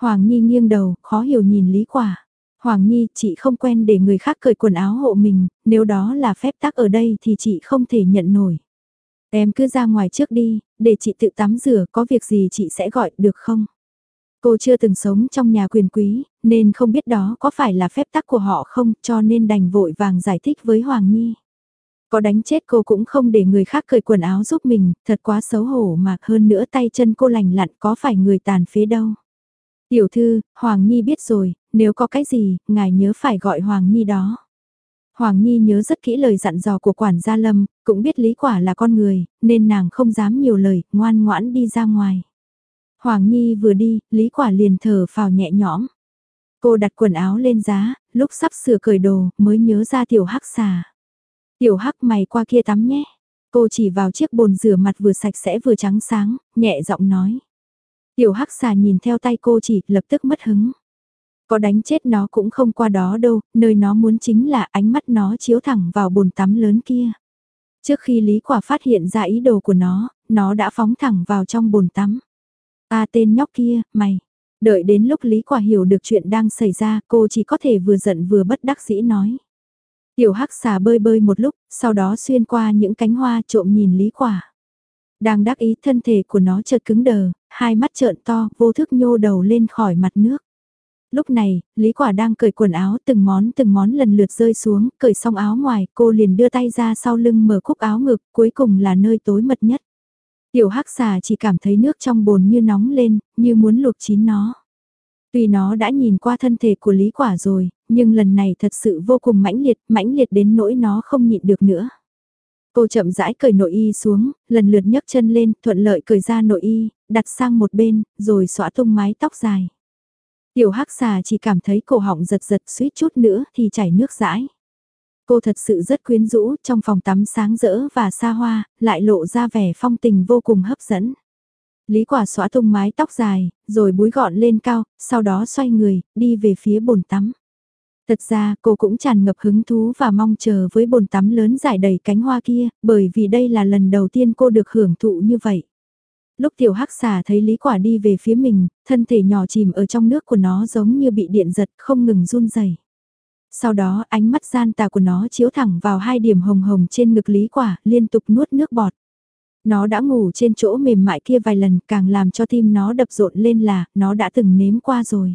Hoàng Nhi nghiêng đầu, khó hiểu nhìn Lý Quả. Hoàng Nhi, chị không quen để người khác cởi quần áo hộ mình, nếu đó là phép tắc ở đây thì chị không thể nhận nổi. Em cứ ra ngoài trước đi, để chị tự tắm rửa, có việc gì chị sẽ gọi, được không? Cô chưa từng sống trong nhà quyền quý, nên không biết đó có phải là phép tắc của họ không, cho nên đành vội vàng giải thích với Hoàng Nhi. Có đánh chết cô cũng không để người khác cởi quần áo giúp mình, thật quá xấu hổ mà hơn nữa tay chân cô lành lặn có phải người tàn phế đâu. Tiểu thư, Hoàng Nhi biết rồi, nếu có cái gì, ngài nhớ phải gọi Hoàng Nhi đó. Hoàng Nhi nhớ rất kỹ lời dặn dò của quản gia Lâm, cũng biết Lý Quả là con người, nên nàng không dám nhiều lời, ngoan ngoãn đi ra ngoài. Hoàng Nhi vừa đi, Lý Quả liền thở phào nhẹ nhõm. Cô đặt quần áo lên giá, lúc sắp sửa cởi đồ, mới nhớ ra tiểu hắc xà. Tiểu hắc mày qua kia tắm nhé. Cô chỉ vào chiếc bồn rửa mặt vừa sạch sẽ vừa trắng sáng, nhẹ giọng nói. Tiểu hắc xà nhìn theo tay cô chỉ, lập tức mất hứng. Có đánh chết nó cũng không qua đó đâu, nơi nó muốn chính là ánh mắt nó chiếu thẳng vào bồn tắm lớn kia. Trước khi Lý Quả phát hiện ra ý đồ của nó, nó đã phóng thẳng vào trong bồn tắm. À tên nhóc kia, mày. Đợi đến lúc Lý Quả hiểu được chuyện đang xảy ra, cô chỉ có thể vừa giận vừa bất đắc dĩ nói. Tiểu hắc xà bơi bơi một lúc, sau đó xuyên qua những cánh hoa trộm nhìn Lý Quả. Đang đắc ý thân thể của nó chợt cứng đờ, hai mắt trợn to, vô thức nhô đầu lên khỏi mặt nước. Lúc này, Lý Quả đang cởi quần áo từng món từng món lần lượt rơi xuống, cởi xong áo ngoài, cô liền đưa tay ra sau lưng mở cúc áo ngực, cuối cùng là nơi tối mật nhất. Tiểu hắc xà chỉ cảm thấy nước trong bồn như nóng lên, như muốn luộc chín nó. Tuy nó đã nhìn qua thân thể của Lý Quả rồi, nhưng lần này thật sự vô cùng mãnh liệt, mãnh liệt đến nỗi nó không nhịn được nữa. Cô chậm rãi cởi nội y xuống, lần lượt nhấc chân lên, thuận lợi cởi ra nội y, đặt sang một bên, rồi xõa tung mái tóc dài. Tiểu hắc xà chỉ cảm thấy cổ họng giật giật suýt chút nữa thì chảy nước rãi. Cô thật sự rất quyến rũ, trong phòng tắm sáng rỡ và xa hoa, lại lộ ra vẻ phong tình vô cùng hấp dẫn. Lý quả xóa tung mái tóc dài, rồi búi gọn lên cao, sau đó xoay người, đi về phía bồn tắm. Thật ra cô cũng tràn ngập hứng thú và mong chờ với bồn tắm lớn dài đầy cánh hoa kia, bởi vì đây là lần đầu tiên cô được hưởng thụ như vậy. Lúc tiểu hắc xà thấy Lý Quả đi về phía mình, thân thể nhỏ chìm ở trong nước của nó giống như bị điện giật không ngừng run rẩy. Sau đó ánh mắt gian tà của nó chiếu thẳng vào hai điểm hồng hồng trên ngực Lý Quả, liên tục nuốt nước bọt. Nó đã ngủ trên chỗ mềm mại kia vài lần càng làm cho tim nó đập rộn lên là nó đã từng nếm qua rồi.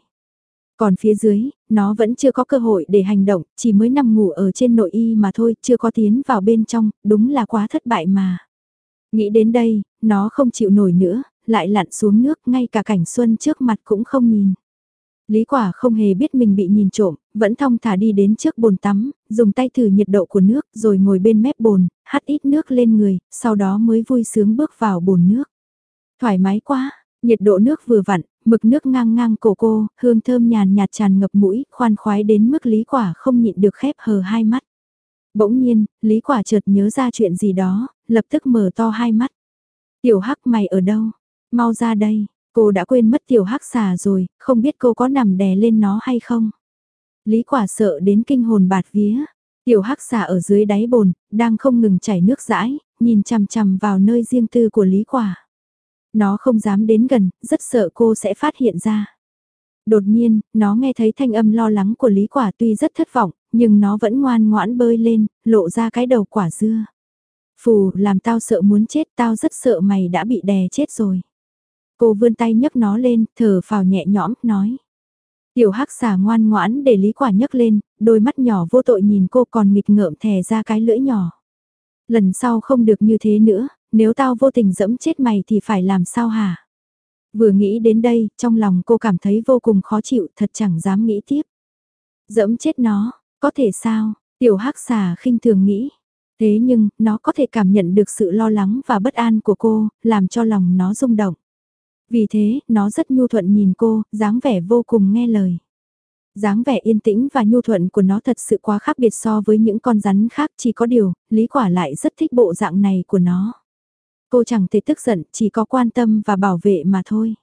Còn phía dưới, nó vẫn chưa có cơ hội để hành động, chỉ mới nằm ngủ ở trên nội y mà thôi, chưa có tiến vào bên trong, đúng là quá thất bại mà. Nghĩ đến đây, nó không chịu nổi nữa, lại lặn xuống nước, ngay cả cảnh xuân trước mặt cũng không nhìn. Lý quả không hề biết mình bị nhìn trộm, vẫn thong thả đi đến trước bồn tắm, dùng tay thử nhiệt độ của nước rồi ngồi bên mép bồn, hắt ít nước lên người, sau đó mới vui sướng bước vào bồn nước. Thoải mái quá, nhiệt độ nước vừa vặn, mực nước ngang ngang cổ cô, hương thơm nhàn nhạt tràn ngập mũi, khoan khoái đến mức lý quả không nhịn được khép hờ hai mắt. Bỗng nhiên, lý quả chợt nhớ ra chuyện gì đó, lập tức mở to hai mắt. Tiểu hắc mày ở đâu? Mau ra đây, cô đã quên mất tiểu hắc xà rồi, không biết cô có nằm đè lên nó hay không? Lý quả sợ đến kinh hồn bạt vía. Tiểu hắc xà ở dưới đáy bồn, đang không ngừng chảy nước rãi, nhìn chằm chằm vào nơi riêng tư của Lý quả. Nó không dám đến gần, rất sợ cô sẽ phát hiện ra. Đột nhiên, nó nghe thấy thanh âm lo lắng của Lý Quả tuy rất thất vọng, nhưng nó vẫn ngoan ngoãn bơi lên, lộ ra cái đầu quả dưa. Phù, làm tao sợ muốn chết, tao rất sợ mày đã bị đè chết rồi. Cô vươn tay nhấc nó lên, thở phào nhẹ nhõm, nói. Tiểu hắc xà ngoan ngoãn để Lý Quả nhấc lên, đôi mắt nhỏ vô tội nhìn cô còn nghịch ngợm thè ra cái lưỡi nhỏ. Lần sau không được như thế nữa, nếu tao vô tình dẫm chết mày thì phải làm sao hả? Vừa nghĩ đến đây, trong lòng cô cảm thấy vô cùng khó chịu, thật chẳng dám nghĩ tiếp. Dẫm chết nó, có thể sao? Tiểu hắc xà khinh thường nghĩ. Thế nhưng, nó có thể cảm nhận được sự lo lắng và bất an của cô, làm cho lòng nó rung động. Vì thế, nó rất nhu thuận nhìn cô, dáng vẻ vô cùng nghe lời. dáng vẻ yên tĩnh và nhu thuận của nó thật sự quá khác biệt so với những con rắn khác chỉ có điều, Lý Quả lại rất thích bộ dạng này của nó. Cô chẳng thể tức giận, chỉ có quan tâm và bảo vệ mà thôi.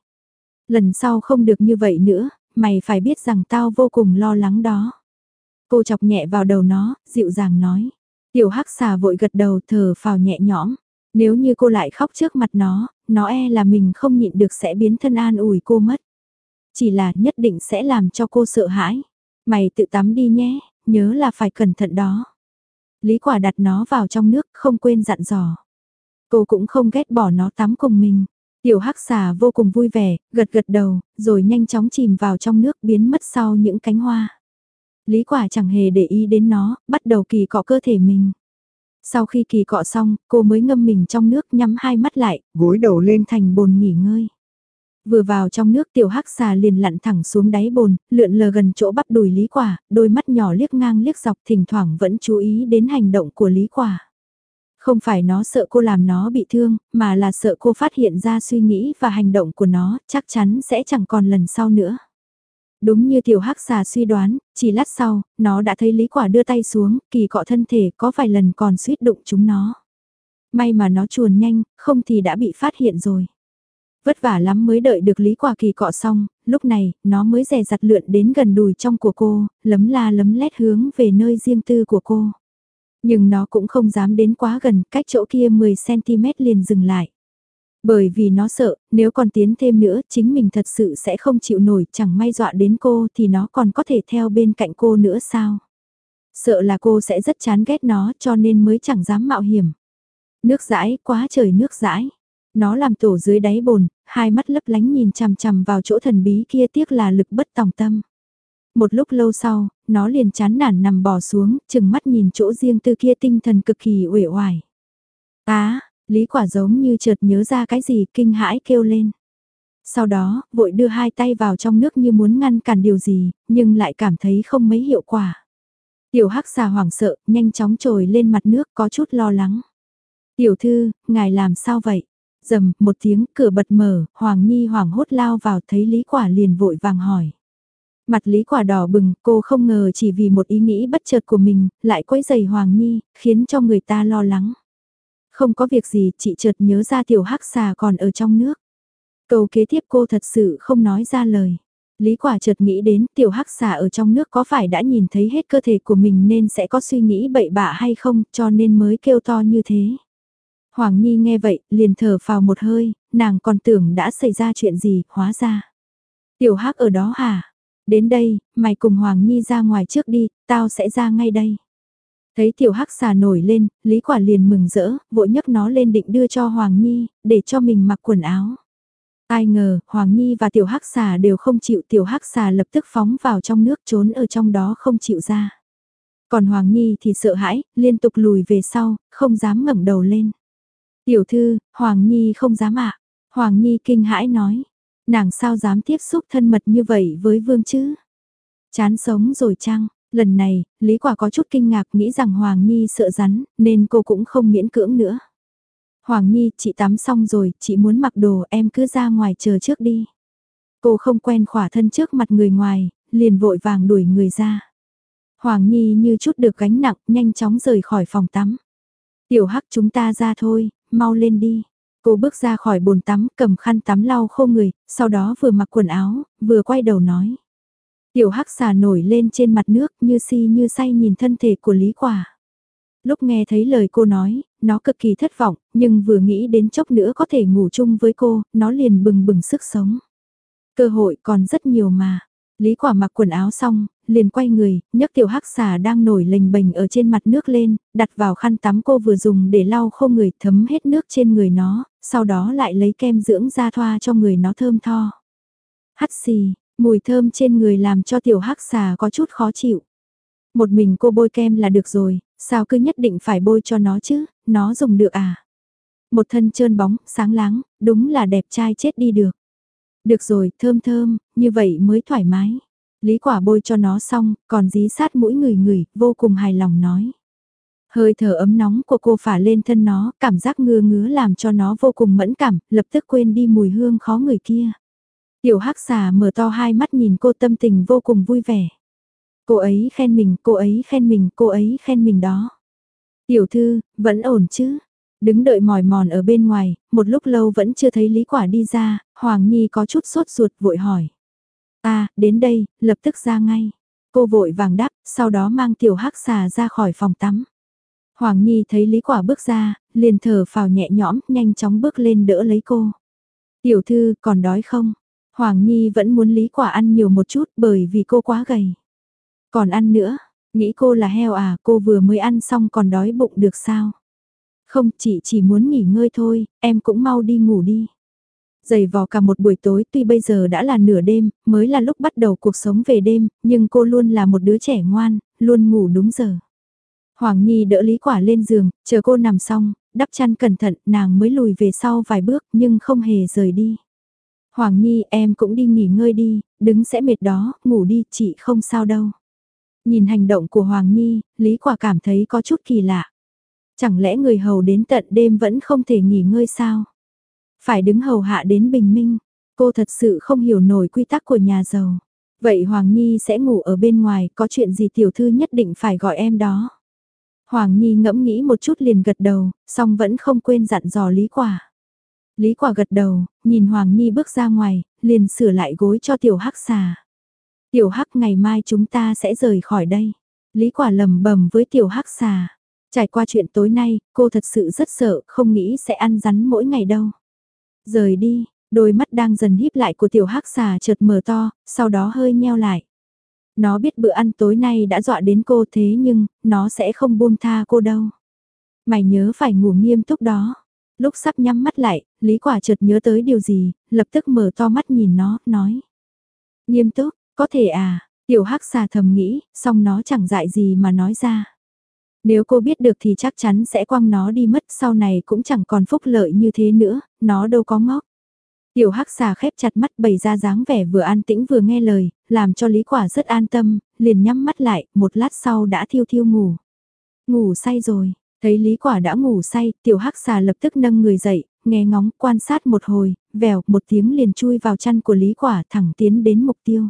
Lần sau không được như vậy nữa, mày phải biết rằng tao vô cùng lo lắng đó. Cô chọc nhẹ vào đầu nó, dịu dàng nói. Tiểu hắc xà vội gật đầu thở phào nhẹ nhõm. Nếu như cô lại khóc trước mặt nó, nó e là mình không nhịn được sẽ biến thân an ủi cô mất. chỉ là nhất định sẽ làm cho cô sợ hãi. Mày tự tắm đi nhé, nhớ là phải cẩn thận đó. Lý quả đặt nó vào trong nước, không quên dặn dò. Cô cũng không ghét bỏ nó tắm cùng mình. Tiểu hắc xà vô cùng vui vẻ, gật gật đầu, rồi nhanh chóng chìm vào trong nước biến mất sau những cánh hoa. Lý quả chẳng hề để ý đến nó, bắt đầu kỳ cọ cơ thể mình. Sau khi kỳ cọ xong, cô mới ngâm mình trong nước nhắm hai mắt lại, gối đầu lên thành bồn nghỉ ngơi. Vừa vào trong nước tiểu hắc xà liền lặn thẳng xuống đáy bồn, lượn lờ gần chỗ bắp đùi Lý Quả, đôi mắt nhỏ liếc ngang liếc dọc thỉnh thoảng vẫn chú ý đến hành động của Lý Quả. Không phải nó sợ cô làm nó bị thương, mà là sợ cô phát hiện ra suy nghĩ và hành động của nó, chắc chắn sẽ chẳng còn lần sau nữa. Đúng như tiểu hắc xà suy đoán, chỉ lát sau, nó đã thấy Lý Quả đưa tay xuống, kỳ cọ thân thể có vài lần còn suýt đụng chúng nó. May mà nó chuồn nhanh, không thì đã bị phát hiện rồi. Vất vả lắm mới đợi được Lý Quả kỳ cọ xong, lúc này, nó mới rè rặt lượn đến gần đùi trong của cô, lấm la lấm lét hướng về nơi riêng tư của cô. Nhưng nó cũng không dám đến quá gần, cách chỗ kia 10cm liền dừng lại. Bởi vì nó sợ, nếu còn tiến thêm nữa, chính mình thật sự sẽ không chịu nổi, chẳng may dọa đến cô thì nó còn có thể theo bên cạnh cô nữa sao? Sợ là cô sẽ rất chán ghét nó cho nên mới chẳng dám mạo hiểm. Nước rãi quá trời nước rãi Nó làm tổ dưới đáy bồn, hai mắt lấp lánh nhìn chằm chằm vào chỗ thần bí kia tiếc là lực bất tòng tâm. Một lúc lâu sau, nó liền chán nản nằm bò xuống, chừng mắt nhìn chỗ riêng tư kia tinh thần cực kỳ uể oải. Á, Lý quả giống như chợt nhớ ra cái gì kinh hãi kêu lên. Sau đó, vội đưa hai tay vào trong nước như muốn ngăn cản điều gì, nhưng lại cảm thấy không mấy hiệu quả. Tiểu hắc xà hoảng sợ, nhanh chóng trồi lên mặt nước có chút lo lắng. Tiểu thư, ngài làm sao vậy? Dầm, một tiếng, cửa bật mở, Hoàng Nhi hoảng hốt lao vào thấy Lý Quả liền vội vàng hỏi. Mặt Lý Quả đỏ bừng, cô không ngờ chỉ vì một ý nghĩ bất chợt của mình, lại quấy giày Hoàng Nhi, khiến cho người ta lo lắng. Không có việc gì, chị chợt nhớ ra tiểu hắc xà còn ở trong nước. Câu kế tiếp cô thật sự không nói ra lời. Lý quả chợt nghĩ đến tiểu hắc xà ở trong nước có phải đã nhìn thấy hết cơ thể của mình nên sẽ có suy nghĩ bậy bạ hay không cho nên mới kêu to như thế. Hoàng Nhi nghe vậy, liền thở vào một hơi, nàng còn tưởng đã xảy ra chuyện gì, hóa ra. Tiểu Hắc ở đó hả? Đến đây, mày cùng Hoàng Nhi ra ngoài trước đi, tao sẽ ra ngay đây. Thấy tiểu hắc xà nổi lên, Lý Quả liền mừng rỡ, vội nhấc nó lên định đưa cho Hoàng Nhi, để cho mình mặc quần áo. Ai ngờ, Hoàng Nhi và tiểu hắc xà đều không chịu tiểu hắc xà lập tức phóng vào trong nước trốn ở trong đó không chịu ra. Còn Hoàng Nhi thì sợ hãi, liên tục lùi về sau, không dám ngẩng đầu lên. Tiểu thư, Hoàng Nhi không dám ạ. Hoàng Nhi kinh hãi nói. Nàng sao dám tiếp xúc thân mật như vậy với vương chứ? Chán sống rồi chăng? Lần này, Lý Quả có chút kinh ngạc nghĩ rằng Hoàng Nhi sợ rắn, nên cô cũng không miễn cưỡng nữa. Hoàng Nhi, chị tắm xong rồi, chị muốn mặc đồ em cứ ra ngoài chờ trước đi. Cô không quen khỏa thân trước mặt người ngoài, liền vội vàng đuổi người ra. Hoàng Nhi như chút được gánh nặng, nhanh chóng rời khỏi phòng tắm. Tiểu Hắc chúng ta ra thôi, mau lên đi. Cô bước ra khỏi bồn tắm, cầm khăn tắm lau khô người, sau đó vừa mặc quần áo, vừa quay đầu nói. Tiểu hắc xà nổi lên trên mặt nước như si như say nhìn thân thể của Lý Quả. Lúc nghe thấy lời cô nói, nó cực kỳ thất vọng, nhưng vừa nghĩ đến chốc nữa có thể ngủ chung với cô, nó liền bừng bừng sức sống. Cơ hội còn rất nhiều mà. Lý Quả mặc quần áo xong, liền quay người, nhấc tiểu hắc xà đang nổi lềnh bềnh ở trên mặt nước lên, đặt vào khăn tắm cô vừa dùng để lau khô người thấm hết nước trên người nó, sau đó lại lấy kem dưỡng da thoa cho người nó thơm tho. Hắt xì, mùi thơm trên người làm cho tiểu hắc xà có chút khó chịu. Một mình cô bôi kem là được rồi, sao cứ nhất định phải bôi cho nó chứ, nó dùng được à? Một thân trơn bóng, sáng láng, đúng là đẹp trai chết đi được. Được rồi, thơm thơm, như vậy mới thoải mái. Lý quả bôi cho nó xong, còn dí sát mũi người người, vô cùng hài lòng nói. Hơi thở ấm nóng của cô phả lên thân nó, cảm giác ngứa ngứa làm cho nó vô cùng mẫn cảm, lập tức quên đi mùi hương khó người kia. Tiểu hắc xà mở to hai mắt nhìn cô tâm tình vô cùng vui vẻ. Cô ấy khen mình, cô ấy khen mình, cô ấy khen mình đó. Tiểu thư, vẫn ổn chứ? Đứng đợi mỏi mòn ở bên ngoài, một lúc lâu vẫn chưa thấy Lý Quả đi ra, Hoàng Nhi có chút sốt ruột vội hỏi. À, đến đây, lập tức ra ngay. Cô vội vàng đáp, sau đó mang tiểu hắc xà ra khỏi phòng tắm. Hoàng Nhi thấy Lý Quả bước ra, liền thở phào nhẹ nhõm, nhanh chóng bước lên đỡ lấy cô. Tiểu thư, còn đói không? Hoàng Nhi vẫn muốn Lý Quả ăn nhiều một chút bởi vì cô quá gầy. Còn ăn nữa, nghĩ cô là heo à, cô vừa mới ăn xong còn đói bụng được sao? Không, chị chỉ muốn nghỉ ngơi thôi, em cũng mau đi ngủ đi. Dày vò cả một buổi tối tuy bây giờ đã là nửa đêm, mới là lúc bắt đầu cuộc sống về đêm, nhưng cô luôn là một đứa trẻ ngoan, luôn ngủ đúng giờ. Hoàng Nhi đỡ Lý Quả lên giường, chờ cô nằm xong, đắp chăn cẩn thận, nàng mới lùi về sau vài bước nhưng không hề rời đi. Hoàng Nhi em cũng đi nghỉ ngơi đi, đứng sẽ mệt đó, ngủ đi, chị không sao đâu. Nhìn hành động của Hoàng Nhi, Lý Quả cảm thấy có chút kỳ lạ. Chẳng lẽ người hầu đến tận đêm vẫn không thể nghỉ ngơi sao? Phải đứng hầu hạ đến bình minh, cô thật sự không hiểu nổi quy tắc của nhà giàu. Vậy Hoàng Nhi sẽ ngủ ở bên ngoài, có chuyện gì tiểu thư nhất định phải gọi em đó. Hoàng Nhi ngẫm nghĩ một chút liền gật đầu, song vẫn không quên dặn dò Lý Quả. Lý Quả gật đầu, nhìn Hoàng Nhi bước ra ngoài, liền sửa lại gối cho tiểu hắc xà. Tiểu hắc ngày mai chúng ta sẽ rời khỏi đây. Lý Quả lầm bầm với tiểu hắc xà. Trải qua chuyện tối nay, cô thật sự rất sợ, không nghĩ sẽ ăn rắn mỗi ngày đâu. Rời đi, đôi mắt đang dần híp lại của tiểu hắc xà chợt mở to, sau đó hơi nheo lại. Nó biết bữa ăn tối nay đã dọa đến cô thế nhưng, nó sẽ không buông tha cô đâu. Mày nhớ phải ngủ nghiêm túc đó. Lúc sắp nhắm mắt lại, Lý Quả chợt nhớ tới điều gì, lập tức mở to mắt nhìn nó, nói. Nghiêm túc, có thể à, tiểu hắc xà thầm nghĩ, xong nó chẳng dại gì mà nói ra. Nếu cô biết được thì chắc chắn sẽ quăng nó đi mất sau này cũng chẳng còn phúc lợi như thế nữa, nó đâu có ngốc. Tiểu hắc xà khép chặt mắt bày ra dáng vẻ vừa an tĩnh vừa nghe lời, làm cho Lý Quả rất an tâm, liền nhắm mắt lại, một lát sau đã thiêu thiêu ngủ. Ngủ say rồi, thấy Lý Quả đã ngủ say, tiểu hắc xà lập tức nâng người dậy, nghe ngóng quan sát một hồi, vèo một tiếng liền chui vào chăn của Lý Quả thẳng tiến đến mục tiêu.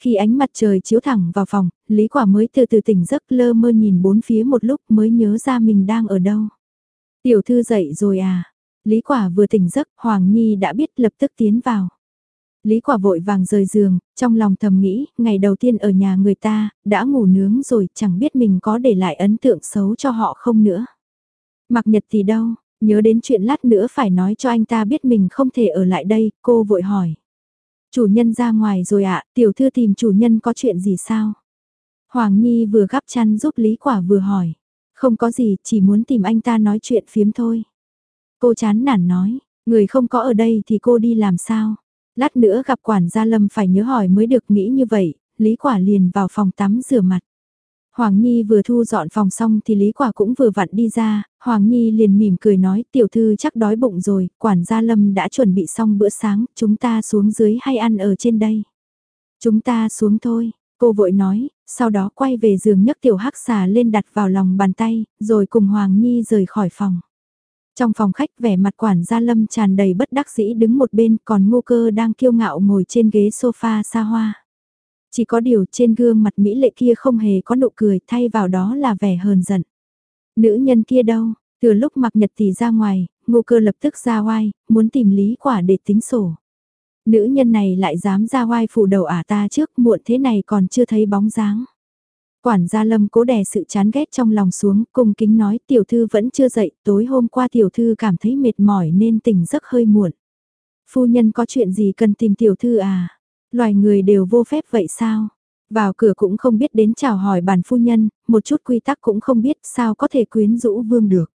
Khi ánh mặt trời chiếu thẳng vào phòng, Lý Quả mới từ từ tỉnh giấc lơ mơ nhìn bốn phía một lúc mới nhớ ra mình đang ở đâu. Tiểu thư dậy rồi à? Lý Quả vừa tỉnh giấc, Hoàng Nhi đã biết lập tức tiến vào. Lý Quả vội vàng rời giường, trong lòng thầm nghĩ, ngày đầu tiên ở nhà người ta, đã ngủ nướng rồi, chẳng biết mình có để lại ấn tượng xấu cho họ không nữa. Mặc nhật thì đâu, nhớ đến chuyện lát nữa phải nói cho anh ta biết mình không thể ở lại đây, cô vội hỏi. Chủ nhân ra ngoài rồi ạ, tiểu thư tìm chủ nhân có chuyện gì sao? Hoàng Nhi vừa gắp chăn giúp Lý Quả vừa hỏi. Không có gì, chỉ muốn tìm anh ta nói chuyện phiếm thôi. Cô chán nản nói, người không có ở đây thì cô đi làm sao? Lát nữa gặp quản gia Lâm phải nhớ hỏi mới được nghĩ như vậy, Lý Quả liền vào phòng tắm rửa mặt. Hoàng Nhi vừa thu dọn phòng xong thì Lý Quả cũng vừa vặn đi ra, Hoàng Nhi liền mỉm cười nói tiểu thư chắc đói bụng rồi, quản gia Lâm đã chuẩn bị xong bữa sáng, chúng ta xuống dưới hay ăn ở trên đây. Chúng ta xuống thôi, cô vội nói, sau đó quay về giường nhấc tiểu hắc xà lên đặt vào lòng bàn tay, rồi cùng Hoàng Nhi rời khỏi phòng. Trong phòng khách vẻ mặt quản gia Lâm tràn đầy bất đắc dĩ đứng một bên còn ngô cơ đang kiêu ngạo ngồi trên ghế sofa xa hoa. Chỉ có điều trên gương mặt Mỹ lệ kia không hề có nụ cười thay vào đó là vẻ hờn giận. Nữ nhân kia đâu, từ lúc mặc nhật thì ra ngoài, ngô cơ lập tức ra oai, muốn tìm lý quả để tính sổ. Nữ nhân này lại dám ra oai phủ đầu ả ta trước muộn thế này còn chưa thấy bóng dáng. Quản gia lâm cố đè sự chán ghét trong lòng xuống, cung kính nói tiểu thư vẫn chưa dậy, tối hôm qua tiểu thư cảm thấy mệt mỏi nên tỉnh giấc hơi muộn. Phu nhân có chuyện gì cần tìm tiểu thư à? Loài người đều vô phép vậy sao? Vào cửa cũng không biết đến chào hỏi bản phu nhân, một chút quy tắc cũng không biết sao có thể quyến rũ vương được.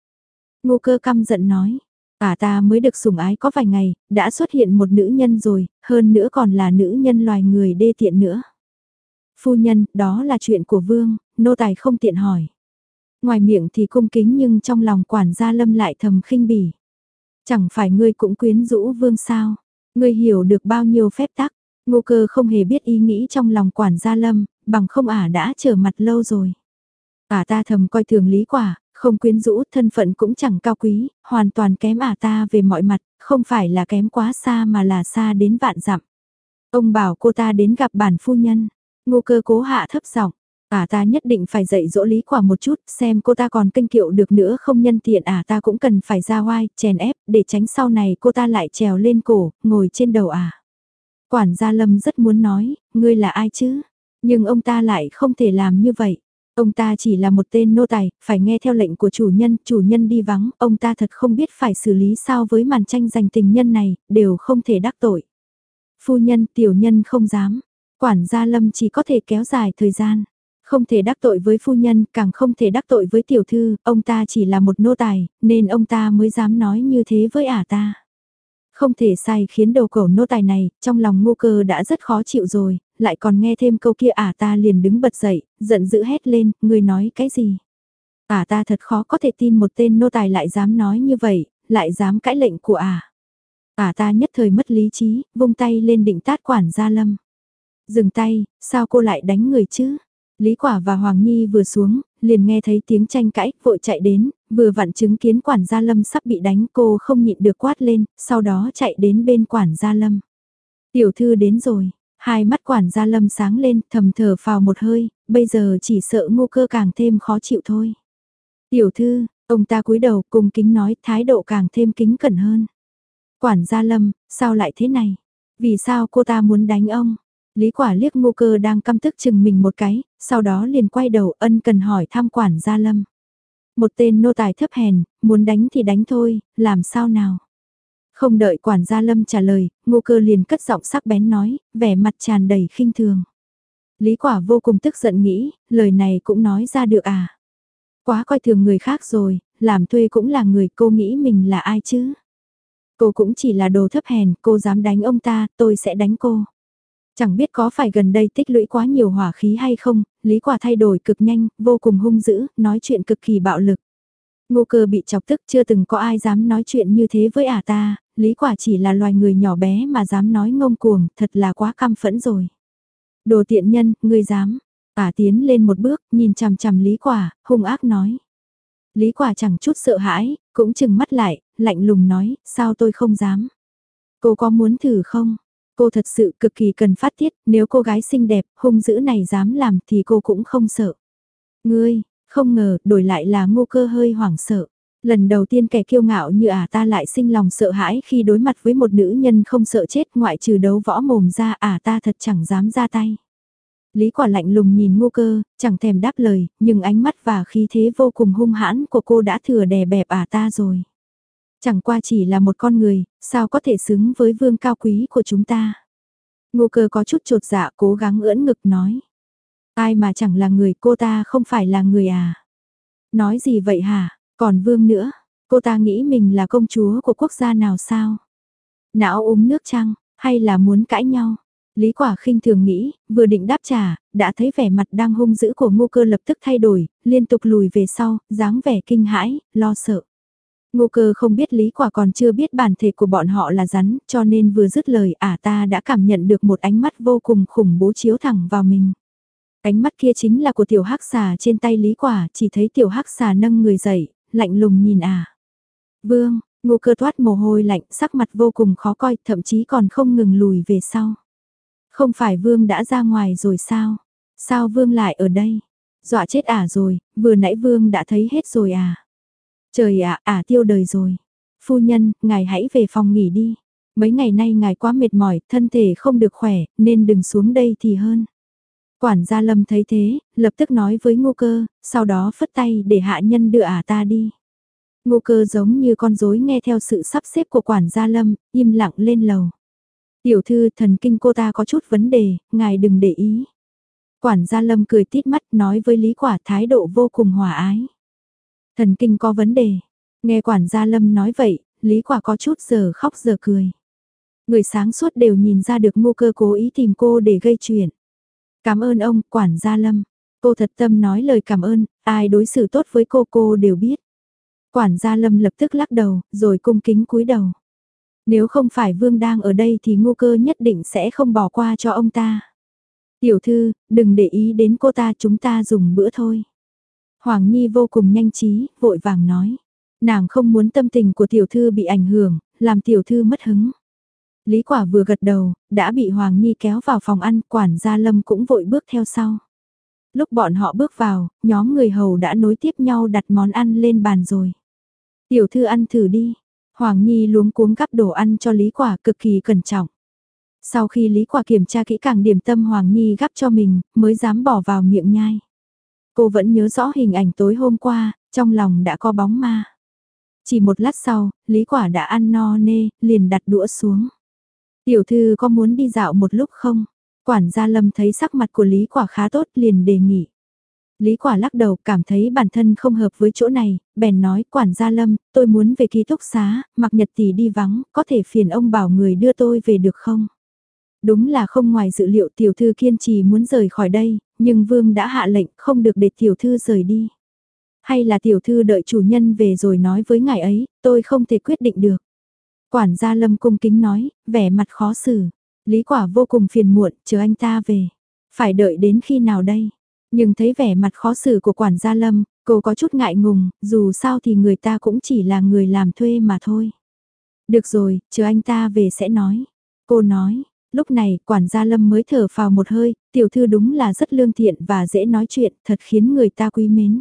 Ngô cơ căm giận nói, cả ta mới được sủng ái có vài ngày, đã xuất hiện một nữ nhân rồi, hơn nữa còn là nữ nhân loài người đê tiện nữa. Phu nhân, đó là chuyện của vương, nô tài không tiện hỏi. Ngoài miệng thì cung kính nhưng trong lòng quản gia lâm lại thầm khinh bỉ. Chẳng phải ngươi cũng quyến rũ vương sao? Ngươi hiểu được bao nhiêu phép tắc? Ngô cơ không hề biết ý nghĩ trong lòng quản gia lâm, bằng không ả đã trở mặt lâu rồi. Ả ta thầm coi thường lý quả, không quyến rũ, thân phận cũng chẳng cao quý, hoàn toàn kém ả ta về mọi mặt, không phải là kém quá xa mà là xa đến vạn dặm. Ông bảo cô ta đến gặp bản phu nhân, ngô cơ cố hạ thấp giọng Ả ta nhất định phải dạy dỗ lý quả một chút, xem cô ta còn kinh kiệu được nữa không nhân tiện ả ta cũng cần phải ra oai, chèn ép, để tránh sau này cô ta lại trèo lên cổ, ngồi trên đầu ả. Quản gia Lâm rất muốn nói, ngươi là ai chứ? Nhưng ông ta lại không thể làm như vậy. Ông ta chỉ là một tên nô tài, phải nghe theo lệnh của chủ nhân, chủ nhân đi vắng, ông ta thật không biết phải xử lý sao với màn tranh giành tình nhân này, đều không thể đắc tội. Phu nhân, tiểu nhân không dám. Quản gia Lâm chỉ có thể kéo dài thời gian. Không thể đắc tội với phu nhân, càng không thể đắc tội với tiểu thư, ông ta chỉ là một nô tài, nên ông ta mới dám nói như thế với ả ta. Không thể sai khiến đầu cổ nô tài này, trong lòng ngu cơ đã rất khó chịu rồi, lại còn nghe thêm câu kia ả ta liền đứng bật dậy, giận dữ hét lên, người nói cái gì? Ả ta thật khó có thể tin một tên nô tài lại dám nói như vậy, lại dám cãi lệnh của ả. Ả ta nhất thời mất lý trí, vung tay lên định tát quản gia lâm. Dừng tay, sao cô lại đánh người chứ? Lý Quả và Hoàng Nhi vừa xuống, liền nghe thấy tiếng tranh cãi, vội chạy đến, vừa vặn chứng kiến quản gia Lâm sắp bị đánh cô không nhịn được quát lên, sau đó chạy đến bên quản gia Lâm. Tiểu thư đến rồi, hai mắt quản gia Lâm sáng lên, thầm thở phào một hơi, bây giờ chỉ sợ ngô cơ càng thêm khó chịu thôi. Tiểu thư, ông ta cúi đầu cùng kính nói thái độ càng thêm kính cẩn hơn. Quản gia Lâm, sao lại thế này? Vì sao cô ta muốn đánh ông? Lý quả liếc ngô cơ đang căm tức chừng mình một cái, sau đó liền quay đầu ân cần hỏi tham quản gia lâm. Một tên nô tài thấp hèn, muốn đánh thì đánh thôi, làm sao nào? Không đợi quản gia lâm trả lời, ngô cơ liền cất giọng sắc bén nói, vẻ mặt tràn đầy khinh thường. Lý quả vô cùng tức giận nghĩ, lời này cũng nói ra được à? Quá coi thường người khác rồi, làm thuê cũng là người cô nghĩ mình là ai chứ? Cô cũng chỉ là đồ thấp hèn, cô dám đánh ông ta, tôi sẽ đánh cô. Chẳng biết có phải gần đây tích lũy quá nhiều hỏa khí hay không, Lý Quả thay đổi cực nhanh, vô cùng hung dữ, nói chuyện cực kỳ bạo lực. Ngô cơ bị chọc tức chưa từng có ai dám nói chuyện như thế với ả ta, Lý Quả chỉ là loài người nhỏ bé mà dám nói ngông cuồng, thật là quá căm phẫn rồi. Đồ tiện nhân, ngươi dám. Ả tiến lên một bước, nhìn chằm chằm Lý Quả, hung ác nói. Lý Quả chẳng chút sợ hãi, cũng chừng mắt lại, lạnh lùng nói, sao tôi không dám. Cô có muốn thử không? Cô thật sự cực kỳ cần phát tiết, nếu cô gái xinh đẹp, hung dữ này dám làm thì cô cũng không sợ. Ngươi, không ngờ, đổi lại là ngô cơ hơi hoảng sợ. Lần đầu tiên kẻ kiêu ngạo như ả ta lại sinh lòng sợ hãi khi đối mặt với một nữ nhân không sợ chết ngoại trừ đấu võ mồm ra ả ta thật chẳng dám ra tay. Lý quả lạnh lùng nhìn ngô cơ, chẳng thèm đáp lời, nhưng ánh mắt và khí thế vô cùng hung hãn của cô đã thừa đè bẹp ả ta rồi. Chẳng qua chỉ là một con người, sao có thể xứng với vương cao quý của chúng ta. Ngô cơ có chút trột dạ cố gắng ưỡn ngực nói. Ai mà chẳng là người cô ta không phải là người à. Nói gì vậy hả, còn vương nữa, cô ta nghĩ mình là công chúa của quốc gia nào sao? Não uống nước chăng, hay là muốn cãi nhau? Lý quả khinh thường nghĩ, vừa định đáp trả, đã thấy vẻ mặt đang hung dữ của ngô cơ lập tức thay đổi, liên tục lùi về sau, dáng vẻ kinh hãi, lo sợ. Ngô cơ không biết lý quả còn chưa biết bản thể của bọn họ là rắn, cho nên vừa dứt lời ả ta đã cảm nhận được một ánh mắt vô cùng khủng bố chiếu thẳng vào mình. Ánh mắt kia chính là của tiểu hắc xà trên tay lý quả, chỉ thấy tiểu hắc xà nâng người dậy, lạnh lùng nhìn ả. Vương, ngô cơ toát mồ hôi lạnh, sắc mặt vô cùng khó coi, thậm chí còn không ngừng lùi về sau. Không phải vương đã ra ngoài rồi sao? Sao vương lại ở đây? Dọa chết ả rồi, vừa nãy vương đã thấy hết rồi à? Trời ạ, à, à, tiêu đời rồi. Phu nhân, ngài hãy về phòng nghỉ đi. Mấy ngày nay ngài quá mệt mỏi, thân thể không được khỏe, nên đừng xuống đây thì hơn. Quản gia lâm thấy thế, lập tức nói với ngô cơ, sau đó phất tay để hạ nhân đưa ả ta đi. Ngô cơ giống như con rối nghe theo sự sắp xếp của quản gia lâm, im lặng lên lầu. Tiểu thư thần kinh cô ta có chút vấn đề, ngài đừng để ý. Quản gia lâm cười tít mắt nói với lý quả thái độ vô cùng hòa ái. Thần kinh có vấn đề. Nghe quản gia Lâm nói vậy, Lý Quả có chút giờ khóc giờ cười. Người sáng suốt đều nhìn ra được ngu cơ cố ý tìm cô để gây chuyện. Cảm ơn ông, quản gia Lâm. Cô thật tâm nói lời cảm ơn, ai đối xử tốt với cô cô đều biết. Quản gia Lâm lập tức lắc đầu, rồi cung kính cúi đầu. Nếu không phải Vương đang ở đây thì ngu cơ nhất định sẽ không bỏ qua cho ông ta. Tiểu thư, đừng để ý đến cô ta chúng ta dùng bữa thôi. Hoàng Nhi vô cùng nhanh trí, vội vàng nói. Nàng không muốn tâm tình của tiểu thư bị ảnh hưởng, làm tiểu thư mất hứng. Lý quả vừa gật đầu, đã bị Hoàng Nhi kéo vào phòng ăn, quản gia Lâm cũng vội bước theo sau. Lúc bọn họ bước vào, nhóm người hầu đã nối tiếp nhau đặt món ăn lên bàn rồi. Tiểu thư ăn thử đi. Hoàng Nhi luống cuống gắp đồ ăn cho Lý quả cực kỳ cẩn trọng. Sau khi Lý quả kiểm tra kỹ càng điểm tâm Hoàng Nhi gắp cho mình, mới dám bỏ vào miệng nhai. Cô vẫn nhớ rõ hình ảnh tối hôm qua, trong lòng đã có bóng ma. Chỉ một lát sau, Lý Quả đã ăn no nê, liền đặt đũa xuống. Tiểu thư có muốn đi dạo một lúc không? Quản gia Lâm thấy sắc mặt của Lý Quả khá tốt liền đề nghị. Lý Quả lắc đầu cảm thấy bản thân không hợp với chỗ này, bèn nói quản gia Lâm, tôi muốn về ký túc xá, mặc nhật tỷ đi vắng, có thể phiền ông bảo người đưa tôi về được không? Đúng là không ngoài dự liệu tiểu thư kiên trì muốn rời khỏi đây, nhưng vương đã hạ lệnh không được để tiểu thư rời đi. Hay là tiểu thư đợi chủ nhân về rồi nói với ngài ấy, tôi không thể quyết định được. Quản gia lâm cung kính nói, vẻ mặt khó xử. Lý quả vô cùng phiền muộn, chờ anh ta về. Phải đợi đến khi nào đây? Nhưng thấy vẻ mặt khó xử của quản gia lâm, cô có chút ngại ngùng, dù sao thì người ta cũng chỉ là người làm thuê mà thôi. Được rồi, chờ anh ta về sẽ nói. Cô nói, lúc này quản gia lâm mới thở vào một hơi, tiểu thư đúng là rất lương thiện và dễ nói chuyện, thật khiến người ta quý mến.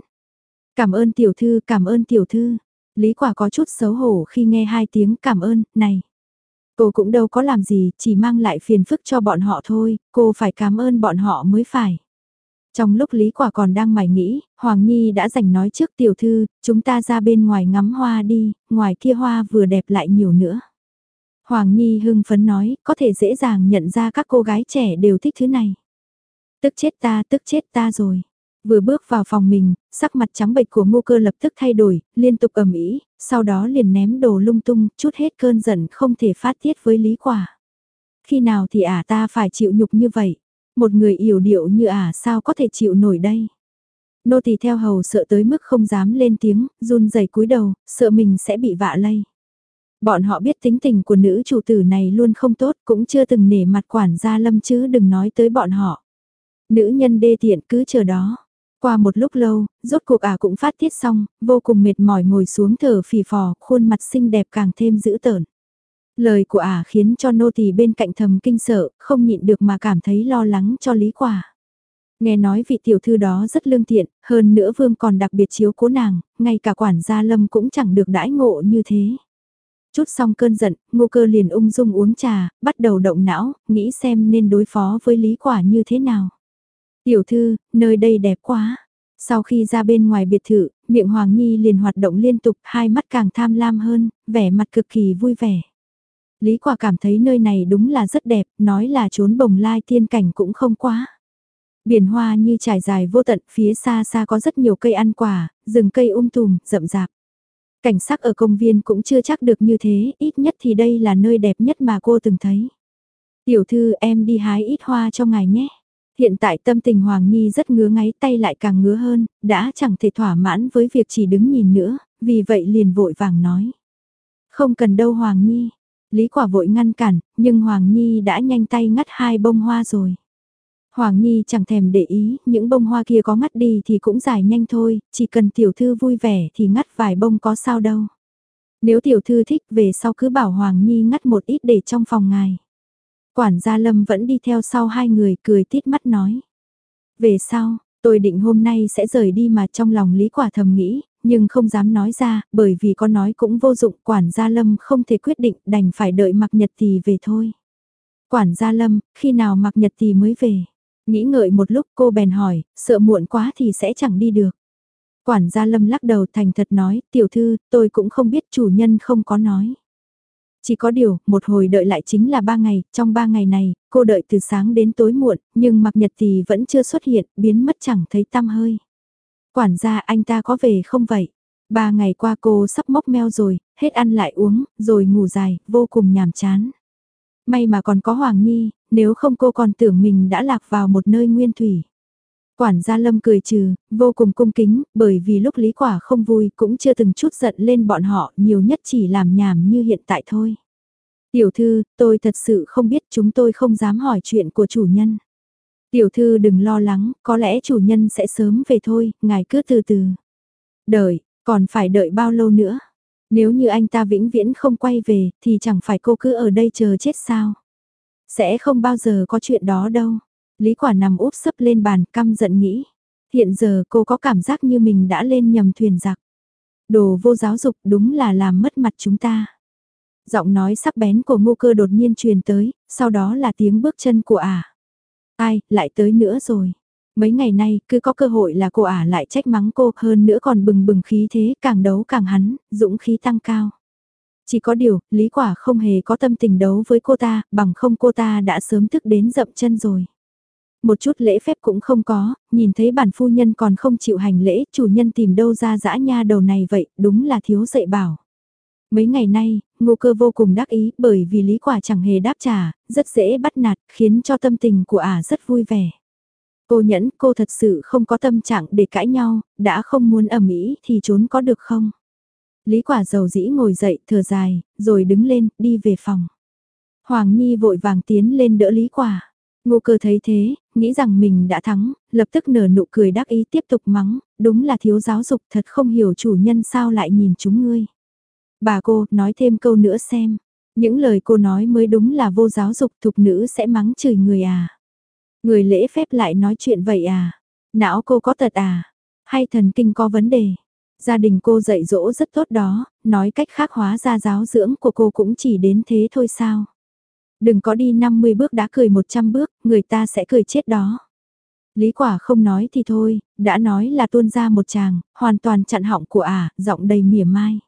Cảm ơn tiểu thư, cảm ơn tiểu thư. Lý quả có chút xấu hổ khi nghe hai tiếng cảm ơn, này. Cô cũng đâu có làm gì, chỉ mang lại phiền phức cho bọn họ thôi, cô phải cảm ơn bọn họ mới phải. Trong lúc Lý Quả còn đang mải nghĩ, Hoàng Nhi đã giành nói trước tiểu thư, chúng ta ra bên ngoài ngắm hoa đi, ngoài kia hoa vừa đẹp lại nhiều nữa. Hoàng Nhi hưng phấn nói, có thể dễ dàng nhận ra các cô gái trẻ đều thích thứ này. Tức chết ta, tức chết ta rồi. Vừa bước vào phòng mình, sắc mặt trắng bệch của ngô cơ lập tức thay đổi, liên tục ầm ĩ, sau đó liền ném đồ lung tung, chút hết cơn giận không thể phát tiết với lý quả. Khi nào thì ả ta phải chịu nhục như vậy? Một người yểu điệu như ả sao có thể chịu nổi đây? Nô tỳ theo hầu sợ tới mức không dám lên tiếng, run rẩy cúi đầu, sợ mình sẽ bị vạ lây. Bọn họ biết tính tình của nữ chủ tử này luôn không tốt, cũng chưa từng nể mặt quản gia lâm chứ đừng nói tới bọn họ. Nữ nhân đê tiện cứ chờ đó. Qua một lúc lâu, rốt cuộc ả cũng phát tiết xong, vô cùng mệt mỏi ngồi xuống thở phì phò, khuôn mặt xinh đẹp càng thêm dữ tợn. Lời của ả khiến cho nô tỳ bên cạnh thầm kinh sợ, không nhịn được mà cảm thấy lo lắng cho lý quả. Nghe nói vị tiểu thư đó rất lương thiện, hơn nữa vương còn đặc biệt chiếu cố nàng, ngay cả quản gia lâm cũng chẳng được đãi ngộ như thế. Chút xong cơn giận, ngô cơ liền ung dung uống trà, bắt đầu động não, nghĩ xem nên đối phó với lý quả như thế nào. Tiểu thư, nơi đây đẹp quá. Sau khi ra bên ngoài biệt thự, miệng Hoàng Nhi liền hoạt động liên tục, hai mắt càng tham lam hơn, vẻ mặt cực kỳ vui vẻ. Lý quả cảm thấy nơi này đúng là rất đẹp, nói là trốn bồng lai tiên cảnh cũng không quá. Biển hoa như trải dài vô tận, phía xa xa có rất nhiều cây ăn quả, rừng cây um tùm, rậm rạp. Cảnh sắc ở công viên cũng chưa chắc được như thế, ít nhất thì đây là nơi đẹp nhất mà cô từng thấy. Tiểu thư em đi hái ít hoa cho ngài nhé. Hiện tại tâm tình Hoàng Nhi rất ngứa ngáy tay lại càng ngứa hơn, đã chẳng thể thỏa mãn với việc chỉ đứng nhìn nữa, vì vậy liền vội vàng nói. Không cần đâu Hoàng Nhi. Lý quả vội ngăn cản, nhưng Hoàng Nhi đã nhanh tay ngắt hai bông hoa rồi. Hoàng Nhi chẳng thèm để ý, những bông hoa kia có ngắt đi thì cũng dài nhanh thôi, chỉ cần tiểu thư vui vẻ thì ngắt vài bông có sao đâu. Nếu tiểu thư thích về sau cứ bảo Hoàng Nhi ngắt một ít để trong phòng ngài. Quản gia Lâm vẫn đi theo sau hai người cười tít mắt nói. Về sau, tôi định hôm nay sẽ rời đi mà trong lòng Lý Quả thầm nghĩ, nhưng không dám nói ra, bởi vì có nói cũng vô dụng, quản gia Lâm không thể quyết định, đành phải đợi mặc nhật thì về thôi. Quản gia Lâm, khi nào mặc nhật thì mới về? Nghĩ ngợi một lúc cô bèn hỏi, sợ muộn quá thì sẽ chẳng đi được. Quản gia Lâm lắc đầu thành thật nói, tiểu thư, tôi cũng không biết chủ nhân không có nói. Chỉ có điều, một hồi đợi lại chính là ba ngày, trong ba ngày này, cô đợi từ sáng đến tối muộn, nhưng mặc nhật thì vẫn chưa xuất hiện, biến mất chẳng thấy tăm hơi. Quản gia anh ta có về không vậy? Ba ngày qua cô sắp mốc meo rồi, hết ăn lại uống, rồi ngủ dài, vô cùng nhàm chán. May mà còn có Hoàng Nhi, nếu không cô còn tưởng mình đã lạc vào một nơi nguyên thủy. Quản gia Lâm cười trừ, vô cùng cung kính, bởi vì lúc Lý Quả không vui cũng chưa từng chút giận lên bọn họ, nhiều nhất chỉ làm nhảm như hiện tại thôi. Tiểu thư, tôi thật sự không biết chúng tôi không dám hỏi chuyện của chủ nhân. Tiểu thư đừng lo lắng, có lẽ chủ nhân sẽ sớm về thôi, ngài cứ từ từ. Đợi, còn phải đợi bao lâu nữa? Nếu như anh ta vĩnh viễn không quay về, thì chẳng phải cô cứ ở đây chờ chết sao? Sẽ không bao giờ có chuyện đó đâu. Lý quả nằm úp sấp lên bàn căm giận nghĩ. Hiện giờ cô có cảm giác như mình đã lên nhầm thuyền giặc. Đồ vô giáo dục đúng là làm mất mặt chúng ta. Giọng nói sắc bén của ngô cơ đột nhiên truyền tới, sau đó là tiếng bước chân của ả. Ai, lại tới nữa rồi. Mấy ngày nay, cứ có cơ hội là cô ả lại trách mắng cô hơn nữa còn bừng bừng khí thế càng đấu càng hắn, dũng khí tăng cao. Chỉ có điều, Lý Quả không hề có tâm tình đấu với cô ta, bằng không cô ta đã sớm thức đến dậm chân rồi. Một chút lễ phép cũng không có, nhìn thấy bản phu nhân còn không chịu hành lễ, chủ nhân tìm đâu ra dã nha đầu này vậy, đúng là thiếu dạy bảo. Mấy ngày nay, ngô cơ vô cùng đắc ý bởi vì Lý Quả chẳng hề đáp trả, rất dễ bắt nạt, khiến cho tâm tình của ả rất vui vẻ. Cô nhẫn, cô thật sự không có tâm trạng để cãi nhau, đã không muốn ẩm ý thì trốn có được không? Lý quả dầu dĩ ngồi dậy, thở dài, rồi đứng lên, đi về phòng. Hoàng Nhi vội vàng tiến lên đỡ Lý quả. Ngô cơ thấy thế, nghĩ rằng mình đã thắng, lập tức nở nụ cười đắc ý tiếp tục mắng, đúng là thiếu giáo dục thật không hiểu chủ nhân sao lại nhìn chúng ngươi. Bà cô, nói thêm câu nữa xem. Những lời cô nói mới đúng là vô giáo dục thục nữ sẽ mắng chửi người à. Người lễ phép lại nói chuyện vậy à? Não cô có tật à? Hay thần kinh có vấn đề? Gia đình cô dạy dỗ rất tốt đó, nói cách khác hóa ra giáo dưỡng của cô cũng chỉ đến thế thôi sao? Đừng có đi 50 bước đã cười 100 bước, người ta sẽ cười chết đó. Lý quả không nói thì thôi, đã nói là tuôn ra một chàng, hoàn toàn chặn họng của ả, giọng đầy mỉa mai.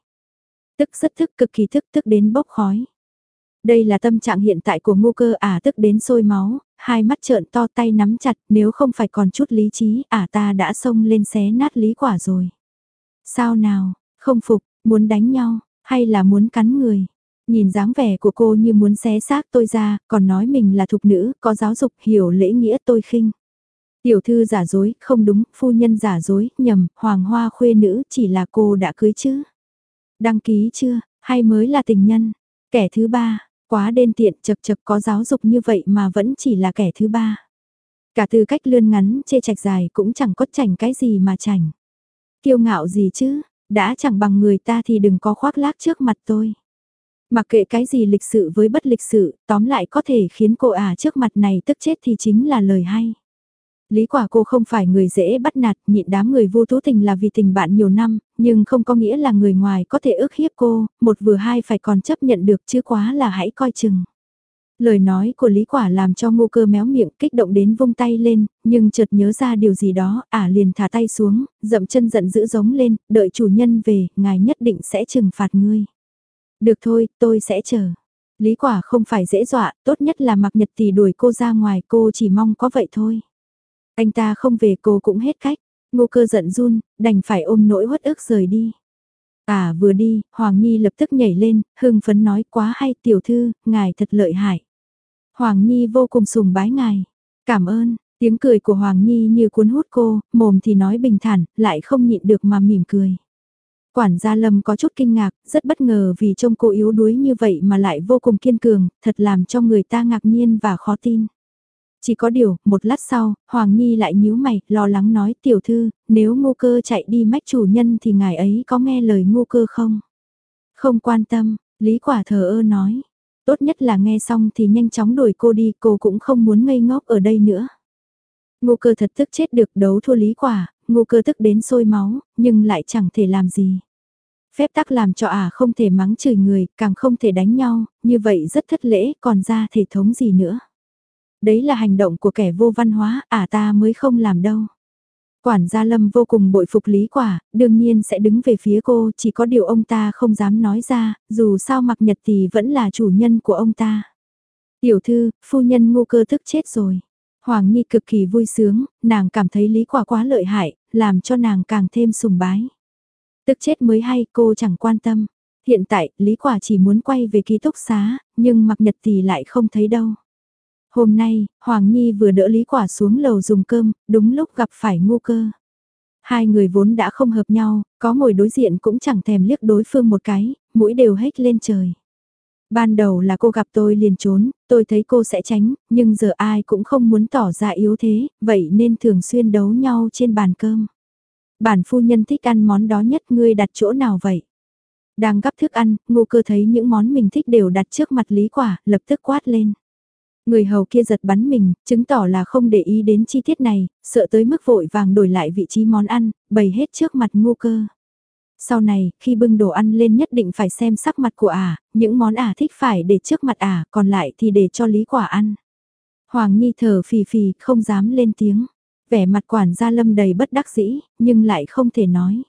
Tức rất thức cực kỳ thức tức đến bốc khói. Đây là tâm trạng hiện tại của ngô cơ ả tức đến sôi máu, hai mắt trợn to tay nắm chặt nếu không phải còn chút lý trí ả ta đã xông lên xé nát lý quả rồi. Sao nào, không phục, muốn đánh nhau, hay là muốn cắn người? Nhìn dáng vẻ của cô như muốn xé xác tôi ra, còn nói mình là thục nữ, có giáo dục, hiểu lễ nghĩa tôi khinh. Tiểu thư giả dối, không đúng, phu nhân giả dối, nhầm, hoàng hoa khuê nữ, chỉ là cô đã cưới chứ. Đăng ký chưa, hay mới là tình nhân? Kẻ thứ ba, Quá đen tiện chật chật có giáo dục như vậy mà vẫn chỉ là kẻ thứ ba. Cả tư cách lươn ngắn chê chạch dài cũng chẳng có chảnh cái gì mà chảnh. Kiêu ngạo gì chứ, đã chẳng bằng người ta thì đừng có khoác lác trước mặt tôi. Mặc kệ cái gì lịch sự với bất lịch sự, tóm lại có thể khiến cô ả trước mặt này tức chết thì chính là lời hay. Lý quả cô không phải người dễ bắt nạt, nhịn đám người vô tố tình là vì tình bạn nhiều năm, nhưng không có nghĩa là người ngoài có thể ước hiếp cô, một vừa hai phải còn chấp nhận được chứ quá là hãy coi chừng. Lời nói của Lý Quả làm cho ngô cơ méo miệng kích động đến vung tay lên, nhưng chợt nhớ ra điều gì đó, ả liền thả tay xuống, dậm chân giận dữ giống lên, đợi chủ nhân về, ngài nhất định sẽ trừng phạt ngươi. Được thôi, tôi sẽ chờ. Lý Quả không phải dễ dọa, tốt nhất là mặc nhật tỷ đuổi cô ra ngoài cô chỉ mong có vậy thôi. Anh ta không về cô cũng hết cách. Ngô cơ giận run, đành phải ôm nỗi uất ức rời đi. À vừa đi, Hoàng Nhi lập tức nhảy lên, hưng phấn nói quá hay tiểu thư, ngài thật lợi hại. Hoàng Nhi vô cùng sùng bái ngài. Cảm ơn, tiếng cười của Hoàng Nhi như cuốn hút cô, mồm thì nói bình thản, lại không nhịn được mà mỉm cười. Quản gia Lâm có chút kinh ngạc, rất bất ngờ vì trông cô yếu đuối như vậy mà lại vô cùng kiên cường, thật làm cho người ta ngạc nhiên và khó tin. Chỉ có điều, một lát sau, Hoàng Nhi lại nhíu mày, lo lắng nói tiểu thư, nếu ngô cơ chạy đi mách chủ nhân thì ngài ấy có nghe lời ngô cơ không? Không quan tâm, Lý Quả thờ ơ nói. Tốt nhất là nghe xong thì nhanh chóng đuổi cô đi, cô cũng không muốn ngây ngốc ở đây nữa. Ngô cơ thật tức chết được đấu thua Lý Quả, ngô cơ tức đến sôi máu, nhưng lại chẳng thể làm gì. Phép tắc làm cho ả à không thể mắng chửi người, càng không thể đánh nhau, như vậy rất thất lễ, còn ra thể thống gì nữa. Đấy là hành động của kẻ vô văn hóa, ả à ta mới không làm đâu. Quản gia Lâm vô cùng bội phục lý quả, đương nhiên sẽ đứng về phía cô, chỉ có điều ông ta không dám nói ra, dù sao mặc nhật thì vẫn là chủ nhân của ông ta. Tiểu thư, phu nhân ngu cơ thức chết rồi. Hoàng Nhi cực kỳ vui sướng, nàng cảm thấy lý quả quá lợi hại, làm cho nàng càng thêm sùng bái. Tức chết mới hay cô chẳng quan tâm. Hiện tại, lý quả chỉ muốn quay về ký túc xá, nhưng mặc nhật thì lại không thấy đâu. Hôm nay, Hoàng Nhi vừa đỡ Lý Quả xuống lầu dùng cơm, đúng lúc gặp phải ngu cơ. Hai người vốn đã không hợp nhau, có ngồi đối diện cũng chẳng thèm liếc đối phương một cái, mũi đều hết lên trời. Ban đầu là cô gặp tôi liền trốn, tôi thấy cô sẽ tránh, nhưng giờ ai cũng không muốn tỏ ra yếu thế, vậy nên thường xuyên đấu nhau trên bàn cơm. Bản phu nhân thích ăn món đó nhất ngươi đặt chỗ nào vậy? Đang gắp thức ăn, ngu cơ thấy những món mình thích đều đặt trước mặt lý quả, lập tức quát lên. Người hầu kia giật bắn mình, chứng tỏ là không để ý đến chi tiết này, sợ tới mức vội vàng đổi lại vị trí món ăn, bày hết trước mặt ngu cơ. Sau này, khi bưng đồ ăn lên nhất định phải xem sắc mặt của ả, những món ả thích phải để trước mặt ả, còn lại thì để cho lý quả ăn. Hoàng Nhi thở phì phì, không dám lên tiếng. Vẻ mặt quản gia lâm đầy bất đắc dĩ, nhưng lại không thể nói.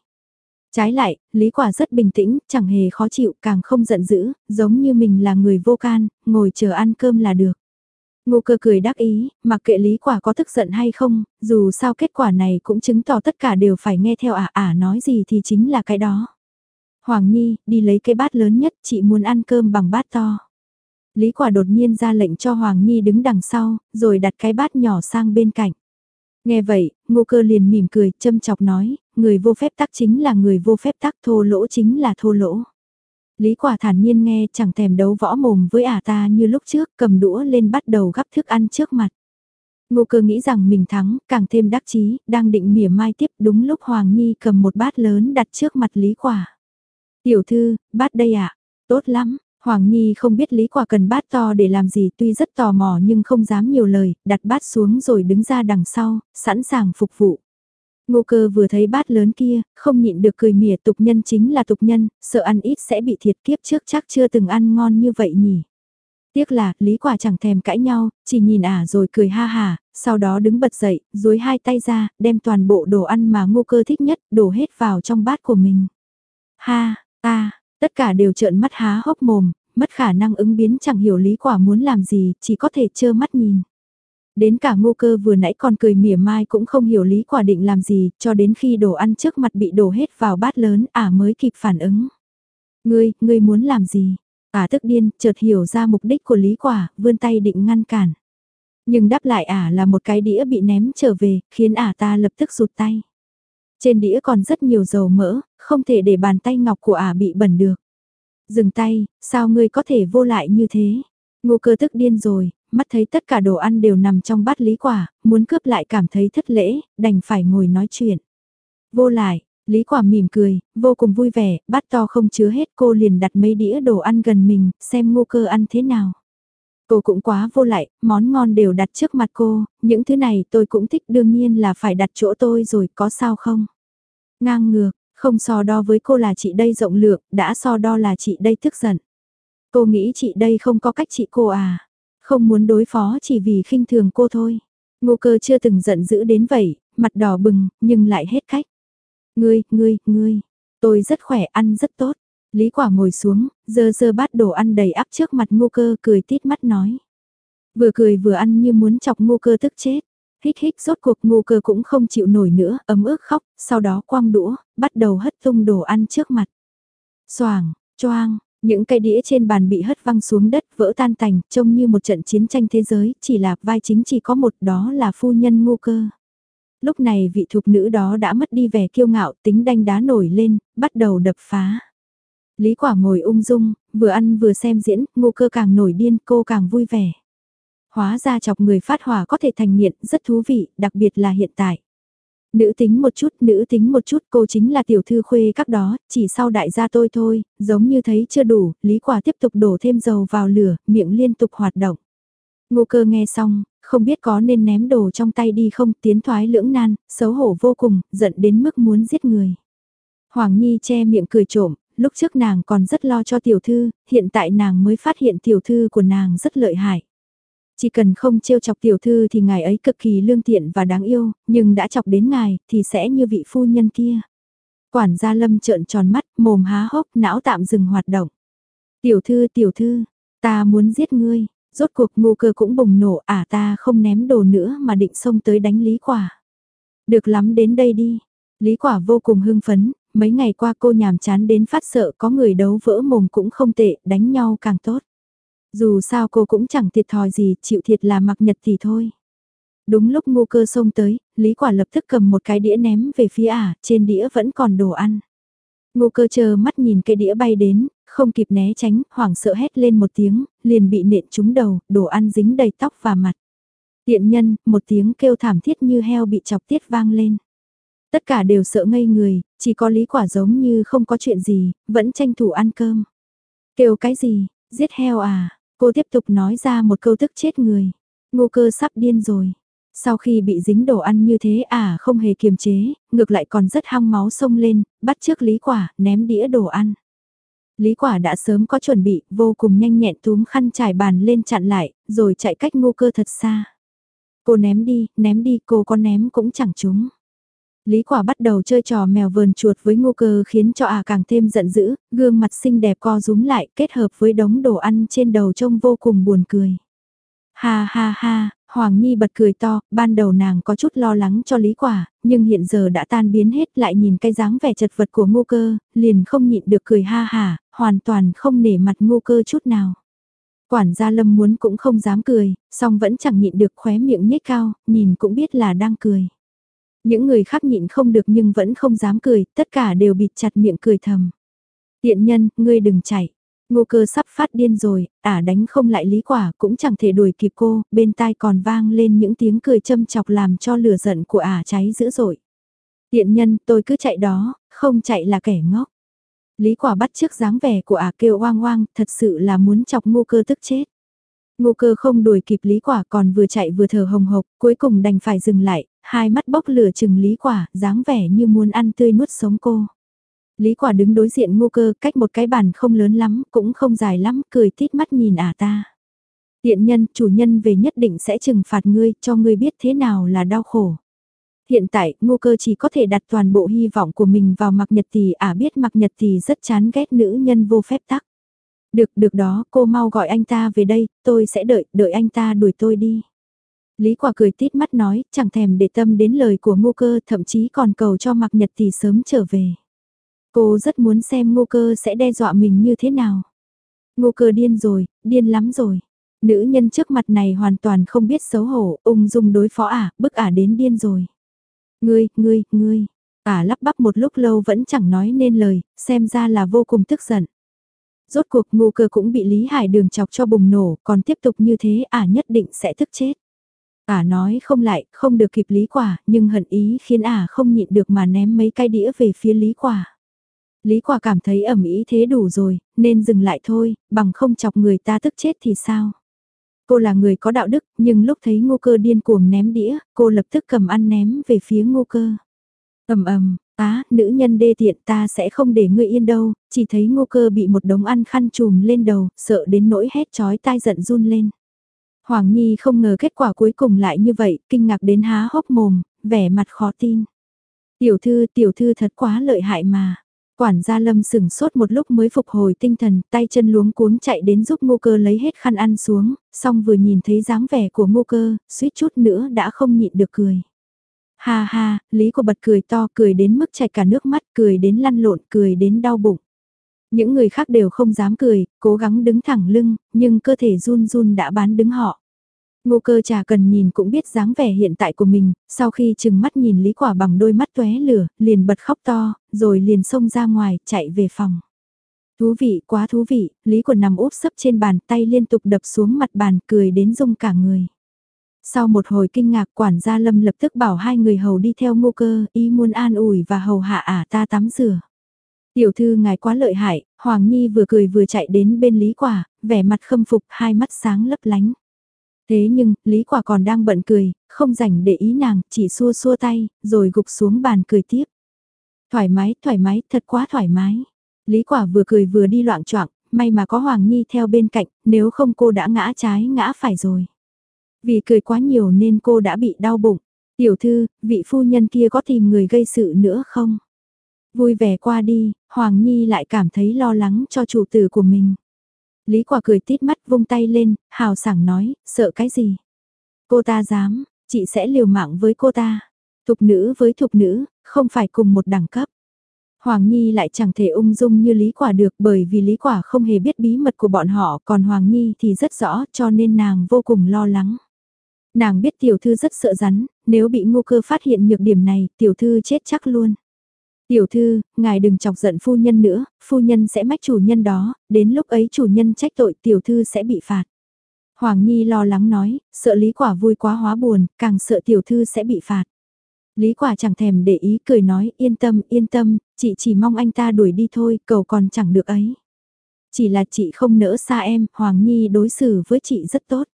Trái lại, Lý Quả rất bình tĩnh, chẳng hề khó chịu, càng không giận dữ, giống như mình là người vô can, ngồi chờ ăn cơm là được. Ngô cơ cười đắc ý, mặc kệ Lý Quả có tức giận hay không, dù sao kết quả này cũng chứng tỏ tất cả đều phải nghe theo ả ả nói gì thì chính là cái đó. Hoàng Nhi, đi lấy cái bát lớn nhất, chị muốn ăn cơm bằng bát to. Lý Quả đột nhiên ra lệnh cho Hoàng Nhi đứng đằng sau, rồi đặt cái bát nhỏ sang bên cạnh. Nghe vậy, ngô cơ liền mỉm cười, châm chọc nói, người vô phép tắc chính là người vô phép tắc, thô lỗ chính là thô lỗ. Lý quả thản nhiên nghe chẳng thèm đấu võ mồm với ả ta như lúc trước cầm đũa lên bắt đầu gắp thức ăn trước mặt. Ngô cơ nghĩ rằng mình thắng, càng thêm đắc chí, đang định mỉa mai tiếp đúng lúc Hoàng Nhi cầm một bát lớn đặt trước mặt Lý quả. Tiểu thư, bát đây ạ, tốt lắm, Hoàng Nhi không biết Lý Quả cần bát to để làm gì tuy rất tò mò nhưng không dám nhiều lời, đặt bát xuống rồi đứng ra đằng sau, sẵn sàng phục vụ. Ngô cơ vừa thấy bát lớn kia, không nhịn được cười mỉa tục nhân chính là tục nhân, sợ ăn ít sẽ bị thiệt kiếp trước chắc chưa từng ăn ngon như vậy nhỉ. Tiếc là, Lý Quả chẳng thèm cãi nhau, chỉ nhìn ả rồi cười ha hà, sau đó đứng bật dậy, duỗi hai tay ra, đem toàn bộ đồ ăn mà ngô cơ thích nhất, đổ hết vào trong bát của mình. Ha, ta, tất cả đều trợn mắt há hốc mồm, mất khả năng ứng biến chẳng hiểu Lý Quả muốn làm gì, chỉ có thể trơ mắt nhìn. Đến cả ngô cơ vừa nãy còn cười mỉa mai cũng không hiểu lý quả định làm gì, cho đến khi đồ ăn trước mặt bị đổ hết vào bát lớn ả mới kịp phản ứng. Ngươi, ngươi muốn làm gì? Ả tức điên, chợt hiểu ra mục đích của lý quả, vươn tay định ngăn cản. Nhưng đáp lại ả là một cái đĩa bị ném trở về, khiến ả ta lập tức rụt tay. Trên đĩa còn rất nhiều dầu mỡ, không thể để bàn tay ngọc của ả bị bẩn được. Dừng tay, sao ngươi có thể vô lại như thế? Ngô cơ tức điên rồi, mắt thấy tất cả đồ ăn đều nằm trong bát lý quả, muốn cướp lại cảm thấy thất lễ, đành phải ngồi nói chuyện. Vô lại, Lý Quả mỉm cười, vô cùng vui vẻ, bát to không chứa hết cô liền đặt mấy đĩa đồ ăn gần mình, xem ngô cơ ăn thế nào. Cô cũng quá vô lại, món ngon đều đặt trước mặt cô, những thứ này tôi cũng thích đương nhiên là phải đặt chỗ tôi rồi, có sao không? Ngang ngược, không so đo với cô là chị đây rộng lượng, đã so đo là chị đây tức giận. Cô nghĩ chị đây không có cách chị cô à? Không muốn đối phó chỉ vì khinh thường cô thôi. Ngô cơ chưa từng giận dữ đến vậy, mặt đỏ bừng, nhưng lại hết cách. Ngươi, ngươi, ngươi, tôi rất khỏe ăn rất tốt. Lý quả ngồi xuống, dơ dơ bát đồ ăn đầy ắp trước mặt ngô cơ cười tít mắt nói. Vừa cười vừa ăn như muốn chọc ngô cơ tức chết. Hích hích rốt cuộc ngô cơ cũng không chịu nổi nữa, ấm ức khóc, sau đó quăng đũa, bắt đầu hất tung đồ ăn trước mặt. Soảng, choang, những cây đĩa trên bàn bị hất văng xuống đất vỡ tan tành, trông như một trận chiến tranh thế giới, chỉ là vai chính chỉ có một đó là phu nhân ngu cơ. Lúc này vị thục nữ đó đã mất đi vẻ kiêu ngạo, tính đanh đá nổi lên, bắt đầu đập phá. Lý quả ngồi ung dung, vừa ăn vừa xem diễn, ngu cơ càng nổi điên, cô càng vui vẻ. Hóa ra chọc người phát hỏa có thể thành nghiện, rất thú vị, đặc biệt là hiện tại. Nữ tính một chút, nữ tính một chút, cô chính là tiểu thư khuê các đó, chỉ sau đại gia tôi thôi, giống như thấy chưa đủ, lý quả tiếp tục đổ thêm dầu vào lửa, miệng liên tục hoạt động. Ngô cơ nghe xong, không biết có nên ném đồ trong tay đi không, tiến thoái lưỡng nan, xấu hổ vô cùng, giận đến mức muốn giết người. Hoàng Nhi che miệng cười trộm, lúc trước nàng còn rất lo cho tiểu thư, hiện tại nàng mới phát hiện tiểu thư của nàng rất lợi hại. Chỉ cần không trêu chọc tiểu thư thì ngài ấy cực kỳ lương thiện và đáng yêu, nhưng đã chọc đến ngài thì sẽ như vị phu nhân kia. Quản gia lâm trợn tròn mắt, mồm há hốc, não tạm dừng hoạt động. Tiểu thư, tiểu thư, ta muốn giết ngươi, rốt cuộc ngu cơ cũng bùng nổ, à ta không ném đồ nữa mà định xông tới đánh lý quả. Được lắm đến đây đi. Lý quả vô cùng hưng phấn, mấy ngày qua cô nhàm chán đến phát sợ có người đấu vỡ mồm cũng không tệ, đánh nhau càng tốt. Dù sao cô cũng chẳng thiệt thòi gì, chịu thiệt là mặc nhật thì thôi. Đúng lúc ngu cơ xông tới, Lý Quả lập tức cầm một cái đĩa ném về phía ả, trên đĩa vẫn còn đồ ăn. Ngô cơ chờ mắt nhìn cái đĩa bay đến, không kịp né tránh, hoảng sợ hét lên một tiếng, liền bị nện trúng đầu, đồ ăn dính đầy tóc và mặt. Tiện nhân, một tiếng kêu thảm thiết như heo bị chọc tiết vang lên. Tất cả đều sợ ngây người, chỉ có lý quả giống như không có chuyện gì, vẫn tranh thủ ăn cơm. Kêu cái gì, giết heo à, Cô tiếp tục nói ra một câu tức chết người. Ngô cơ sắp điên rồi. Sau khi bị dính đồ ăn như thế à không hề kiềm chế, ngược lại còn rất hăng máu sông lên, bắt trước lý quả, ném đĩa đồ ăn. Lý quả đã sớm có chuẩn bị, vô cùng nhanh nhẹn túm khăn trải bàn lên chặn lại, rồi chạy cách ngô cơ thật xa. Cô ném đi, ném đi, cô có ném cũng chẳng trúng. Lý quả bắt đầu chơi trò mèo vờn chuột với ngô cơ khiến cho à càng thêm giận dữ, gương mặt xinh đẹp co rúm lại kết hợp với đống đồ ăn trên đầu trông vô cùng buồn cười. Ha ha ha, Hoàng Nhi bật cười to, ban đầu nàng có chút lo lắng cho Lý Quả, nhưng hiện giờ đã tan biến hết lại nhìn cái dáng vẻ chật vật của ngô cơ, liền không nhịn được cười ha ha, hoàn toàn không nể mặt ngô cơ chút nào. Quản gia lâm muốn cũng không dám cười, song vẫn chẳng nhịn được khóe miệng nhếch cao, nhìn cũng biết là đang cười. Những người khác nhịn không được nhưng vẫn không dám cười, tất cả đều bịt chặt miệng cười thầm. Tiện nhân, ngươi đừng chạy. Ngô cơ sắp phát điên rồi, ả đánh không lại lý quả cũng chẳng thể đuổi kịp cô, bên tai còn vang lên những tiếng cười châm chọc làm cho lửa giận của ả cháy dữ dội. Tiện nhân, tôi cứ chạy đó, không chạy là kẻ ngốc. Lý quả bắt trước dáng vẻ của ả kêu oang oang, thật sự là muốn chọc ngô cơ tức chết. Ngô cơ không đuổi kịp lý quả còn vừa chạy vừa thở hồng hộc, cuối cùng đành phải dừng lại, hai mắt bốc lửa chừng lý quả, dáng vẻ như muốn ăn tươi nuốt sống cô. Lý quả đứng đối diện ngô cơ cách một cái bàn không lớn lắm, cũng không dài lắm, cười tít mắt nhìn ả ta. Tiện nhân, chủ nhân về nhất định sẽ trừng phạt ngươi, cho ngươi biết thế nào là đau khổ. Hiện tại, ngô cơ chỉ có thể đặt toàn bộ hy vọng của mình vào mặc nhật thì ả biết mặc nhật thì rất chán ghét nữ nhân vô phép tắc. Được, được đó, cô mau gọi anh ta về đây, tôi sẽ đợi, đợi anh ta đuổi tôi đi. Lý quả cười tít mắt nói, chẳng thèm để tâm đến lời của ngô cơ, thậm chí còn cầu cho mặc nhật tỷ sớm trở về. Cô rất muốn xem ngô cơ sẽ đe dọa mình như thế nào. Ngô cơ điên rồi, điên lắm rồi. Nữ nhân trước mặt này hoàn toàn không biết xấu hổ, ung dung đối phó ả, bức ả đến điên rồi. Ngươi, ngươi, ngươi. Ả lắp bắp một lúc lâu vẫn chẳng nói nên lời, xem ra là vô cùng tức giận. Rốt cuộc ngô cơ cũng bị Lý Hải đường chọc cho bùng nổ, còn tiếp tục như thế ả nhất định sẽ tức chết. Ả nói không lại, không được kịp Lý Quả, nhưng hận ý khiến ả không nhịn được mà ném mấy cái đĩa về phía Lý Quả. Lý Quả cảm thấy ẩm ý thế đủ rồi, nên dừng lại thôi, bằng không chọc người ta tức chết thì sao. Cô là người có đạo đức, nhưng lúc thấy ngô cơ điên cuồng ném đĩa, cô lập tức cầm ăn ném về phía ngô cơ. ầm ầm, á, nữ nhân đê tiện ta sẽ không để ngươi yên đâu, chỉ thấy ngô cơ bị một đống ăn khăn trùm lên đầu, sợ đến nỗi hét chói tai giận run lên. Hoàng Nhi không ngờ kết quả cuối cùng lại như vậy, kinh ngạc đến há hốc mồm, vẻ mặt khó tin. Tiểu thư, tiểu thư thật quá lợi hại mà. Quản gia lâm sừng sốt một lúc mới phục hồi tinh thần, tay chân luống cuống chạy đến giúp ngô cơ lấy hết khăn ăn xuống, xong vừa nhìn thấy dáng vẻ của ngô cơ, suýt chút nữa đã không nhịn được cười. Ha ha, Lý của bật cười to, cười đến mức chảy cả nước mắt, cười đến lăn lộn, cười đến đau bụng. Những người khác đều không dám cười, cố gắng đứng thẳng lưng, nhưng cơ thể run run đã bán đứng họ. Ngô cơ trà cần nhìn cũng biết dáng vẻ hiện tại của mình, sau khi chừng mắt nhìn Lý Quả bằng đôi mắt tué lửa, liền bật khóc to, rồi liền xông ra ngoài, chạy về phòng. Thú vị, quá thú vị, Lý Quả nằm úp sấp trên bàn tay liên tục đập xuống mặt bàn cười đến rung cả người. Sau một hồi kinh ngạc quản gia lâm lập tức bảo hai người hầu đi theo ngô cơ, ý muốn an ủi và hầu hạ ả ta tắm rửa. Tiểu thư ngài quá lợi hại, Hoàng Nhi vừa cười vừa chạy đến bên Lý Quả, vẻ mặt khâm phục, hai mắt sáng lấp lánh. Thế nhưng, Lý Quả còn đang bận cười, không rảnh để ý nàng, chỉ xua xua tay, rồi gục xuống bàn cười tiếp. Thoải mái, thoải mái, thật quá thoải mái. Lý Quả vừa cười vừa đi loạn choạng, may mà có Hoàng Nhi theo bên cạnh, nếu không cô đã ngã trái ngã phải rồi. Vì cười quá nhiều nên cô đã bị đau bụng. Tiểu thư, vị phu nhân kia có tìm người gây sự nữa không? Vui vẻ qua đi, Hoàng Nhi lại cảm thấy lo lắng cho chủ tử của mình. Lý quả cười tít mắt vung tay lên, hào sảng nói, sợ cái gì? Cô ta dám, chị sẽ liều mạng với cô ta. Thục nữ với thục nữ, không phải cùng một đẳng cấp. Hoàng Nhi lại chẳng thể ung dung như Lý Quả được bởi vì Lý Quả không hề biết bí mật của bọn họ còn Hoàng Nhi thì rất rõ cho nên nàng vô cùng lo lắng. Nàng biết tiểu thư rất sợ rắn, nếu bị ngô cơ phát hiện nhược điểm này tiểu thư chết chắc luôn. Tiểu thư, ngài đừng chọc giận phu nhân nữa, phu nhân sẽ mách chủ nhân đó, đến lúc ấy chủ nhân trách tội tiểu thư sẽ bị phạt. Hoàng Nhi lo lắng nói, sợ Lý Quả vui quá hóa buồn, càng sợ tiểu thư sẽ bị phạt. Lý Quả chẳng thèm để ý cười nói, yên tâm, yên tâm, chị chỉ mong anh ta đuổi đi thôi, cầu còn chẳng được ấy. Chỉ là chị không nỡ xa em, Hoàng Nhi đối xử với chị rất tốt.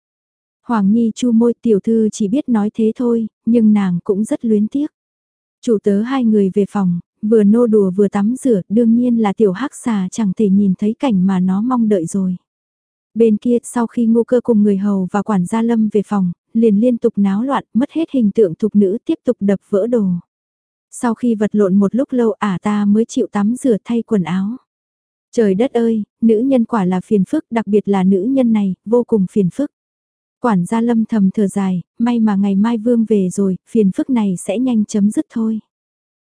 Hoàng Nhi chu môi tiểu thư chỉ biết nói thế thôi, nhưng nàng cũng rất luyến tiếc. Chủ tớ hai người về phòng, vừa nô đùa vừa tắm rửa, đương nhiên là tiểu hắc xà chẳng thể nhìn thấy cảnh mà nó mong đợi rồi. Bên kia sau khi ngô cơ cùng người hầu và quản gia lâm về phòng, liền liên tục náo loạn, mất hết hình tượng thục nữ tiếp tục đập vỡ đồ. Sau khi vật lộn một lúc lâu ả ta mới chịu tắm rửa thay quần áo. Trời đất ơi, nữ nhân quả là phiền phức, đặc biệt là nữ nhân này, vô cùng phiền phức. Quản gia lâm thầm thở dài, may mà ngày mai vương về rồi, phiền phức này sẽ nhanh chấm dứt thôi.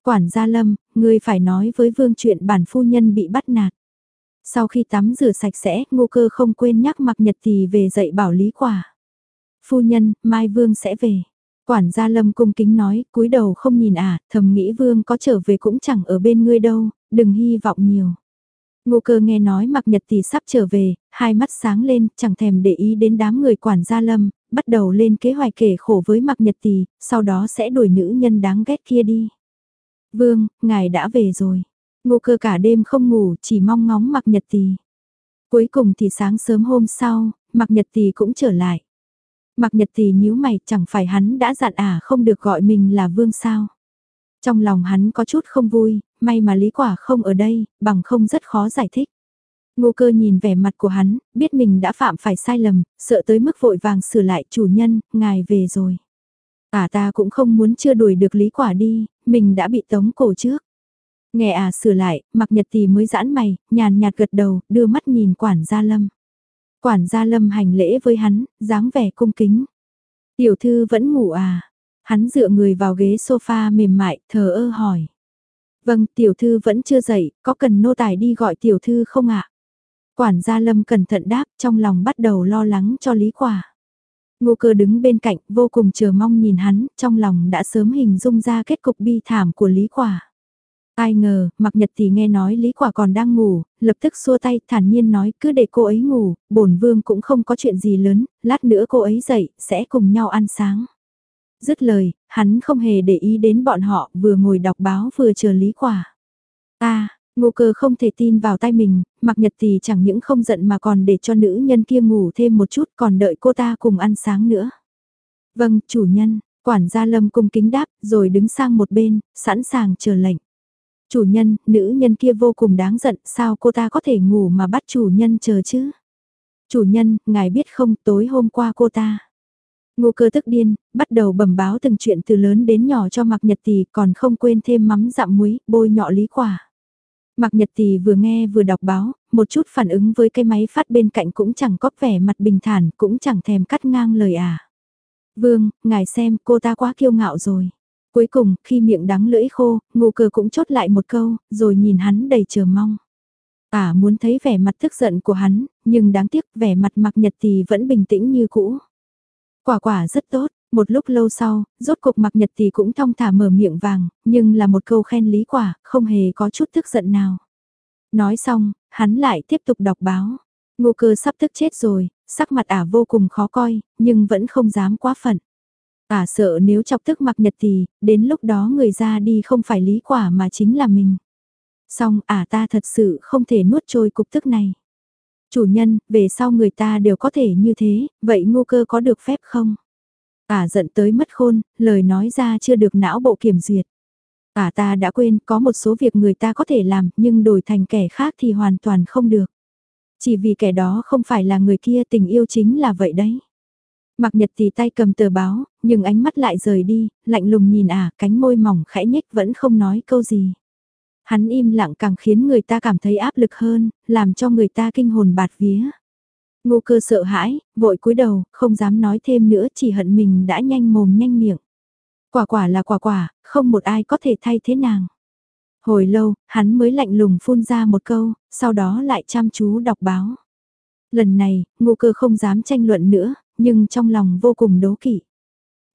Quản gia lâm, ngươi phải nói với vương chuyện bản phu nhân bị bắt nạt. Sau khi tắm rửa sạch sẽ, ngô cơ không quên nhắc mặc nhật thì về dạy bảo lý quả. Phu nhân, mai vương sẽ về. Quản gia lâm cung kính nói, cúi đầu không nhìn à, thầm nghĩ vương có trở về cũng chẳng ở bên ngươi đâu, đừng hy vọng nhiều. Ngô cơ nghe nói mặc nhật thì sắp trở về, hai mắt sáng lên, chẳng thèm để ý đến đám người quản gia lâm, bắt đầu lên kế hoạch kể khổ với mặc nhật tỷ, sau đó sẽ đuổi nữ nhân đáng ghét kia đi. Vương, ngài đã về rồi. Ngô cơ cả đêm không ngủ, chỉ mong ngóng mặc nhật Tì. Cuối cùng thì sáng sớm hôm sau, mặc nhật Tì cũng trở lại. Mặc nhật Tì nhíu mày chẳng phải hắn đã dặn à không được gọi mình là vương sao. Trong lòng hắn có chút không vui, may mà lý quả không ở đây, bằng không rất khó giải thích. Ngô cơ nhìn vẻ mặt của hắn, biết mình đã phạm phải sai lầm, sợ tới mức vội vàng sửa lại chủ nhân, ngài về rồi. À ta cũng không muốn chưa đuổi được lý quả đi, mình đã bị tống cổ trước. Nghe à sửa lại, mặc nhật thì mới giãn mày, nhàn nhạt gật đầu, đưa mắt nhìn quản gia lâm. Quản gia lâm hành lễ với hắn, dáng vẻ cung kính. Tiểu thư vẫn ngủ à? Hắn dựa người vào ghế sofa mềm mại, thờ ơ hỏi. Vâng, tiểu thư vẫn chưa dậy, có cần nô tài đi gọi tiểu thư không ạ? Quản gia lâm cẩn thận đáp, trong lòng bắt đầu lo lắng cho lý quả. Ngô cơ đứng bên cạnh, vô cùng chờ mong nhìn hắn, trong lòng đã sớm hình dung ra kết cục bi thảm của lý quả. Ai ngờ, mặc nhật thì nghe nói Lý Quả còn đang ngủ, lập tức xua tay thản nhiên nói cứ để cô ấy ngủ, bổn vương cũng không có chuyện gì lớn, lát nữa cô ấy dậy, sẽ cùng nhau ăn sáng. Dứt lời, hắn không hề để ý đến bọn họ vừa ngồi đọc báo vừa chờ Lý Quả. Ta, ngô cơ không thể tin vào tay mình, mặc nhật thì chẳng những không giận mà còn để cho nữ nhân kia ngủ thêm một chút còn đợi cô ta cùng ăn sáng nữa. Vâng, chủ nhân, quản gia lâm cung kính đáp rồi đứng sang một bên, sẵn sàng chờ lệnh. Chủ nhân, nữ nhân kia vô cùng đáng giận, sao cô ta có thể ngủ mà bắt chủ nhân chờ chứ? Chủ nhân, ngài biết không, tối hôm qua cô ta. Ngô cơ tức điên, bắt đầu bẩm báo từng chuyện từ lớn đến nhỏ cho Mạc Nhật Tì còn không quên thêm mắm dặm muối, bôi nhọ lý quả. Mạc Nhật Tì vừa nghe vừa đọc báo, một chút phản ứng với cái máy phát bên cạnh cũng chẳng có vẻ mặt bình thản, cũng chẳng thèm cắt ngang lời à. Vương, ngài xem cô ta quá kiêu ngạo rồi. Cuối cùng, khi miệng đắng lưỡi khô, ngô cơ cũng chốt lại một câu, rồi nhìn hắn đầy chờ mong. À muốn thấy vẻ mặt tức giận của hắn, nhưng đáng tiếc vẻ mặt mạc nhật thì vẫn bình tĩnh như cũ. Quả quả rất tốt, một lúc lâu sau, rốt cục mặc nhật thì cũng thong thả mở miệng vàng, nhưng là một câu khen lý quả, không hề có chút tức giận nào. Nói xong, hắn lại tiếp tục đọc báo. Ngô cơ sắp tức chết rồi, sắc mặt ả vô cùng khó coi, nhưng vẫn không dám quá phận. Ả sợ nếu chọc tức mặc nhật thì, đến lúc đó người ra đi không phải lý quả mà chính là mình. Xong ả ta thật sự không thể nuốt trôi cục tức này. Chủ nhân, về sau người ta đều có thể như thế, vậy ngô cơ có được phép không? Ả giận tới mất khôn, lời nói ra chưa được não bộ kiểm duyệt. Ả ta đã quên có một số việc người ta có thể làm nhưng đổi thành kẻ khác thì hoàn toàn không được. Chỉ vì kẻ đó không phải là người kia tình yêu chính là vậy đấy. Mặc nhật thì tay cầm tờ báo, nhưng ánh mắt lại rời đi, lạnh lùng nhìn à, cánh môi mỏng khẽ nhếch vẫn không nói câu gì. Hắn im lặng càng khiến người ta cảm thấy áp lực hơn, làm cho người ta kinh hồn bạt vía. Ngô cơ sợ hãi, vội cúi đầu, không dám nói thêm nữa chỉ hận mình đã nhanh mồm nhanh miệng. Quả quả là quả quả, không một ai có thể thay thế nàng. Hồi lâu, hắn mới lạnh lùng phun ra một câu, sau đó lại chăm chú đọc báo. Lần này, ngô cơ không dám tranh luận nữa, nhưng trong lòng vô cùng đố kỵ.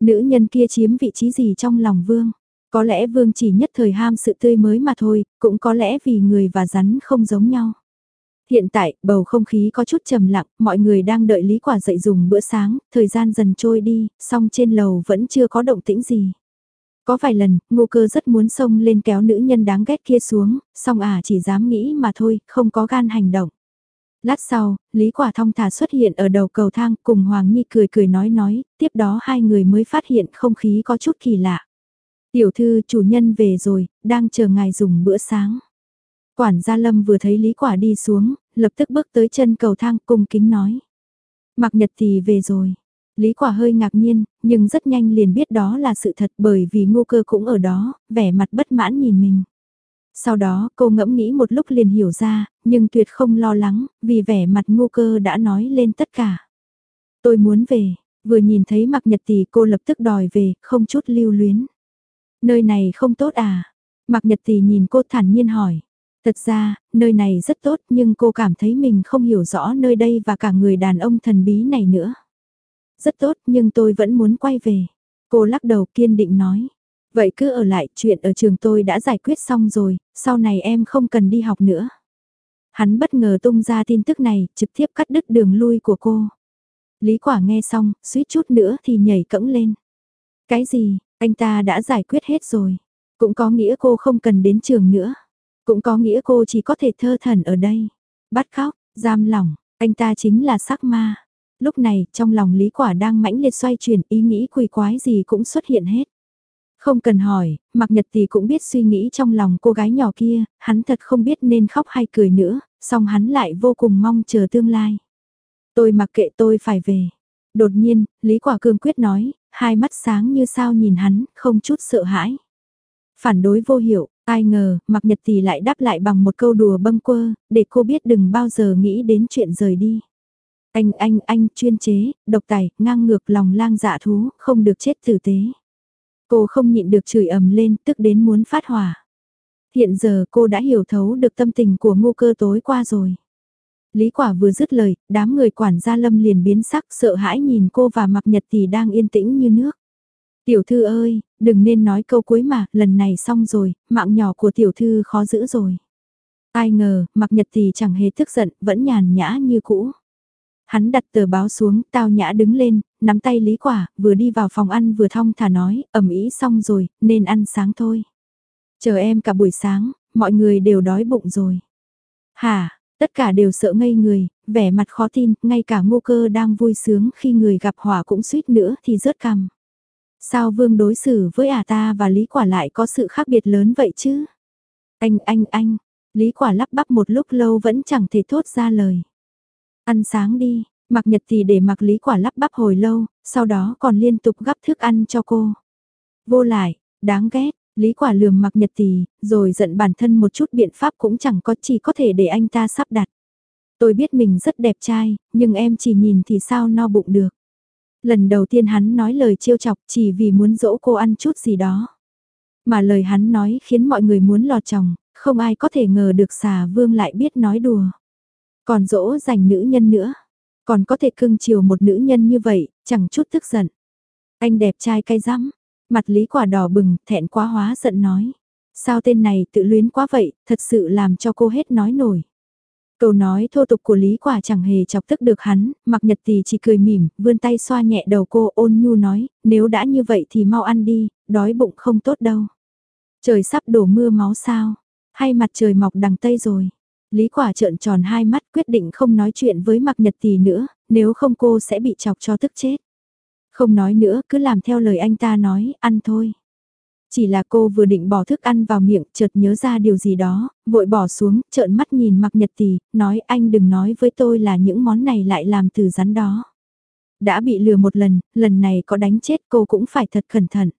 Nữ nhân kia chiếm vị trí gì trong lòng vương? Có lẽ vương chỉ nhất thời ham sự tươi mới mà thôi, cũng có lẽ vì người và rắn không giống nhau. Hiện tại, bầu không khí có chút trầm lặng, mọi người đang đợi Lý Quả dậy dùng bữa sáng, thời gian dần trôi đi, song trên lầu vẫn chưa có động tĩnh gì. Có vài lần, ngô cơ rất muốn xông lên kéo nữ nhân đáng ghét kia xuống, song à chỉ dám nghĩ mà thôi, không có gan hành động. Lát sau, Lý Quả Thong thả xuất hiện ở đầu cầu thang cùng Hoàng Nhi cười cười nói nói, tiếp đó hai người mới phát hiện không khí có chút kỳ lạ. Tiểu thư chủ nhân về rồi, đang chờ ngài dùng bữa sáng. Quản gia Lâm vừa thấy Lý Quả đi xuống, lập tức bước tới chân cầu thang cung kính nói. Mặc nhật thì về rồi. Lý quả hơi ngạc nhiên, nhưng rất nhanh liền biết đó là sự thật bởi vì ngô cơ cũng ở đó, vẻ mặt bất mãn nhìn mình. Sau đó cô ngẫm nghĩ một lúc liền hiểu ra, nhưng tuyệt không lo lắng, vì vẻ mặt ngô cơ đã nói lên tất cả. Tôi muốn về, vừa nhìn thấy mặc nhật tỷ cô lập tức đòi về, không chút lưu luyến. Nơi này không tốt à? Mặc nhật tỷ nhìn cô thản nhiên hỏi. Thật ra, nơi này rất tốt nhưng cô cảm thấy mình không hiểu rõ nơi đây và cả người đàn ông thần bí này nữa. Rất tốt nhưng tôi vẫn muốn quay về. Cô lắc đầu kiên định nói. Vậy cứ ở lại, chuyện ở trường tôi đã giải quyết xong rồi, sau này em không cần đi học nữa. Hắn bất ngờ tung ra tin tức này, trực tiếp cắt đứt đường lui của cô. Lý quả nghe xong, suýt chút nữa thì nhảy cẫng lên. Cái gì, anh ta đã giải quyết hết rồi. Cũng có nghĩa cô không cần đến trường nữa. Cũng có nghĩa cô chỉ có thể thơ thần ở đây. Bắt khóc, giam lỏng, anh ta chính là sắc ma. Lúc này, trong lòng Lý Quả đang mãnh liệt xoay chuyển ý nghĩ quỷ quái gì cũng xuất hiện hết. Không cần hỏi, Mạc Nhật thì cũng biết suy nghĩ trong lòng cô gái nhỏ kia, hắn thật không biết nên khóc hay cười nữa, song hắn lại vô cùng mong chờ tương lai. Tôi mặc kệ tôi phải về. Đột nhiên, Lý Quả Cương quyết nói, hai mắt sáng như sao nhìn hắn, không chút sợ hãi. Phản đối vô hiệu, ai ngờ, Mạc Nhật thì lại đáp lại bằng một câu đùa bâng quơ, để cô biết đừng bao giờ nghĩ đến chuyện rời đi. Anh anh anh chuyên chế, độc tài, ngang ngược lòng lang dạ thú, không được chết tử tế. Cô không nhịn được chửi ầm lên tức đến muốn phát hỏa. Hiện giờ cô đã hiểu thấu được tâm tình của ngu cơ tối qua rồi. Lý quả vừa dứt lời, đám người quản gia lâm liền biến sắc sợ hãi nhìn cô và mặc nhật thì đang yên tĩnh như nước. Tiểu thư ơi, đừng nên nói câu cuối mà, lần này xong rồi, mạng nhỏ của tiểu thư khó giữ rồi. Ai ngờ, mặc nhật tỷ chẳng hề tức giận, vẫn nhàn nhã như cũ. Hắn đặt tờ báo xuống, tao nhã đứng lên, nắm tay Lý Quả, vừa đi vào phòng ăn vừa thong thả nói, ẩm ý xong rồi, nên ăn sáng thôi. Chờ em cả buổi sáng, mọi người đều đói bụng rồi. Hả, tất cả đều sợ ngây người, vẻ mặt khó tin, ngay cả ngô cơ đang vui sướng khi người gặp hỏa cũng suýt nữa thì rớt cằm. Sao vương đối xử với ả ta và Lý Quả lại có sự khác biệt lớn vậy chứ? Anh, anh, anh, Lý Quả lắp bắp một lúc lâu vẫn chẳng thể thốt ra lời. Ăn sáng đi, mặc nhật thì để mặc lý quả lắp bắp hồi lâu, sau đó còn liên tục gắp thức ăn cho cô. Vô lại, đáng ghét, lý quả lườm mặc nhật tì, rồi giận bản thân một chút biện pháp cũng chẳng có chỉ có thể để anh ta sắp đặt. Tôi biết mình rất đẹp trai, nhưng em chỉ nhìn thì sao no bụng được. Lần đầu tiên hắn nói lời trêu chọc chỉ vì muốn dỗ cô ăn chút gì đó. Mà lời hắn nói khiến mọi người muốn lọt chồng, không ai có thể ngờ được xà vương lại biết nói đùa. Còn dỗ dành nữ nhân nữa. Còn có thể cưng chiều một nữ nhân như vậy, chẳng chút tức giận. Anh đẹp trai cay rắm. Mặt lý quả đỏ bừng, thẹn quá hóa giận nói. Sao tên này tự luyến quá vậy, thật sự làm cho cô hết nói nổi. Câu nói thô tục của Lý Quả chẳng hề chọc tức được hắn, mặc nhật thì chỉ cười mỉm, vươn tay xoa nhẹ đầu cô ôn nhu nói, nếu đã như vậy thì mau ăn đi, đói bụng không tốt đâu. Trời sắp đổ mưa máu sao, hay mặt trời mọc đằng Tây rồi. Lý quả trợn tròn hai mắt quyết định không nói chuyện với Mạc Nhật Tỷ nữa, nếu không cô sẽ bị chọc cho tức chết. Không nói nữa, cứ làm theo lời anh ta nói, ăn thôi. Chỉ là cô vừa định bỏ thức ăn vào miệng, chợt nhớ ra điều gì đó, vội bỏ xuống, trợn mắt nhìn mặc Nhật Tỷ, nói anh đừng nói với tôi là những món này lại làm từ rắn đó. Đã bị lừa một lần, lần này có đánh chết cô cũng phải thật cẩn thận.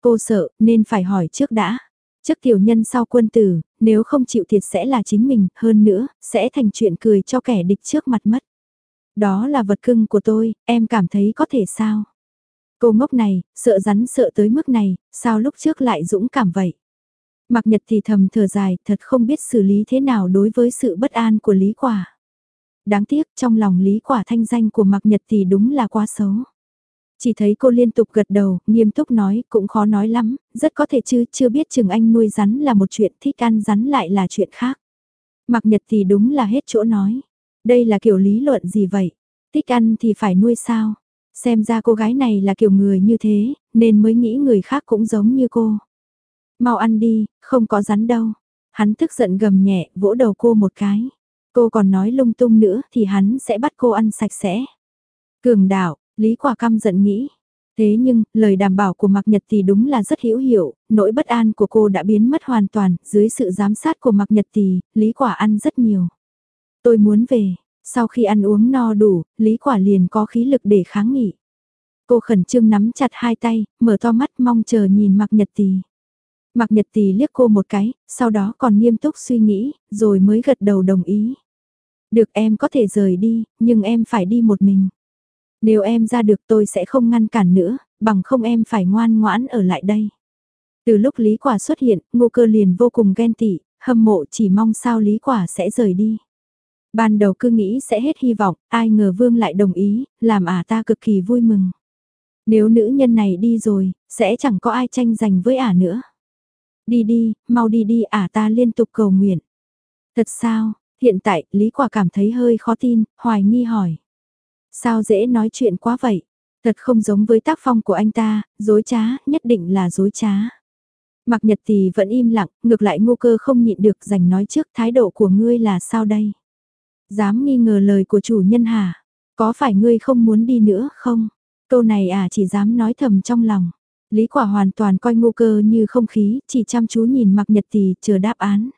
Cô sợ, nên phải hỏi trước đã. Trước tiểu nhân sau quân tử, nếu không chịu thiệt sẽ là chính mình, hơn nữa, sẽ thành chuyện cười cho kẻ địch trước mặt mất. Đó là vật cưng của tôi, em cảm thấy có thể sao? Cô ngốc này, sợ rắn sợ tới mức này, sao lúc trước lại dũng cảm vậy? Mặc nhật thì thầm thở dài, thật không biết xử lý thế nào đối với sự bất an của Lý Quả. Đáng tiếc trong lòng Lý Quả thanh danh của Mặc nhật thì đúng là quá xấu. Chỉ thấy cô liên tục gật đầu, nghiêm túc nói, cũng khó nói lắm, rất có thể chứ, chưa biết chừng anh nuôi rắn là một chuyện, thích ăn rắn lại là chuyện khác. Mặc nhật thì đúng là hết chỗ nói. Đây là kiểu lý luận gì vậy? Thích ăn thì phải nuôi sao? Xem ra cô gái này là kiểu người như thế, nên mới nghĩ người khác cũng giống như cô. Mau ăn đi, không có rắn đâu. Hắn tức giận gầm nhẹ, vỗ đầu cô một cái. Cô còn nói lung tung nữa thì hắn sẽ bắt cô ăn sạch sẽ. Cường đạo, Lý Quả căm giận nghĩ. Thế nhưng, lời đảm bảo của Mạc Nhật thì đúng là rất hữu hiệu, nỗi bất an của cô đã biến mất hoàn toàn, dưới sự giám sát của Mạc Nhật thì, Lý Quả ăn rất nhiều. Tôi muốn về, sau khi ăn uống no đủ, Lý Quả liền có khí lực để kháng nghị. Cô khẩn trương nắm chặt hai tay, mở to mắt mong chờ nhìn Mạc Nhật Tì. Mạc Nhật Tì liếc cô một cái, sau đó còn nghiêm túc suy nghĩ, rồi mới gật đầu đồng ý. Được em có thể rời đi, nhưng em phải đi một mình. Nếu em ra được tôi sẽ không ngăn cản nữa, bằng không em phải ngoan ngoãn ở lại đây. Từ lúc Lý Quả xuất hiện, ngô cơ liền vô cùng ghen tị, hâm mộ chỉ mong sao Lý Quả sẽ rời đi. Ban đầu cứ nghĩ sẽ hết hy vọng, ai ngờ Vương lại đồng ý, làm ả ta cực kỳ vui mừng. Nếu nữ nhân này đi rồi, sẽ chẳng có ai tranh giành với ả nữa. Đi đi, mau đi đi ả ta liên tục cầu nguyện. Thật sao, hiện tại Lý Quả cảm thấy hơi khó tin, hoài nghi hỏi. Sao dễ nói chuyện quá vậy? Thật không giống với tác phong của anh ta, dối trá, nhất định là dối trá. Mặc nhật thì vẫn im lặng, ngược lại ngô cơ không nhịn được giành nói trước thái độ của ngươi là sao đây? Dám nghi ngờ lời của chủ nhân hả? Có phải ngươi không muốn đi nữa không? Câu này à chỉ dám nói thầm trong lòng. Lý quả hoàn toàn coi ngô cơ như không khí, chỉ chăm chú nhìn mặc nhật tỷ chờ đáp án.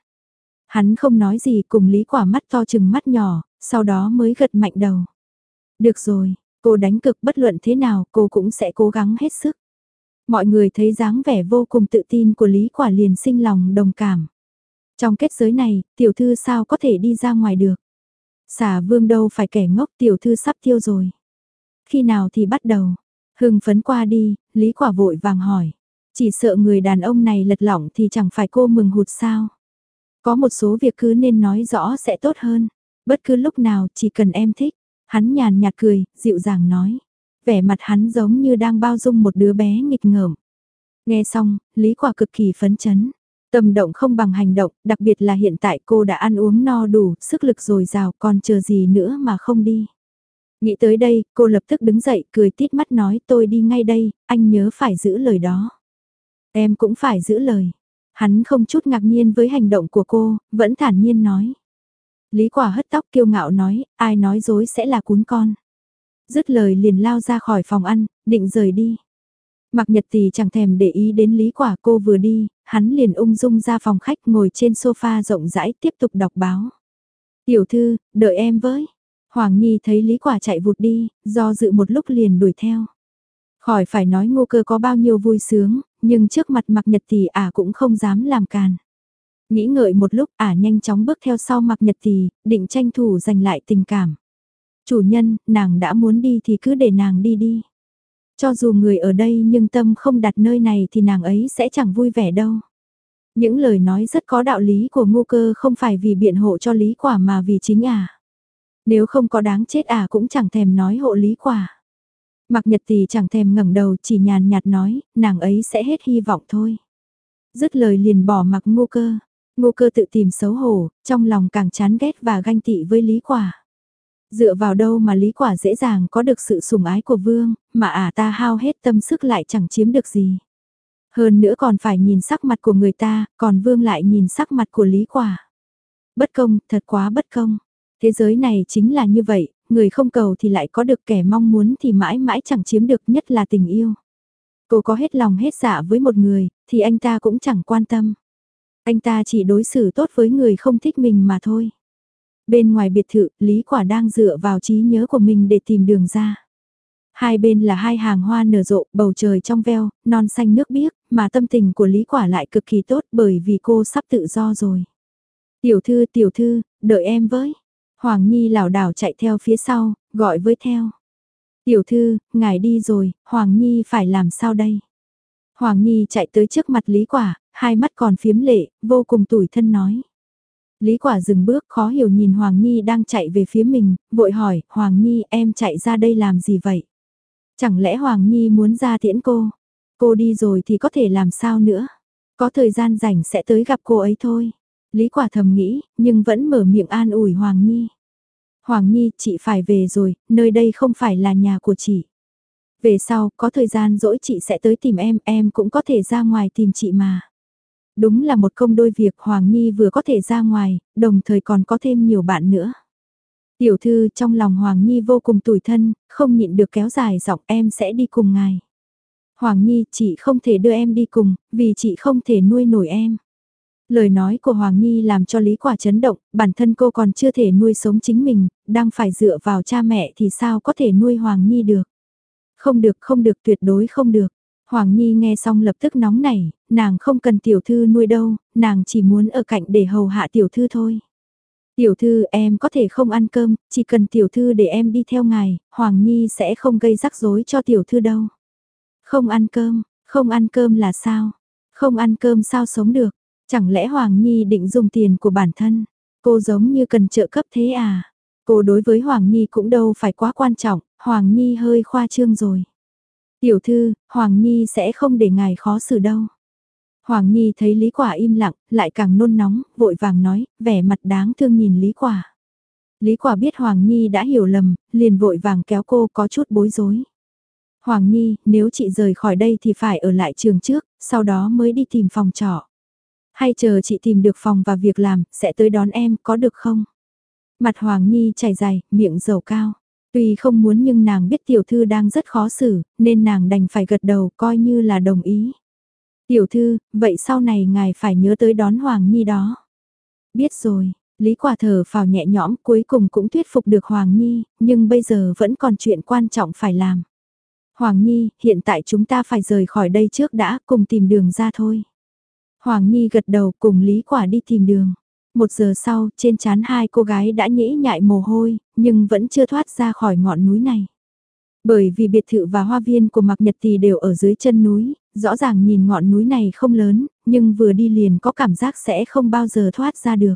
Hắn không nói gì cùng lý quả mắt to chừng mắt nhỏ, sau đó mới gật mạnh đầu. Được rồi, cô đánh cực bất luận thế nào cô cũng sẽ cố gắng hết sức. Mọi người thấy dáng vẻ vô cùng tự tin của Lý Quả liền sinh lòng đồng cảm. Trong kết giới này, tiểu thư sao có thể đi ra ngoài được? Xả vương đâu phải kẻ ngốc tiểu thư sắp tiêu rồi. Khi nào thì bắt đầu? Hưng phấn qua đi, Lý Quả vội vàng hỏi. Chỉ sợ người đàn ông này lật lỏng thì chẳng phải cô mừng hụt sao. Có một số việc cứ nên nói rõ sẽ tốt hơn. Bất cứ lúc nào chỉ cần em thích. Hắn nhàn nhạt cười, dịu dàng nói. Vẻ mặt hắn giống như đang bao dung một đứa bé nghịch ngợm. Nghe xong, Lý Quả cực kỳ phấn chấn. Tâm động không bằng hành động, đặc biệt là hiện tại cô đã ăn uống no đủ, sức lực dồi dào, còn chờ gì nữa mà không đi. Nghĩ tới đây, cô lập tức đứng dậy, cười tít mắt nói tôi đi ngay đây, anh nhớ phải giữ lời đó. Em cũng phải giữ lời. Hắn không chút ngạc nhiên với hành động của cô, vẫn thản nhiên nói. Lý quả hất tóc kiêu ngạo nói, ai nói dối sẽ là cún con. Dứt lời liền lao ra khỏi phòng ăn, định rời đi. Mạc nhật thì chẳng thèm để ý đến lý quả cô vừa đi, hắn liền ung dung ra phòng khách ngồi trên sofa rộng rãi tiếp tục đọc báo. Tiểu thư, đợi em với. Hoàng Nhi thấy Lý Quả chạy vụt đi, do dự một lúc liền đuổi theo. Khỏi phải nói ngô cơ có bao nhiêu vui sướng, nhưng trước mặt Mạc nhật thì ả cũng không dám làm càn. Nghĩ ngợi một lúc ả nhanh chóng bước theo sau Mạc nhật thì, định tranh thủ giành lại tình cảm. Chủ nhân, nàng đã muốn đi thì cứ để nàng đi đi. Cho dù người ở đây nhưng tâm không đặt nơi này thì nàng ấy sẽ chẳng vui vẻ đâu. Những lời nói rất có đạo lý của ngu cơ không phải vì biện hộ cho lý quả mà vì chính à? Nếu không có đáng chết à cũng chẳng thèm nói hộ lý quả. Mặc nhật thì chẳng thèm ngẩng đầu chỉ nhàn nhạt nói, nàng ấy sẽ hết hy vọng thôi. Dứt lời liền bỏ mặc ngu cơ. Ngu cơ tự tìm xấu hổ, trong lòng càng chán ghét và ganh tị với lý quả. Dựa vào đâu mà lý quả dễ dàng có được sự sủng ái của vương, mà ả ta hao hết tâm sức lại chẳng chiếm được gì. Hơn nữa còn phải nhìn sắc mặt của người ta, còn vương lại nhìn sắc mặt của lý quả. Bất công, thật quá bất công. Thế giới này chính là như vậy, người không cầu thì lại có được kẻ mong muốn thì mãi mãi chẳng chiếm được nhất là tình yêu. Cô có hết lòng hết dạ với một người, thì anh ta cũng chẳng quan tâm. Anh ta chỉ đối xử tốt với người không thích mình mà thôi. Bên ngoài biệt thự, Lý Quả đang dựa vào trí nhớ của mình để tìm đường ra. Hai bên là hai hàng hoa nở rộ, bầu trời trong veo, non xanh nước biếc, mà tâm tình của Lý Quả lại cực kỳ tốt bởi vì cô sắp tự do rồi. Tiểu thư, tiểu thư, đợi em với. Hoàng Nhi lảo đảo chạy theo phía sau, gọi với theo. Tiểu thư, ngài đi rồi, Hoàng Nhi phải làm sao đây? Hoàng Nhi chạy tới trước mặt Lý Quả, hai mắt còn phiếm lệ, vô cùng tủi thân nói. Lý Quả dừng bước khó hiểu nhìn Hoàng Nhi đang chạy về phía mình, vội hỏi, Hoàng Nhi em chạy ra đây làm gì vậy? Chẳng lẽ Hoàng Nhi muốn ra tiễn cô? Cô đi rồi thì có thể làm sao nữa? Có thời gian rảnh sẽ tới gặp cô ấy thôi. Lý Quả thầm nghĩ, nhưng vẫn mở miệng an ủi Hoàng Nhi. Hoàng Nhi, chị phải về rồi, nơi đây không phải là nhà của chị. Về sau, có thời gian rỗi chị sẽ tới tìm em, em cũng có thể ra ngoài tìm chị mà. Đúng là một công đôi việc Hoàng Nhi vừa có thể ra ngoài, đồng thời còn có thêm nhiều bạn nữa. Tiểu thư trong lòng Hoàng Nhi vô cùng tủi thân, không nhịn được kéo dài giọng em sẽ đi cùng ngài. Hoàng Nhi chị không thể đưa em đi cùng, vì chị không thể nuôi nổi em. Lời nói của Hoàng Nhi làm cho Lý Quả chấn động, bản thân cô còn chưa thể nuôi sống chính mình, đang phải dựa vào cha mẹ thì sao có thể nuôi Hoàng Nhi được. Không được không được tuyệt đối không được. Hoàng Nhi nghe xong lập tức nóng nảy, nàng không cần tiểu thư nuôi đâu, nàng chỉ muốn ở cạnh để hầu hạ tiểu thư thôi. Tiểu thư em có thể không ăn cơm, chỉ cần tiểu thư để em đi theo ngài, Hoàng Nhi sẽ không gây rắc rối cho tiểu thư đâu. Không ăn cơm, không ăn cơm là sao? Không ăn cơm sao sống được? Chẳng lẽ Hoàng Nhi định dùng tiền của bản thân? Cô giống như cần trợ cấp thế à? Cô đối với Hoàng Nhi cũng đâu phải quá quan trọng, Hoàng Nhi hơi khoa trương rồi. Tiểu thư, Hoàng Nhi sẽ không để ngài khó xử đâu. Hoàng Nhi thấy Lý Quả im lặng, lại càng nôn nóng, vội vàng nói, vẻ mặt đáng thương nhìn Lý Quả. Lý Quả biết Hoàng Nhi đã hiểu lầm, liền vội vàng kéo cô có chút bối rối. Hoàng Nhi, nếu chị rời khỏi đây thì phải ở lại trường trước, sau đó mới đi tìm phòng trọ. Hay chờ chị tìm được phòng và việc làm, sẽ tới đón em, có được không? Mặt Hoàng Nhi chảy dài, miệng dầu cao. Tuy không muốn nhưng nàng biết tiểu thư đang rất khó xử, nên nàng đành phải gật đầu coi như là đồng ý. Tiểu thư, vậy sau này ngài phải nhớ tới đón Hoàng Nhi đó. Biết rồi, Lý Quả thở phào nhẹ nhõm cuối cùng cũng thuyết phục được Hoàng Nhi, nhưng bây giờ vẫn còn chuyện quan trọng phải làm. Hoàng Nhi, hiện tại chúng ta phải rời khỏi đây trước đã, cùng tìm đường ra thôi. Hoàng Nhi gật đầu cùng Lý Quả đi tìm đường. Một giờ sau, trên chán hai cô gái đã nhễ nhại mồ hôi, nhưng vẫn chưa thoát ra khỏi ngọn núi này. Bởi vì biệt thự và hoa viên của Mạc Nhật Tì đều ở dưới chân núi, rõ ràng nhìn ngọn núi này không lớn, nhưng vừa đi liền có cảm giác sẽ không bao giờ thoát ra được.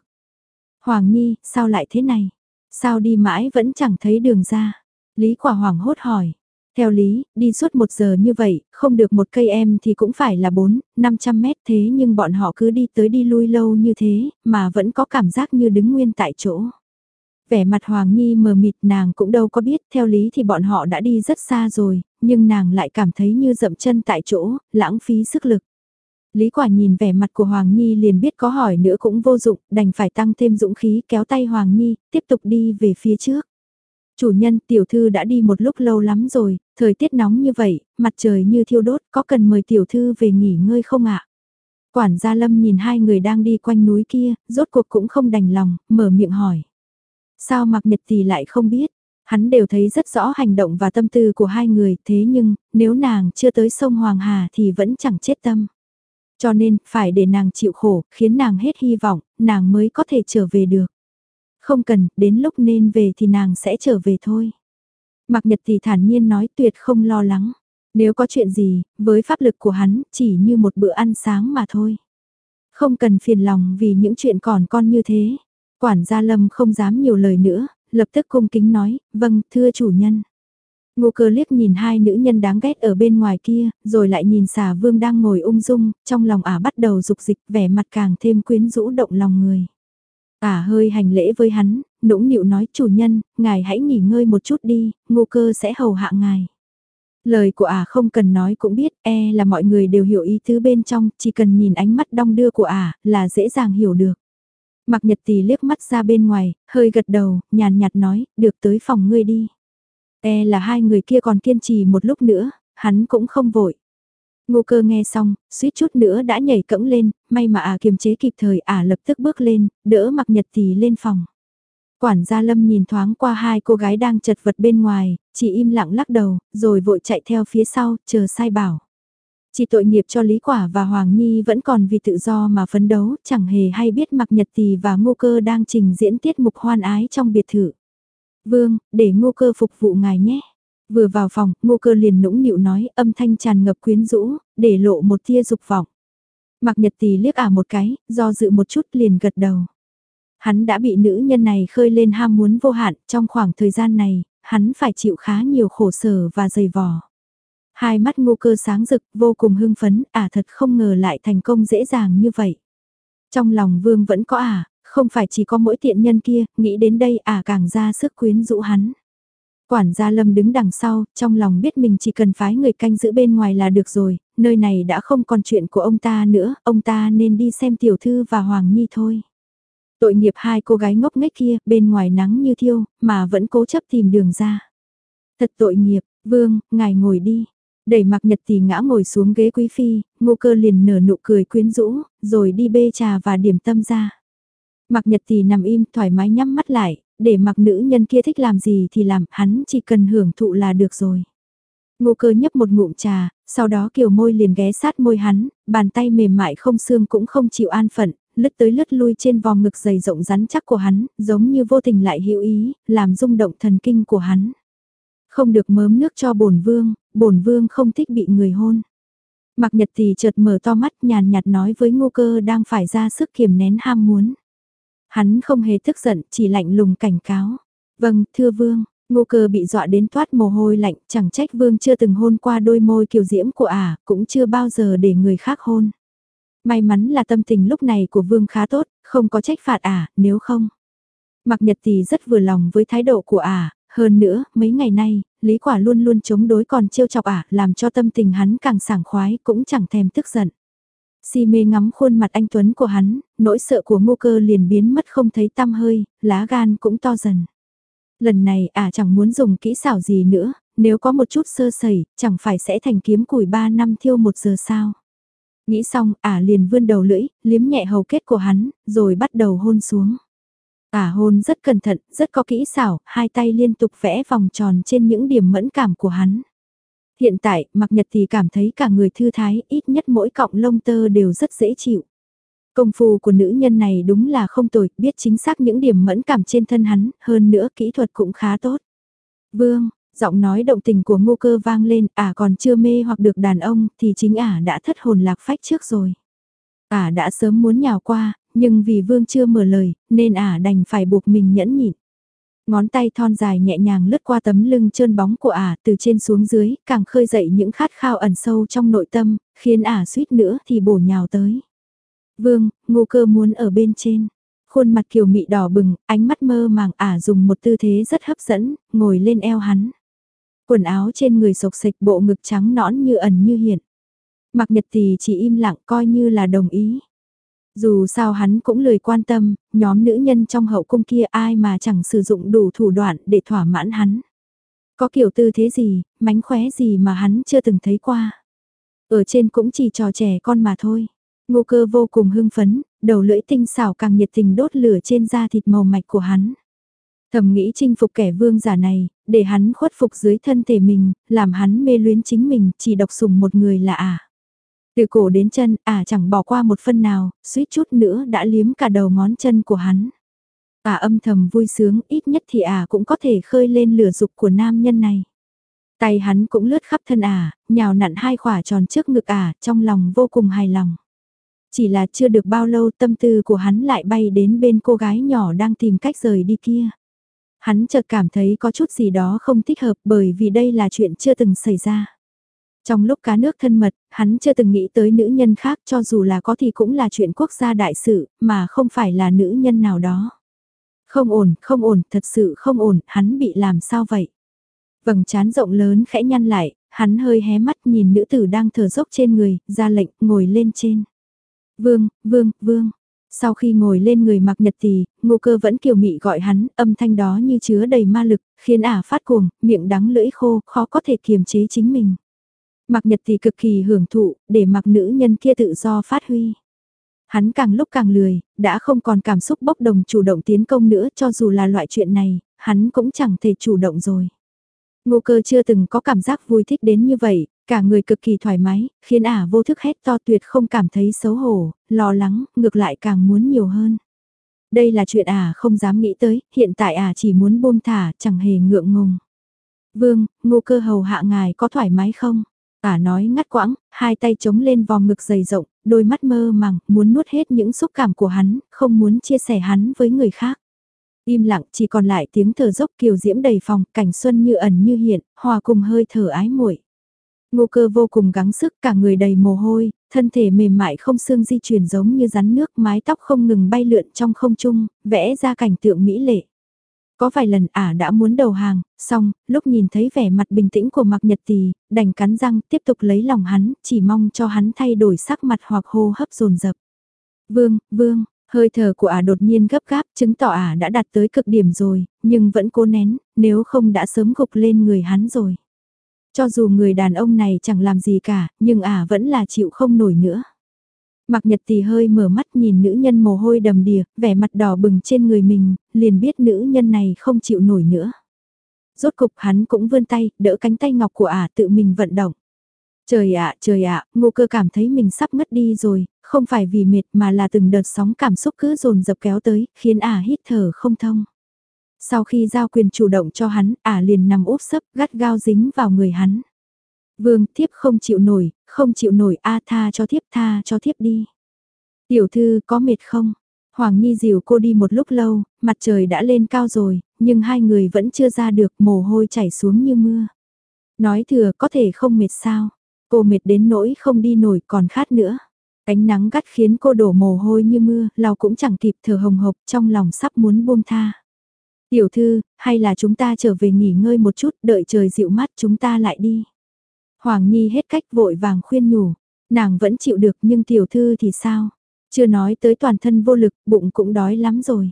Hoàng Nhi, sao lại thế này? Sao đi mãi vẫn chẳng thấy đường ra? Lý Quả Hoàng hốt hỏi. Theo lý, đi suốt một giờ như vậy, không được một cây em thì cũng phải là 4, 500 mét thế nhưng bọn họ cứ đi tới đi lui lâu như thế, mà vẫn có cảm giác như đứng nguyên tại chỗ. Vẻ mặt Hoàng Nhi mờ mịt nàng cũng đâu có biết, theo lý thì bọn họ đã đi rất xa rồi, nhưng nàng lại cảm thấy như dậm chân tại chỗ, lãng phí sức lực. Lý quả nhìn vẻ mặt của Hoàng Nhi liền biết có hỏi nữa cũng vô dụng, đành phải tăng thêm dũng khí kéo tay Hoàng Nhi, tiếp tục đi về phía trước. Chủ nhân tiểu thư đã đi một lúc lâu lắm rồi, thời tiết nóng như vậy, mặt trời như thiêu đốt, có cần mời tiểu thư về nghỉ ngơi không ạ? Quản gia Lâm nhìn hai người đang đi quanh núi kia, rốt cuộc cũng không đành lòng, mở miệng hỏi. Sao mặc nhật thì lại không biết? Hắn đều thấy rất rõ hành động và tâm tư của hai người, thế nhưng, nếu nàng chưa tới sông Hoàng Hà thì vẫn chẳng chết tâm. Cho nên, phải để nàng chịu khổ, khiến nàng hết hy vọng, nàng mới có thể trở về được. Không cần, đến lúc nên về thì nàng sẽ trở về thôi. Mạc Nhật thì thản nhiên nói tuyệt không lo lắng. Nếu có chuyện gì, với pháp lực của hắn, chỉ như một bữa ăn sáng mà thôi. Không cần phiền lòng vì những chuyện còn con như thế. Quản gia Lâm không dám nhiều lời nữa, lập tức cung kính nói, vâng, thưa chủ nhân. Ngô cơ liếc nhìn hai nữ nhân đáng ghét ở bên ngoài kia, rồi lại nhìn xà vương đang ngồi ung dung, trong lòng ả bắt đầu dục dịch vẻ mặt càng thêm quyến rũ động lòng người. Ả hơi hành lễ với hắn, nũng nịu nói chủ nhân, ngài hãy nghỉ ngơi một chút đi, ngô cơ sẽ hầu hạ ngài. Lời của ả không cần nói cũng biết, e là mọi người đều hiểu ý tứ bên trong, chỉ cần nhìn ánh mắt đong đưa của ả, là dễ dàng hiểu được. Mặc nhật tì liếc mắt ra bên ngoài, hơi gật đầu, nhàn nhạt nói, được tới phòng ngươi đi. E là hai người kia còn kiên trì một lúc nữa, hắn cũng không vội. Ngô cơ nghe xong, suýt chút nữa đã nhảy cẫng lên, may mà ả à kiềm chế kịp thời ả à lập tức bước lên, đỡ mặc nhật tì lên phòng. Quản gia Lâm nhìn thoáng qua hai cô gái đang chật vật bên ngoài, chỉ im lặng lắc đầu, rồi vội chạy theo phía sau, chờ sai bảo. Chỉ tội nghiệp cho Lý Quả và Hoàng Nhi vẫn còn vì tự do mà phấn đấu, chẳng hề hay biết mặc nhật tì và ngô cơ đang trình diễn tiết mục hoan ái trong biệt thự. Vương, để ngô cơ phục vụ ngài nhé. Vừa vào phòng, ngô cơ liền nũng nịu nói âm thanh tràn ngập quyến rũ, để lộ một tia dục vọng. Mặc nhật tì liếc ả một cái, do dự một chút liền gật đầu. Hắn đã bị nữ nhân này khơi lên ham muốn vô hạn, trong khoảng thời gian này, hắn phải chịu khá nhiều khổ sở và dày vò. Hai mắt ngô cơ sáng rực, vô cùng hưng phấn, ả thật không ngờ lại thành công dễ dàng như vậy. Trong lòng vương vẫn có ả, không phải chỉ có mỗi tiện nhân kia, nghĩ đến đây ả càng ra sức quyến rũ hắn. Quản gia Lâm đứng đằng sau, trong lòng biết mình chỉ cần phái người canh giữ bên ngoài là được rồi, nơi này đã không còn chuyện của ông ta nữa, ông ta nên đi xem tiểu thư và Hoàng Nhi thôi. Tội nghiệp hai cô gái ngốc nghếch kia, bên ngoài nắng như thiêu, mà vẫn cố chấp tìm đường ra. Thật tội nghiệp, vương, ngài ngồi đi. Đẩy mặc nhật thì ngã ngồi xuống ghế quý phi, ngô cơ liền nở nụ cười quyến rũ, rồi đi bê trà và điểm tâm ra. Mặc nhật thì nằm im thoải mái nhắm mắt lại, để mặc nữ nhân kia thích làm gì thì làm, hắn chỉ cần hưởng thụ là được rồi. Ngô cơ nhấp một ngụm trà, sau đó kiều môi liền ghé sát môi hắn, bàn tay mềm mại không xương cũng không chịu an phận, lướt tới lướt lui trên vòng ngực dày rộng rắn chắc của hắn, giống như vô tình lại hữu ý, làm rung động thần kinh của hắn. Không được mớm nước cho bổn vương, bổn vương không thích bị người hôn. Mặc nhật thì chợt mở to mắt nhàn nhạt nói với ngô cơ đang phải ra sức kiềm nén ham muốn. Hắn không hề tức giận, chỉ lạnh lùng cảnh cáo. Vâng, thưa vương, ngô cơ bị dọa đến toát mồ hôi lạnh, chẳng trách vương chưa từng hôn qua đôi môi kiều diễm của ả, cũng chưa bao giờ để người khác hôn. May mắn là tâm tình lúc này của vương khá tốt, không có trách phạt ả, nếu không. Mặc nhật thì rất vừa lòng với thái độ của ả, hơn nữa, mấy ngày nay, Lý Quả luôn luôn chống đối còn trêu chọc ả, làm cho tâm tình hắn càng sảng khoái, cũng chẳng thèm tức giận. Si mê ngắm khuôn mặt anh Tuấn của hắn, nỗi sợ của ngô cơ liền biến mất không thấy tăm hơi, lá gan cũng to dần. Lần này ả chẳng muốn dùng kỹ xảo gì nữa, nếu có một chút sơ sẩy, chẳng phải sẽ thành kiếm củi ba năm thiêu một giờ sao. Nghĩ xong, ả liền vươn đầu lưỡi, liếm nhẹ hầu kết của hắn, rồi bắt đầu hôn xuống. Ả hôn rất cẩn thận, rất có kỹ xảo, hai tay liên tục vẽ vòng tròn trên những điểm mẫn cảm của hắn. Hiện tại, mặc nhật thì cảm thấy cả người thư thái, ít nhất mỗi cọng lông tơ đều rất dễ chịu. Công phu của nữ nhân này đúng là không tồi, biết chính xác những điểm mẫn cảm trên thân hắn, hơn nữa kỹ thuật cũng khá tốt. Vương, giọng nói động tình của ngô cơ vang lên, ả còn chưa mê hoặc được đàn ông thì chính ả đã thất hồn lạc phách trước rồi. Ả đã sớm muốn nhào qua, nhưng vì vương chưa mở lời, nên ả đành phải buộc mình nhẫn nhịn. Ngón tay thon dài nhẹ nhàng lướt qua tấm lưng trơn bóng của ả từ trên xuống dưới, càng khơi dậy những khát khao ẩn sâu trong nội tâm, khiến ả suýt nữa thì bổ nhào tới. Vương, ngô cơ muốn ở bên trên. Khuôn mặt kiều mị đỏ bừng, ánh mắt mơ màng ả dùng một tư thế rất hấp dẫn, ngồi lên eo hắn. Quần áo trên người sộc sịch bộ ngực trắng nõn như ẩn như hiện. Mặc nhật thì chỉ im lặng coi như là đồng ý. Dù sao hắn cũng lười quan tâm, nhóm nữ nhân trong hậu cung kia ai mà chẳng sử dụng đủ thủ đoạn để thỏa mãn hắn. Có kiểu tư thế gì, mánh khóe gì mà hắn chưa từng thấy qua. Ở trên cũng chỉ trò trẻ con mà thôi. Ngô cơ vô cùng hưng phấn, đầu lưỡi tinh xảo càng nhiệt tình đốt lửa trên da thịt màu mạch của hắn. Thầm nghĩ chinh phục kẻ vương giả này, để hắn khuất phục dưới thân thể mình, làm hắn mê luyến chính mình, chỉ độc sủng một người là à từ cổ đến chân, ả chẳng bỏ qua một phân nào, suýt chút nữa đã liếm cả đầu ngón chân của hắn. Ả âm thầm vui sướng, ít nhất thì ả cũng có thể khơi lên lửa dục của nam nhân này. Tay hắn cũng lướt khắp thân ả, nhào nặn hai khỏa tròn trước ngực ả, trong lòng vô cùng hài lòng. Chỉ là chưa được bao lâu tâm tư của hắn lại bay đến bên cô gái nhỏ đang tìm cách rời đi kia. Hắn chợt cảm thấy có chút gì đó không thích hợp bởi vì đây là chuyện chưa từng xảy ra. Trong lúc cá nước thân mật, hắn chưa từng nghĩ tới nữ nhân khác cho dù là có thì cũng là chuyện quốc gia đại sự, mà không phải là nữ nhân nào đó. Không ổn, không ổn, thật sự không ổn, hắn bị làm sao vậy? Vầng trán rộng lớn khẽ nhăn lại, hắn hơi hé mắt nhìn nữ tử đang thở dốc trên người, ra lệnh, ngồi lên trên. Vương, vương, vương. Sau khi ngồi lên người mặc nhật thì, ngô cơ vẫn kiều mị gọi hắn, âm thanh đó như chứa đầy ma lực, khiến ả phát cuồng, miệng đắng lưỡi khô, khó có thể kiềm chế chính mình. Mặc nhật thì cực kỳ hưởng thụ, để mặc nữ nhân kia tự do phát huy. Hắn càng lúc càng lười, đã không còn cảm xúc bốc đồng chủ động tiến công nữa cho dù là loại chuyện này, hắn cũng chẳng thể chủ động rồi. Ngô cơ chưa từng có cảm giác vui thích đến như vậy, cả người cực kỳ thoải mái, khiến ả vô thức hét to tuyệt không cảm thấy xấu hổ, lo lắng, ngược lại càng muốn nhiều hơn. Đây là chuyện ả không dám nghĩ tới, hiện tại ả chỉ muốn buông thả, chẳng hề ngượng ngùng. Vương, ngô cơ hầu hạ ngài có thoải mái không? Ả nói ngắt quãng, hai tay chống lên vòng ngực dày rộng, đôi mắt mơ màng, muốn nuốt hết những xúc cảm của hắn, không muốn chia sẻ hắn với người khác. Im lặng chỉ còn lại tiếng thở dốc kiều diễm đầy phòng, cảnh xuân như ẩn như hiện, hòa cùng hơi thở ái muội. Ngô cơ vô cùng gắng sức cả người đầy mồ hôi, thân thể mềm mại không xương di chuyển giống như rắn nước mái tóc không ngừng bay lượn trong không trung, vẽ ra cảnh tượng mỹ lệ. Có vài lần ả đã muốn đầu hàng, xong, lúc nhìn thấy vẻ mặt bình tĩnh của Mạc Nhật Tì, đành cắn răng tiếp tục lấy lòng hắn, chỉ mong cho hắn thay đổi sắc mặt hoặc hô hấp dồn dập. Vương, vương, hơi thở của ả đột nhiên gấp gáp chứng tỏ ả đã đạt tới cực điểm rồi, nhưng vẫn cố nén, nếu không đã sớm gục lên người hắn rồi. Cho dù người đàn ông này chẳng làm gì cả, nhưng ả vẫn là chịu không nổi nữa. Mặc nhật thì hơi mở mắt nhìn nữ nhân mồ hôi đầm đìa, vẻ mặt đỏ bừng trên người mình, liền biết nữ nhân này không chịu nổi nữa. Rốt cục hắn cũng vươn tay, đỡ cánh tay ngọc của ả tự mình vận động. Trời ạ, trời ạ, ngô cơ cảm thấy mình sắp ngất đi rồi, không phải vì mệt mà là từng đợt sóng cảm xúc cứ dồn dập kéo tới, khiến ả hít thở không thông. Sau khi giao quyền chủ động cho hắn, ả liền nằm úp sấp gắt gao dính vào người hắn. Vương thiếp không chịu nổi, không chịu nổi a tha cho thiếp tha cho thiếp đi. Tiểu thư có mệt không? Hoàng Nhi dìu cô đi một lúc lâu, mặt trời đã lên cao rồi, nhưng hai người vẫn chưa ra được mồ hôi chảy xuống như mưa. Nói thừa có thể không mệt sao? Cô mệt đến nỗi không đi nổi còn khát nữa. Ánh nắng gắt khiến cô đổ mồ hôi như mưa, lau cũng chẳng kịp thở hồng hộc trong lòng sắp muốn buông tha. Tiểu thư, hay là chúng ta trở về nghỉ ngơi một chút, đợi trời dịu mát chúng ta lại đi. Hoàng Nhi hết cách vội vàng khuyên nhủ, nàng vẫn chịu được nhưng tiểu thư thì sao? Chưa nói tới toàn thân vô lực, bụng cũng đói lắm rồi.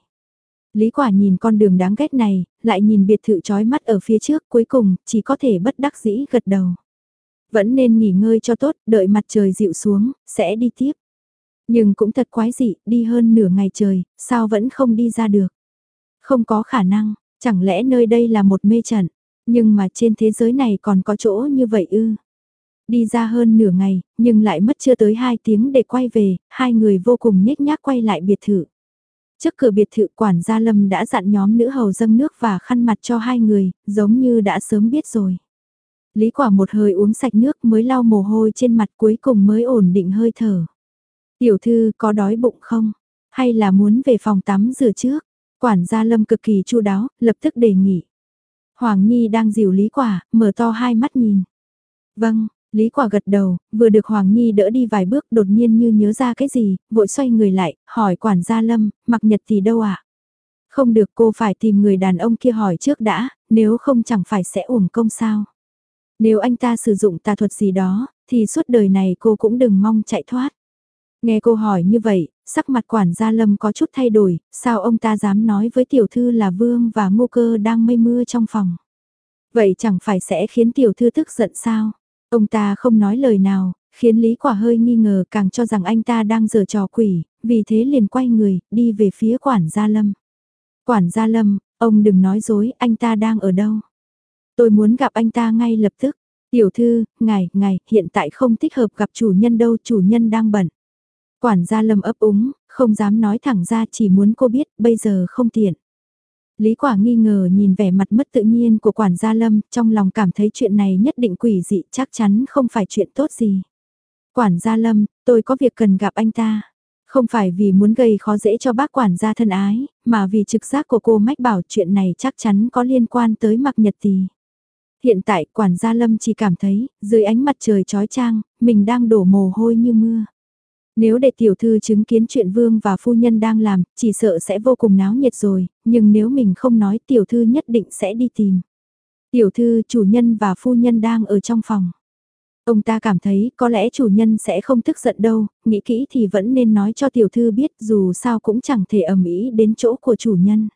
Lý quả nhìn con đường đáng ghét này, lại nhìn biệt thự chói mắt ở phía trước cuối cùng, chỉ có thể bất đắc dĩ gật đầu. Vẫn nên nghỉ ngơi cho tốt, đợi mặt trời dịu xuống, sẽ đi tiếp. Nhưng cũng thật quái dị, đi hơn nửa ngày trời, sao vẫn không đi ra được. Không có khả năng, chẳng lẽ nơi đây là một mê trận, nhưng mà trên thế giới này còn có chỗ như vậy ư. Đi ra hơn nửa ngày, nhưng lại mất chưa tới 2 tiếng để quay về, hai người vô cùng nhếch nhác quay lại biệt thự. Trước cửa biệt thự quản gia Lâm đã dặn nhóm nữ hầu dâng nước và khăn mặt cho hai người, giống như đã sớm biết rồi. Lý quả một hơi uống sạch nước mới lau mồ hôi trên mặt cuối cùng mới ổn định hơi thở. Tiểu thư có đói bụng không? Hay là muốn về phòng tắm rửa trước? Quản gia Lâm cực kỳ chu đáo, lập tức đề nghị. Hoàng Nhi đang dìu Lý quả, mở to hai mắt nhìn. Vâng, Lý quả gật đầu, vừa được Hoàng Nhi đỡ đi vài bước đột nhiên như nhớ ra cái gì, vội xoay người lại, hỏi quản gia Lâm, mặc nhật thì đâu ạ? À? Không được cô phải tìm người đàn ông kia hỏi trước đã, nếu không chẳng phải sẽ uổng công sao. Nếu anh ta sử dụng tà thuật gì đó, thì suốt đời này cô cũng đừng mong chạy thoát. Nghe cô hỏi như vậy, sắc mặt quản gia Lâm có chút thay đổi, sao ông ta dám nói với tiểu thư là Vương và Ngô Cơ đang mây mưa trong phòng. Vậy chẳng phải sẽ khiến tiểu thư tức giận sao? Ông ta không nói lời nào, khiến Lý Quả hơi nghi ngờ càng cho rằng anh ta đang giở trò quỷ, vì thế liền quay người, đi về phía quản gia Lâm. Quản gia Lâm, ông đừng nói dối, anh ta đang ở đâu? Tôi muốn gặp anh ta ngay lập tức. Tiểu thư, ngài, ngài, hiện tại không thích hợp gặp chủ nhân đâu, chủ nhân đang bận. Quản gia Lâm ấp úng, không dám nói thẳng ra chỉ muốn cô biết, bây giờ không tiện. Lý quả nghi ngờ nhìn vẻ mặt mất tự nhiên của quản gia Lâm, trong lòng cảm thấy chuyện này nhất định quỷ dị chắc chắn không phải chuyện tốt gì. Quản gia Lâm, tôi có việc cần gặp anh ta. Không phải vì muốn gây khó dễ cho bác quản gia thân ái, mà vì trực giác của cô mách bảo chuyện này chắc chắn có liên quan tới mặc nhật tì. Hiện tại quản gia Lâm chỉ cảm thấy, dưới ánh mặt trời trói trang, mình đang đổ mồ hôi như mưa. Nếu để tiểu thư chứng kiến chuyện vương và phu nhân đang làm, chỉ sợ sẽ vô cùng náo nhiệt rồi, nhưng nếu mình không nói tiểu thư nhất định sẽ đi tìm. Tiểu thư chủ nhân và phu nhân đang ở trong phòng. Ông ta cảm thấy có lẽ chủ nhân sẽ không tức giận đâu, nghĩ kỹ thì vẫn nên nói cho tiểu thư biết dù sao cũng chẳng thể ẩm ý đến chỗ của chủ nhân.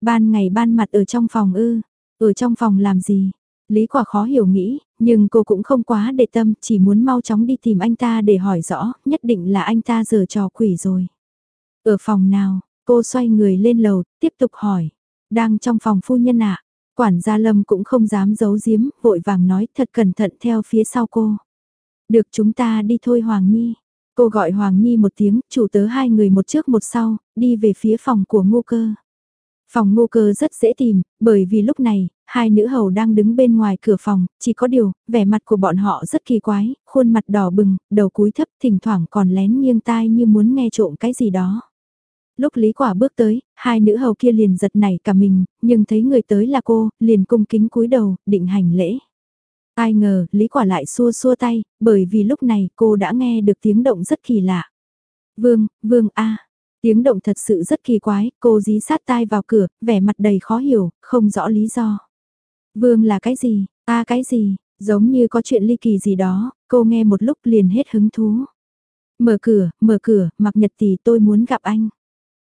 Ban ngày ban mặt ở trong phòng ư, ở trong phòng làm gì, Lý quả khó hiểu nghĩ, nhưng cô cũng không quá để tâm, chỉ muốn mau chóng đi tìm anh ta để hỏi rõ, nhất định là anh ta giờ trò quỷ rồi. Ở phòng nào, cô xoay người lên lầu, tiếp tục hỏi. Đang trong phòng phu nhân ạ. Quản gia Lâm cũng không dám giấu giếm, vội vàng nói thật cẩn thận theo phía sau cô. Được chúng ta đi thôi Hoàng Nhi. Cô gọi Hoàng Nhi một tiếng, chủ tớ hai người một trước một sau, đi về phía phòng của ngô cơ. Phòng ngô cơ rất dễ tìm, bởi vì lúc này, hai nữ hầu đang đứng bên ngoài cửa phòng, chỉ có điều, vẻ mặt của bọn họ rất kỳ quái, khuôn mặt đỏ bừng, đầu cúi thấp, thỉnh thoảng còn lén nghiêng tai như muốn nghe trộm cái gì đó. Lúc Lý Quả bước tới, hai nữ hầu kia liền giật nảy cả mình, nhưng thấy người tới là cô, liền cung kính cúi đầu, định hành lễ. Ai ngờ, Lý Quả lại xua xua tay, bởi vì lúc này cô đã nghe được tiếng động rất kỳ lạ. Vương, Vương A, Tiếng động thật sự rất kỳ quái, cô dí sát tai vào cửa, vẻ mặt đầy khó hiểu, không rõ lý do. Vương là cái gì, ta cái gì, giống như có chuyện ly kỳ gì đó, cô nghe một lúc liền hết hứng thú. Mở cửa, mở cửa, mặc nhật tỷ tôi muốn gặp anh.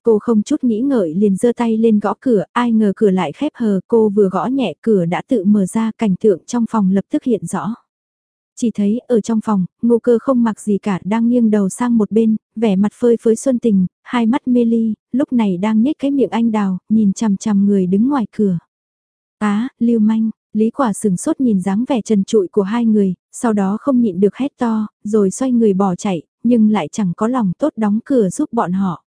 Cô không chút nghĩ ngợi liền giơ tay lên gõ cửa, ai ngờ cửa lại khép hờ, cô vừa gõ nhẹ cửa đã tự mở ra cảnh tượng trong phòng lập tức hiện rõ. Chỉ thấy ở trong phòng, ngô cơ không mặc gì cả đang nghiêng đầu sang một bên, vẻ mặt phơi phới xuân tình, hai mắt mê ly, lúc này đang nhếch cái miệng anh đào, nhìn chằm chằm người đứng ngoài cửa. Á, lưu manh, Lý Quả sừng sốt nhìn dáng vẻ trần trụi của hai người, sau đó không nhịn được hét to, rồi xoay người bỏ chạy, nhưng lại chẳng có lòng tốt đóng cửa giúp bọn họ.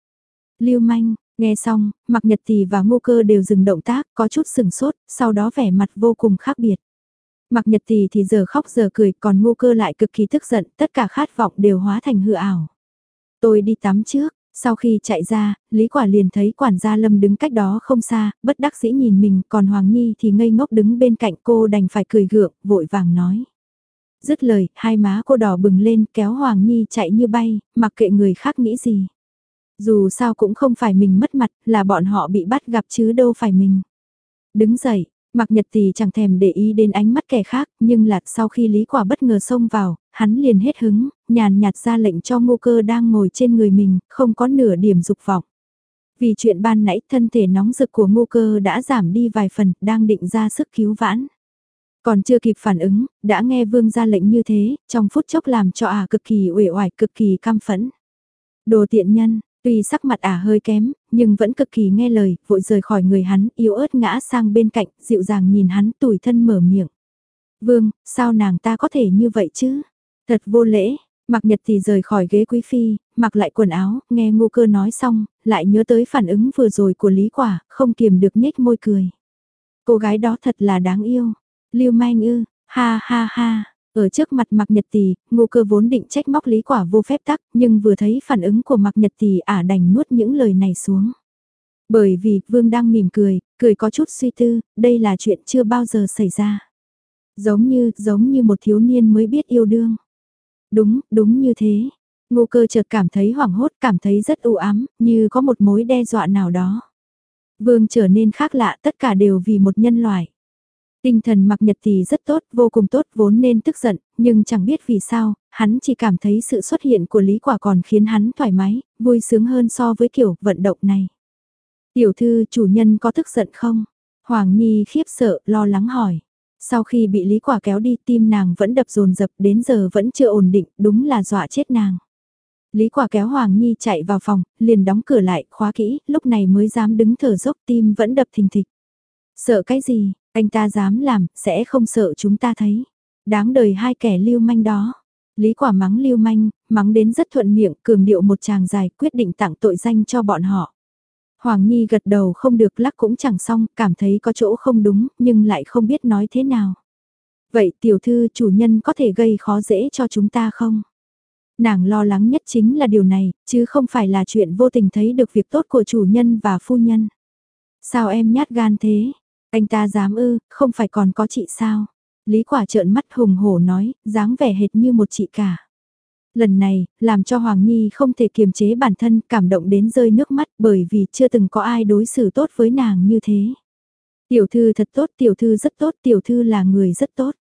Lưu manh, nghe xong, Mặc Nhật Tì và Ngô Cơ đều dừng động tác, có chút sừng sốt, sau đó vẻ mặt vô cùng khác biệt mặc Nhật thì thì giờ khóc giờ cười, còn ngu Cơ lại cực kỳ tức giận, tất cả khát vọng đều hóa thành hư ảo. Tôi đi tắm trước, sau khi chạy ra, Lý Quả liền thấy quản gia Lâm đứng cách đó không xa, bất đắc dĩ nhìn mình, còn Hoàng Nhi thì ngây ngốc đứng bên cạnh cô đành phải cười gượng, vội vàng nói. Dứt lời, hai má cô đỏ bừng lên kéo Hoàng Nhi chạy như bay, mặc kệ người khác nghĩ gì. Dù sao cũng không phải mình mất mặt, là bọn họ bị bắt gặp chứ đâu phải mình. Đứng dậy, Mạc Nhật Tì chẳng thèm để ý đến ánh mắt kẻ khác, nhưng là sau khi Lý Quả bất ngờ xông vào, hắn liền hết hứng, nhàn nhạt ra lệnh cho ngô cơ đang ngồi trên người mình, không có nửa điểm dục vọng. Vì chuyện ban nãy thân thể nóng rực của ngô cơ đã giảm đi vài phần, đang định ra sức cứu vãn. Còn chưa kịp phản ứng, đã nghe vương ra lệnh như thế, trong phút chốc làm cho à cực kỳ uể oải, cực kỳ cam phẫn. Đồ tiện nhân, tuy sắc mặt ả hơi kém, nhưng vẫn cực kỳ nghe lời, vội rời khỏi người hắn, yếu ớt ngã sang bên cạnh, dịu dàng nhìn hắn tủi thân mở miệng. Vương, sao nàng ta có thể như vậy chứ? Thật vô lễ, Mặc Nhật thì rời khỏi ghế quý phi, mặc lại quần áo, nghe ngô cơ nói xong, lại nhớ tới phản ứng vừa rồi của Lý Quả, không kiềm được nhếch môi cười. Cô gái đó thật là đáng yêu. Lưu manh ư, ha ha ha. Ở trước mặt Mạc Nhật Tì, ngô cơ vốn định trách móc Lý Quả vô phép tắc, nhưng vừa thấy phản ứng của Mạc Nhật Tì ả đành nuốt những lời này xuống. Bởi vì, Vương đang mỉm cười, cười có chút suy tư, đây là chuyện chưa bao giờ xảy ra. Giống như, giống như một thiếu niên mới biết yêu đương. Đúng, đúng như thế. Ngô cơ chợt cảm thấy hoảng hốt, cảm thấy rất u ám, như có một mối đe dọa nào đó. Vương trở nên khác lạ, tất cả đều vì một nhân loại. Tinh thần mặc nhật thì rất tốt, vô cùng tốt, vốn nên tức giận, nhưng chẳng biết vì sao, hắn chỉ cảm thấy sự xuất hiện của Lý Quả còn khiến hắn thoải mái, vui sướng hơn so với kiểu vận động này. Tiểu thư chủ nhân có tức giận không? Hoàng Nhi khiếp sợ, lo lắng hỏi. Sau khi bị Lý Quả kéo đi tim nàng vẫn đập dồn dập đến giờ vẫn chưa ổn định, đúng là dọa chết nàng. Lý Quả kéo Hoàng Nhi chạy vào phòng, liền đóng cửa lại, khóa kỹ, lúc này mới dám đứng thở dốc tim vẫn đập thình thịch. Sợ cái gì, anh ta dám làm, sẽ không sợ chúng ta thấy. Đáng đời hai kẻ lưu manh đó. Lý Quả mắng lưu manh, mắng đến rất thuận miệng, cường điệu một chàng dài quyết định tặng tội danh cho bọn họ. Hoàng Nhi gật đầu không được lắc cũng chẳng xong, cảm thấy có chỗ không đúng, nhưng lại không biết nói thế nào. Vậy tiểu thư chủ nhân có thể gây khó dễ cho chúng ta không? Nàng lo lắng nhất chính là điều này, chứ không phải là chuyện vô tình thấy được việc tốt của chủ nhân và phu nhân. Sao em nhát gan thế? Anh ta dám ư, không phải còn có chị sao? Lý quả trợn mắt hùng hổ nói, dáng vẻ hệt như một chị cả. Lần này, làm cho Hoàng Nhi không thể kiềm chế bản thân cảm động đến rơi nước mắt bởi vì chưa từng có ai đối xử tốt với nàng như thế. Tiểu thư thật tốt, tiểu thư rất tốt, tiểu thư là người rất tốt.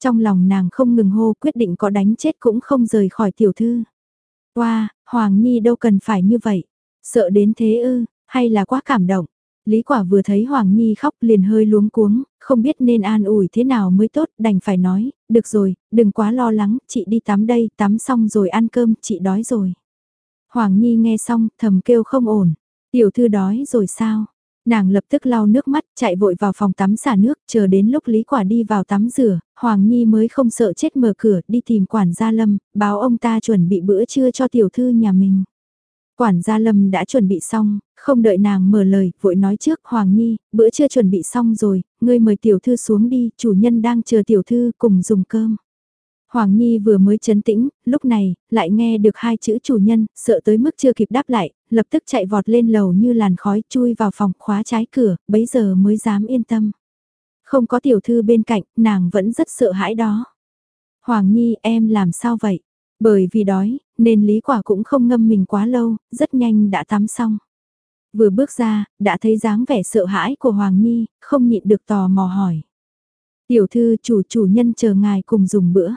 Trong lòng nàng không ngừng hô quyết định có đánh chết cũng không rời khỏi tiểu thư. Wow, Hoàng Nhi đâu cần phải như vậy. Sợ đến thế ư, hay là quá cảm động. Lý quả vừa thấy Hoàng Nhi khóc liền hơi luống cuống, không biết nên an ủi thế nào mới tốt, đành phải nói, được rồi, đừng quá lo lắng, chị đi tắm đây, tắm xong rồi ăn cơm, chị đói rồi. Hoàng Nhi nghe xong, thầm kêu không ổn, tiểu thư đói rồi sao? Nàng lập tức lau nước mắt, chạy vội vào phòng tắm xả nước, chờ đến lúc Lý Quả đi vào tắm rửa, Hoàng Nhi mới không sợ chết mở cửa, đi tìm quản gia Lâm, báo ông ta chuẩn bị bữa trưa cho tiểu thư nhà mình. Quản gia Lâm đã chuẩn bị xong, không đợi nàng mở lời, vội nói trước Hoàng Nhi, bữa chưa chuẩn bị xong rồi, ngươi mời tiểu thư xuống đi, chủ nhân đang chờ tiểu thư cùng dùng cơm. Hoàng Nhi vừa mới chấn tĩnh, lúc này, lại nghe được hai chữ chủ nhân, sợ tới mức chưa kịp đáp lại, lập tức chạy vọt lên lầu như làn khói chui vào phòng khóa trái cửa, bấy giờ mới dám yên tâm. Không có tiểu thư bên cạnh, nàng vẫn rất sợ hãi đó. Hoàng Nhi em làm sao vậy? Bởi vì đói, nên Lý Quả cũng không ngâm mình quá lâu, rất nhanh đã tắm xong. Vừa bước ra, đã thấy dáng vẻ sợ hãi của Hoàng Nhi, không nhịn được tò mò hỏi. Tiểu thư chủ chủ nhân chờ ngài cùng dùng bữa.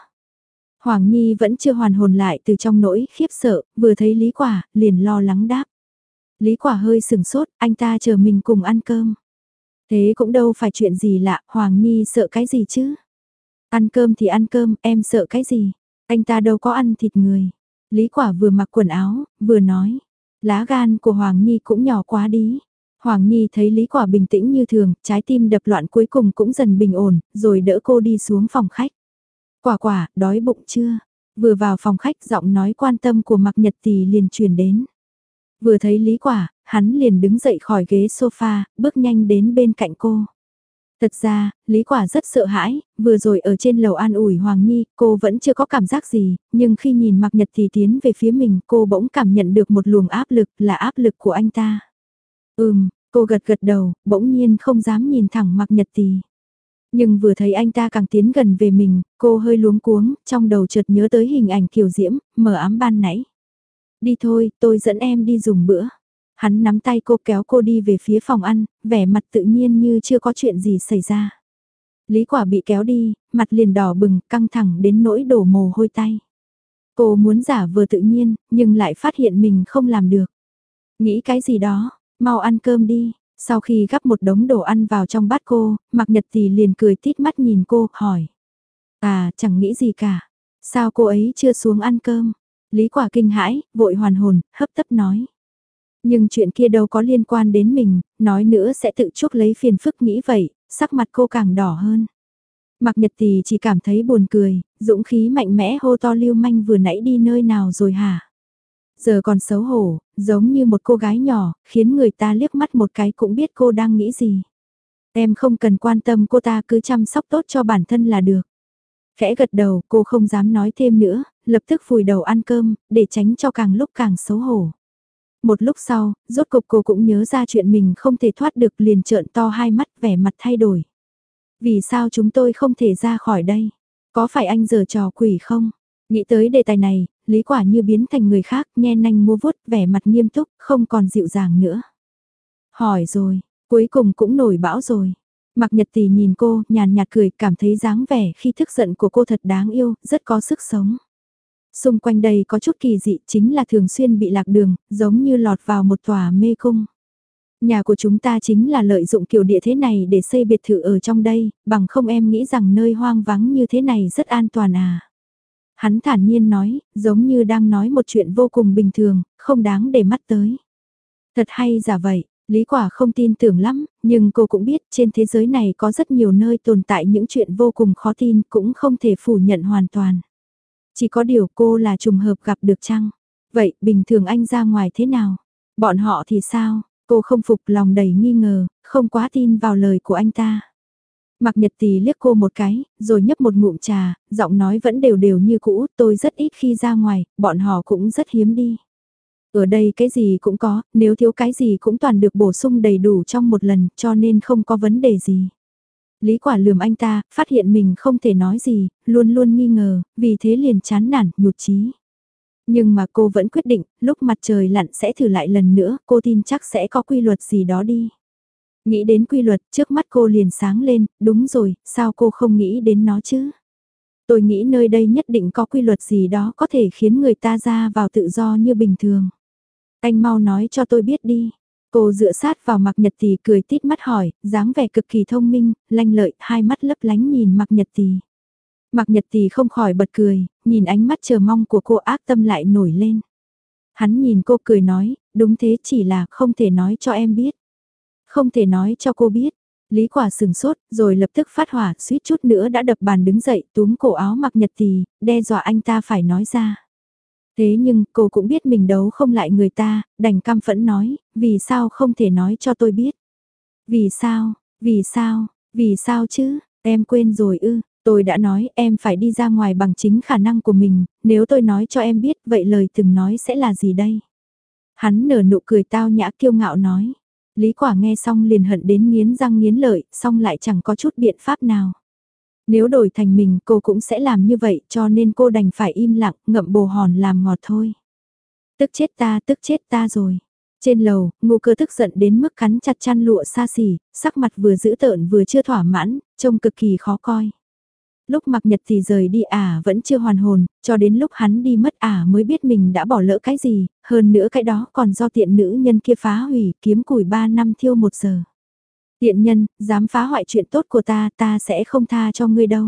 Hoàng Nhi vẫn chưa hoàn hồn lại từ trong nỗi khiếp sợ, vừa thấy Lý Quả, liền lo lắng đáp. Lý Quả hơi sừng sốt, anh ta chờ mình cùng ăn cơm. Thế cũng đâu phải chuyện gì lạ, Hoàng Nhi sợ cái gì chứ? Ăn cơm thì ăn cơm, em sợ cái gì? Anh ta đâu có ăn thịt người. Lý Quả vừa mặc quần áo, vừa nói. Lá gan của Hoàng Nhi cũng nhỏ quá đi. Hoàng Nhi thấy Lý Quả bình tĩnh như thường, trái tim đập loạn cuối cùng cũng dần bình ổn, rồi đỡ cô đi xuống phòng khách. Quả quả, đói bụng chưa? Vừa vào phòng khách giọng nói quan tâm của Mạc Nhật Tì liền truyền đến. Vừa thấy Lý Quả, hắn liền đứng dậy khỏi ghế sofa, bước nhanh đến bên cạnh cô. Thật ra, Lý Quả rất sợ hãi, vừa rồi ở trên lầu an ủi Hoàng Nhi, cô vẫn chưa có cảm giác gì, nhưng khi nhìn Mạc Nhật thì tiến về phía mình, cô bỗng cảm nhận được một luồng áp lực, là áp lực của anh ta. Ừm, cô gật gật đầu, bỗng nhiên không dám nhìn thẳng Mạc Nhật Tì. Nhưng vừa thấy anh ta càng tiến gần về mình, cô hơi luống cuống, trong đầu chợt nhớ tới hình ảnh kiều diễm, mở ám ban nãy. Đi thôi, tôi dẫn em đi dùng bữa. Hắn nắm tay cô kéo cô đi về phía phòng ăn, vẻ mặt tự nhiên như chưa có chuyện gì xảy ra. Lý quả bị kéo đi, mặt liền đỏ bừng, căng thẳng đến nỗi đổ mồ hôi tay. Cô muốn giả vừa tự nhiên, nhưng lại phát hiện mình không làm được. Nghĩ cái gì đó, mau ăn cơm đi. Sau khi gắp một đống đồ ăn vào trong bát cô, Mạc Nhật thì liền cười tít mắt nhìn cô, hỏi. À, chẳng nghĩ gì cả. Sao cô ấy chưa xuống ăn cơm? Lý quả kinh hãi, vội hoàn hồn, hấp tấp nói. Nhưng chuyện kia đâu có liên quan đến mình, nói nữa sẽ tự chuốc lấy phiền phức nghĩ vậy, sắc mặt cô càng đỏ hơn. Mạc Nhật Tì chỉ cảm thấy buồn cười, dũng khí mạnh mẽ hô to lưu manh vừa nãy đi nơi nào rồi hả? Giờ còn xấu hổ, giống như một cô gái nhỏ, khiến người ta liếc mắt một cái cũng biết cô đang nghĩ gì. Em không cần quan tâm cô ta cứ chăm sóc tốt cho bản thân là được. Khẽ gật đầu cô không dám nói thêm nữa, lập tức vùi đầu ăn cơm, để tránh cho càng lúc càng xấu hổ. Một lúc sau, rốt cục cô cũng nhớ ra chuyện mình không thể thoát được liền trợn to hai mắt vẻ mặt thay đổi. Vì sao chúng tôi không thể ra khỏi đây? Có phải anh giờ trò quỷ không? Nghĩ tới đề tài này, Lý Quả như biến thành người khác, nhe nanh mua vuốt, vẻ mặt nghiêm túc, không còn dịu dàng nữa. Hỏi rồi, cuối cùng cũng nổi bão rồi. Mặc nhật tỷ nhìn cô, nhàn nhạt cười, cảm thấy dáng vẻ khi thức giận của cô thật đáng yêu, rất có sức sống. Xung quanh đây có chút kỳ dị chính là thường xuyên bị lạc đường, giống như lọt vào một tòa mê cung. Nhà của chúng ta chính là lợi dụng kiểu địa thế này để xây biệt thự ở trong đây, bằng không em nghĩ rằng nơi hoang vắng như thế này rất an toàn à. Hắn thản nhiên nói, giống như đang nói một chuyện vô cùng bình thường, không đáng để mắt tới. Thật hay giả vậy, Lý Quả không tin tưởng lắm, nhưng cô cũng biết trên thế giới này có rất nhiều nơi tồn tại những chuyện vô cùng khó tin cũng không thể phủ nhận hoàn toàn. Chỉ có điều cô là trùng hợp gặp được chăng? Vậy bình thường anh ra ngoài thế nào? Bọn họ thì sao? Cô không phục lòng đầy nghi ngờ, không quá tin vào lời của anh ta. Mạc Nhật Tì liếc cô một cái, rồi nhấp một ngụm trà, giọng nói vẫn đều đều như cũ, tôi rất ít khi ra ngoài, bọn họ cũng rất hiếm đi. Ở đây cái gì cũng có, nếu thiếu cái gì cũng toàn được bổ sung đầy đủ trong một lần, cho nên không có vấn đề gì. Lý quả lườm anh ta, phát hiện mình không thể nói gì, luôn luôn nghi ngờ, vì thế liền chán nản, nhụt chí. Nhưng mà cô vẫn quyết định, lúc mặt trời lặn sẽ thử lại lần nữa, cô tin chắc sẽ có quy luật gì đó đi. Nghĩ đến quy luật, trước mắt cô liền sáng lên, đúng rồi, sao cô không nghĩ đến nó chứ? Tôi nghĩ nơi đây nhất định có quy luật gì đó có thể khiến người ta ra vào tự do như bình thường. Anh mau nói cho tôi biết đi. Cô dựa sát vào mặc nhật tỷ cười tít mắt hỏi, dáng vẻ cực kỳ thông minh, lanh lợi, hai mắt lấp lánh nhìn mặc nhật tỷ. Mặc nhật tỷ không khỏi bật cười, nhìn ánh mắt chờ mong của cô ác tâm lại nổi lên. Hắn nhìn cô cười nói, đúng thế chỉ là không thể nói cho em biết. Không thể nói cho cô biết. Lý quả sừng sốt, rồi lập tức phát hỏa, suýt chút nữa đã đập bàn đứng dậy, túm cổ áo mặc nhật tỷ, đe dọa anh ta phải nói ra. Thế nhưng, cô cũng biết mình đấu không lại người ta, đành cam phẫn nói, vì sao không thể nói cho tôi biết. Vì sao, vì sao, vì sao chứ, em quên rồi ư, tôi đã nói em phải đi ra ngoài bằng chính khả năng của mình, nếu tôi nói cho em biết vậy lời từng nói sẽ là gì đây. Hắn nở nụ cười tao nhã kiêu ngạo nói. Lý quả nghe xong liền hận đến nghiến răng nghiến lợi, xong lại chẳng có chút biện pháp nào. Nếu đổi thành mình cô cũng sẽ làm như vậy cho nên cô đành phải im lặng ngậm bồ hòn làm ngọt thôi. Tức chết ta, tức chết ta rồi. Trên lầu, ngô cơ tức giận đến mức cắn chặt chăn lụa xa xỉ, sắc mặt vừa dữ tợn vừa chưa thỏa mãn, trông cực kỳ khó coi. Lúc mặc nhật thì rời đi ả à, vẫn chưa hoàn hồn, cho đến lúc hắn đi mất ả à mới biết mình đã bỏ lỡ cái gì, hơn nữa cái đó còn do tiện nữ nhân kia phá hủy kiếm củi 3 năm thiêu một giờ. Tiện nhân, dám phá hoại chuyện tốt của ta, ta sẽ không tha cho ngươi đâu.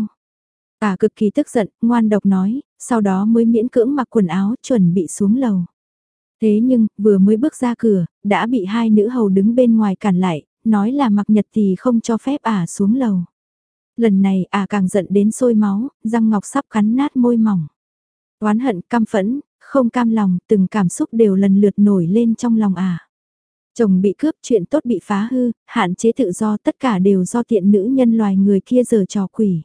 Ả cực kỳ tức giận, ngoan độc nói, sau đó mới miễn cưỡng mặc quần áo chuẩn bị xuống lầu. Thế nhưng, vừa mới bước ra cửa, đã bị hai nữ hầu đứng bên ngoài cản lại, nói là mặc nhật thì không cho phép ả xuống lầu. Lần này ả càng giận đến sôi máu, răng ngọc sắp cắn nát môi mỏng. Oán hận, căm phẫn, không cam lòng, từng cảm xúc đều lần lượt nổi lên trong lòng ả. Chồng bị cướp, chuyện tốt bị phá hư, hạn chế tự do tất cả đều do tiện nữ nhân loài người kia giờ trò quỷ.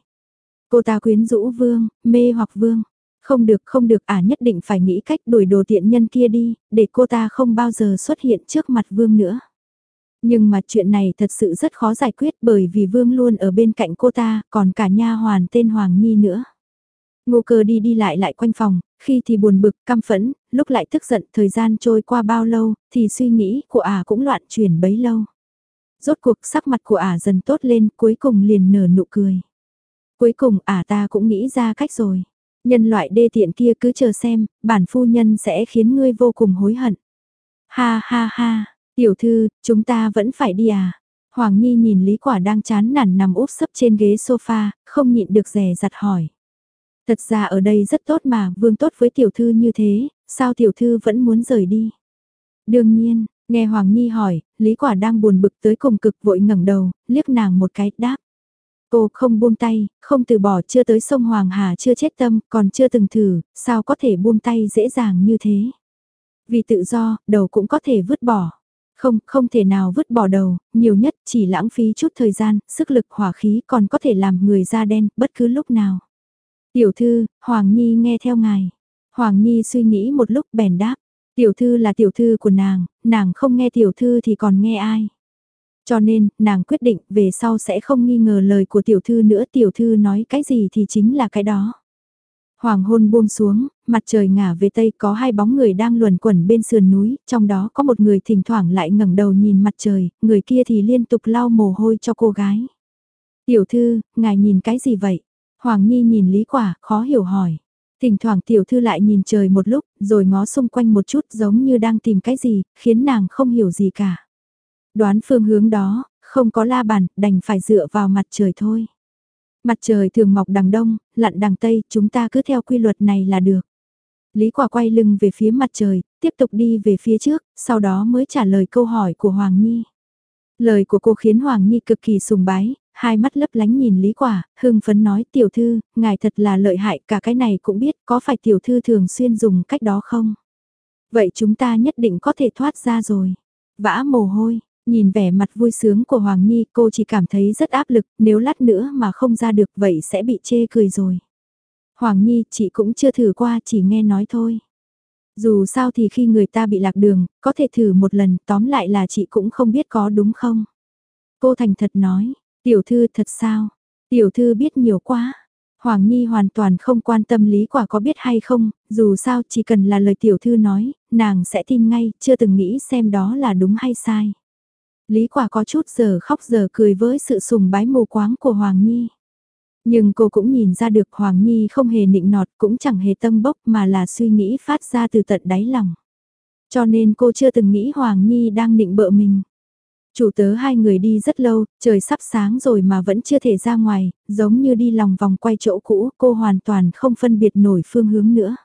Cô ta quyến rũ vương, mê hoặc vương. Không được không được à nhất định phải nghĩ cách đuổi đồ tiện nhân kia đi, để cô ta không bao giờ xuất hiện trước mặt vương nữa. Nhưng mà chuyện này thật sự rất khó giải quyết bởi vì vương luôn ở bên cạnh cô ta, còn cả nha hoàn tên Hoàng Nhi nữa. Ngô cơ đi đi lại lại quanh phòng, khi thì buồn bực, căm phẫn, lúc lại tức giận, thời gian trôi qua bao lâu, thì suy nghĩ của ả cũng loạn chuyển bấy lâu. Rốt cuộc sắc mặt của ả dần tốt lên, cuối cùng liền nở nụ cười. Cuối cùng ả ta cũng nghĩ ra cách rồi. Nhân loại đê tiện kia cứ chờ xem, bản phu nhân sẽ khiến ngươi vô cùng hối hận. Ha ha ha, tiểu thư, chúng ta vẫn phải đi à? Hoàng Nhi nhìn Lý Quả đang chán nản nằm úp sấp trên ghế sofa, không nhịn được rè rặt hỏi. Thật ra ở đây rất tốt mà, vương tốt với tiểu thư như thế, sao tiểu thư vẫn muốn rời đi? Đương nhiên, nghe Hoàng Nhi hỏi, Lý Quả đang buồn bực tới cùng cực vội ngẩng đầu, liếc nàng một cái, đáp. Cô không buông tay, không từ bỏ chưa tới sông Hoàng Hà chưa chết tâm, còn chưa từng thử, sao có thể buông tay dễ dàng như thế? Vì tự do, đầu cũng có thể vứt bỏ. Không, không thể nào vứt bỏ đầu, nhiều nhất chỉ lãng phí chút thời gian, sức lực hỏa khí còn có thể làm người da đen bất cứ lúc nào. Tiểu thư, Hoàng Nhi nghe theo ngài. Hoàng Nhi suy nghĩ một lúc bèn đáp. Tiểu thư là tiểu thư của nàng, nàng không nghe tiểu thư thì còn nghe ai. Cho nên, nàng quyết định về sau sẽ không nghi ngờ lời của tiểu thư nữa tiểu thư nói cái gì thì chính là cái đó. Hoàng hôn buông xuống, mặt trời ngả về tây có hai bóng người đang luồn quẩn bên sườn núi, trong đó có một người thỉnh thoảng lại ngẩng đầu nhìn mặt trời, người kia thì liên tục lau mồ hôi cho cô gái. Tiểu thư, ngài nhìn cái gì vậy? Hoàng Nhi nhìn Lý Quả, khó hiểu hỏi. Thỉnh thoảng tiểu thư lại nhìn trời một lúc, rồi ngó xung quanh một chút giống như đang tìm cái gì, khiến nàng không hiểu gì cả. Đoán phương hướng đó, không có la bàn, đành phải dựa vào mặt trời thôi. Mặt trời thường mọc đằng đông, lặn đằng tây, chúng ta cứ theo quy luật này là được. Lý Quả quay lưng về phía mặt trời, tiếp tục đi về phía trước, sau đó mới trả lời câu hỏi của Hoàng Nhi. Lời của cô khiến Hoàng Nhi cực kỳ sùng bái, hai mắt lấp lánh nhìn Lý Quả, hưng phấn nói tiểu thư, ngài thật là lợi hại, cả cái này cũng biết, có phải tiểu thư thường xuyên dùng cách đó không? Vậy chúng ta nhất định có thể thoát ra rồi. Vã mồ hôi, nhìn vẻ mặt vui sướng của Hoàng Nhi cô chỉ cảm thấy rất áp lực, nếu lát nữa mà không ra được vậy sẽ bị chê cười rồi. Hoàng Nhi chị cũng chưa thử qua chỉ nghe nói thôi. Dù sao thì khi người ta bị lạc đường, có thể thử một lần, tóm lại là chị cũng không biết có đúng không. Cô thành thật nói, Tiểu thư thật sao? Tiểu thư biết nhiều quá. Hoàng Nhi hoàn toàn không quan tâm lý quả có biết hay không, dù sao chỉ cần là lời tiểu thư nói, nàng sẽ tin ngay, chưa từng nghĩ xem đó là đúng hay sai. Lý quả có chút giờ khóc giờ cười với sự sùng bái mù quáng của Hoàng Nhi. Nhưng cô cũng nhìn ra được Hoàng Nhi không hề nịnh nọt cũng chẳng hề tâm bốc mà là suy nghĩ phát ra từ tận đáy lòng. Cho nên cô chưa từng nghĩ Hoàng Nhi đang nịnh bợ mình. Chủ tớ hai người đi rất lâu, trời sắp sáng rồi mà vẫn chưa thể ra ngoài, giống như đi lòng vòng quay chỗ cũ, cô hoàn toàn không phân biệt nổi phương hướng nữa.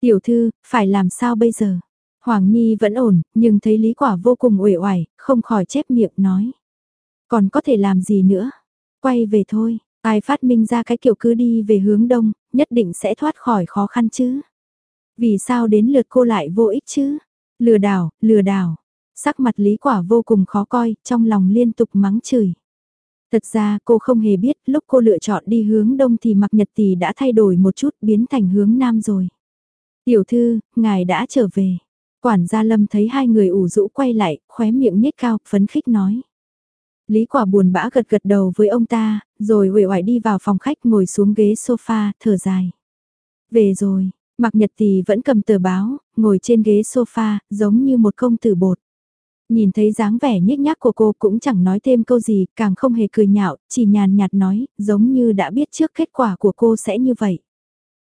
Tiểu thư, phải làm sao bây giờ? Hoàng Nhi vẫn ổn, nhưng thấy Lý Quả vô cùng uể oải, không khỏi chép miệng nói. Còn có thể làm gì nữa? Quay về thôi, ai phát minh ra cái kiểu cứ đi về hướng đông, nhất định sẽ thoát khỏi khó khăn chứ? Vì sao đến lượt cô lại vô ích chứ? Lừa đảo, lừa đảo. Sắc mặt Lý Quả vô cùng khó coi, trong lòng liên tục mắng chửi. Thật ra cô không hề biết lúc cô lựa chọn đi hướng đông thì mặc nhật tỷ đã thay đổi một chút biến thành hướng nam rồi. Tiểu thư, ngài đã trở về. Quản gia lâm thấy hai người ủ rũ quay lại, khóe miệng nhếch cao, phấn khích nói. Lý quả buồn bã gật gật đầu với ông ta, rồi uể oải đi vào phòng khách ngồi xuống ghế sofa, thở dài. Về rồi, mặc nhật tỷ vẫn cầm tờ báo, ngồi trên ghế sofa, giống như một công tử bột. Nhìn thấy dáng vẻ nhếch nhác của cô cũng chẳng nói thêm câu gì, càng không hề cười nhạo, chỉ nhàn nhạt nói, giống như đã biết trước kết quả của cô sẽ như vậy.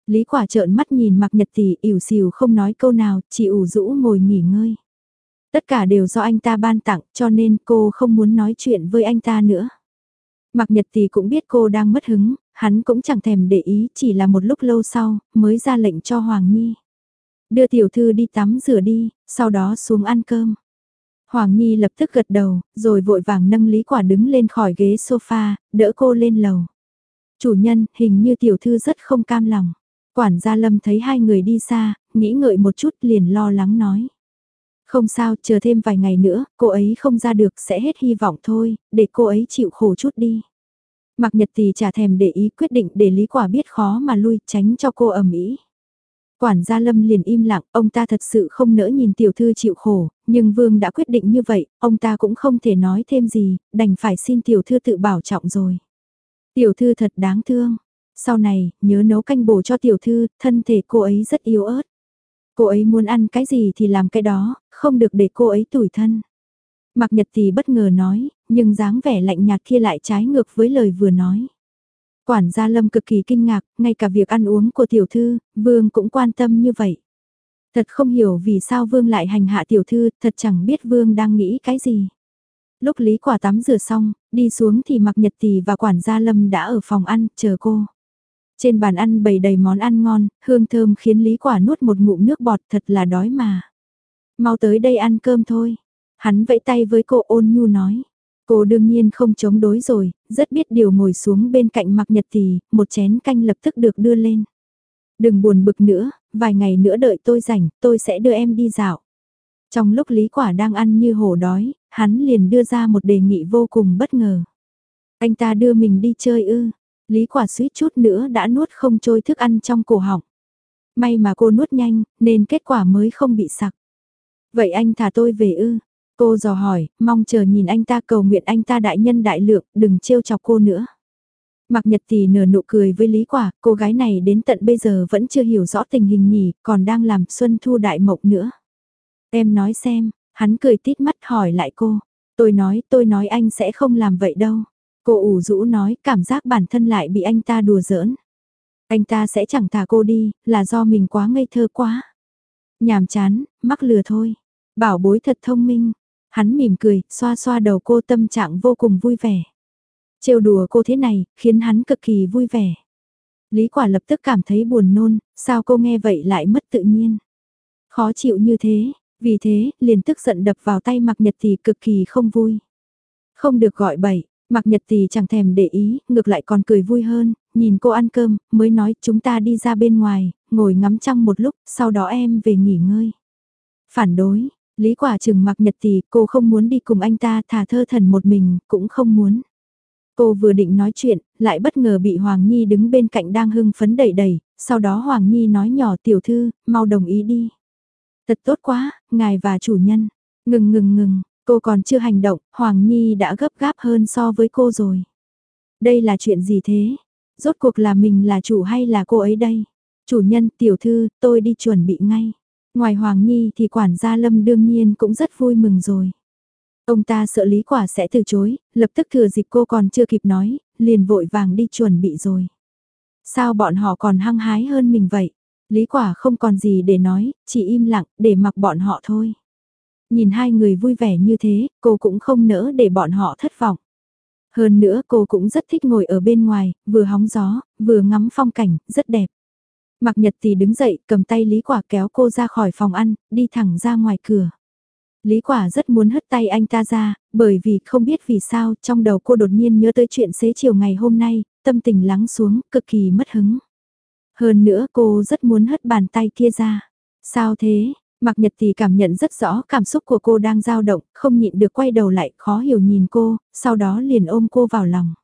Lý quả trợn mắt nhìn mặc nhật tỷ ỉu xìu không nói câu nào, chỉ ủ rũ ngồi nghỉ ngơi. Tất cả đều do anh ta ban tặng cho nên cô không muốn nói chuyện với anh ta nữa. Mặc nhật tỷ cũng biết cô đang mất hứng, hắn cũng chẳng thèm để ý chỉ là một lúc lâu sau mới ra lệnh cho Hoàng Nhi. Đưa tiểu thư đi tắm rửa đi, sau đó xuống ăn cơm. Hoàng Nhi lập tức gật đầu, rồi vội vàng nâng Lý Quả đứng lên khỏi ghế sofa, đỡ cô lên lầu. Chủ nhân, hình như tiểu thư rất không cam lòng. Quản gia Lâm thấy hai người đi xa, nghĩ ngợi một chút liền lo lắng nói. Không sao, chờ thêm vài ngày nữa, cô ấy không ra được sẽ hết hy vọng thôi, để cô ấy chịu khổ chút đi. Mặc nhật thì chả thèm để ý quyết định để Lý Quả biết khó mà lui tránh cho cô ẩm ý. Quản gia Lâm liền im lặng, ông ta thật sự không nỡ nhìn tiểu thư chịu khổ, nhưng Vương đã quyết định như vậy, ông ta cũng không thể nói thêm gì, đành phải xin tiểu thư tự bảo trọng rồi. Tiểu thư thật đáng thương, sau này, nhớ nấu canh bổ cho tiểu thư, thân thể cô ấy rất yếu ớt. Cô ấy muốn ăn cái gì thì làm cái đó, không được để cô ấy tủi thân. Mạc Nhật thì bất ngờ nói, nhưng dáng vẻ lạnh nhạt kia lại trái ngược với lời vừa nói. Quản gia Lâm cực kỳ kinh ngạc, ngay cả việc ăn uống của tiểu thư, Vương cũng quan tâm như vậy. Thật không hiểu vì sao Vương lại hành hạ tiểu thư, thật chẳng biết Vương đang nghĩ cái gì. Lúc Lý Quả tắm rửa xong, đi xuống thì Mạc Nhật Tỷ và quản gia Lâm đã ở phòng ăn, chờ cô. Trên bàn ăn bày đầy món ăn ngon, hương thơm khiến Lý Quả nuốt một ngụm nước bọt thật là đói mà. Mau tới đây ăn cơm thôi. Hắn vẫy tay với cô ôn nhu nói. Cô đương nhiên không chống đối rồi, rất biết điều ngồi xuống bên cạnh mặc nhật thì, một chén canh lập tức được đưa lên. Đừng buồn bực nữa, vài ngày nữa đợi tôi rảnh, tôi sẽ đưa em đi dạo. Trong lúc Lý Quả đang ăn như hổ đói, hắn liền đưa ra một đề nghị vô cùng bất ngờ. Anh ta đưa mình đi chơi ư, Lý quả suýt chút nữa đã nuốt không trôi thức ăn trong cổ họng. May mà cô nuốt nhanh, nên kết quả mới không bị sặc. Vậy anh thả tôi về ư? Cô dò hỏi, mong chờ nhìn anh ta cầu nguyện anh ta đại nhân đại lượng, đừng trêu chọc cô nữa. Mạc Nhật thì nở nụ cười với Lý Quả, cô gái này đến tận bây giờ vẫn chưa hiểu rõ tình hình nhỉ, còn đang làm xuân thu đại mộng nữa. Em nói xem, hắn cười tít mắt hỏi lại cô. Tôi nói, tôi nói anh sẽ không làm vậy đâu. Cô ủ rũ nói cảm giác bản thân lại bị anh ta đùa giỡn. Anh ta sẽ chẳng thả cô đi, là do mình quá ngây thơ quá. Nhàm chán, mắc lừa thôi. Bảo bối thật thông minh. Hắn mỉm cười, xoa xoa đầu cô tâm trạng vô cùng vui vẻ. Trêu đùa cô thế này, khiến hắn cực kỳ vui vẻ. Lý quả lập tức cảm thấy buồn nôn, sao cô nghe vậy lại mất tự nhiên. Khó chịu như thế, vì thế, liền tức giận đập vào tay mặc nhật thì cực kỳ không vui. Không được gọi bậy, Mặc nhật thì chẳng thèm để ý, ngược lại còn cười vui hơn, nhìn cô ăn cơm, mới nói chúng ta đi ra bên ngoài, ngồi ngắm trăng một lúc, sau đó em về nghỉ ngơi. Phản đối, Lý quả trừng mặc nhật thì cô không muốn đi cùng anh ta thả thơ thần một mình, cũng không muốn. Cô vừa định nói chuyện, lại bất ngờ bị Hoàng Nhi đứng bên cạnh đang hưng phấn đẩy đẩy, sau đó Hoàng Nhi nói nhỏ tiểu thư, mau đồng ý đi. Thật tốt quá, ngài và chủ nhân. Ngừng ngừng ngừng, Cô còn chưa hành động, Hoàng Nhi đã gấp gáp hơn so với cô rồi. Đây là chuyện gì thế? Rốt cuộc là mình là chủ hay là cô ấy đây? Chủ nhân, tiểu thư, tôi đi chuẩn bị ngay. Ngoài Hoàng Nhi thì quản gia Lâm đương nhiên cũng rất vui mừng rồi. Ông ta sợ Lý Quả sẽ từ chối, lập tức thừa dịp cô còn chưa kịp nói, liền vội vàng đi chuẩn bị rồi. Sao bọn họ còn hăng hái hơn mình vậy? Lý Quả không còn gì để nói, chỉ im lặng để mặc bọn họ thôi. Nhìn hai người vui vẻ như thế, cô cũng không nỡ để bọn họ thất vọng. Hơn nữa cô cũng rất thích ngồi ở bên ngoài, vừa hóng gió, vừa ngắm phong cảnh, rất đẹp. Mạc nhật thì đứng dậy, cầm tay Lý Quả kéo cô ra khỏi phòng ăn, đi thẳng ra ngoài cửa. Lý Quả rất muốn hất tay anh ta ra, bởi vì không biết vì sao trong đầu cô đột nhiên nhớ tới chuyện xế chiều ngày hôm nay, tâm tình lắng xuống, cực kỳ mất hứng. Hơn nữa cô rất muốn hất bàn tay kia ra. Sao thế, Mạc Nhật thì cảm nhận rất rõ cảm xúc của cô đang dao động, không nhịn được quay đầu lại, khó hiểu nhìn cô, sau đó liền ôm cô vào lòng.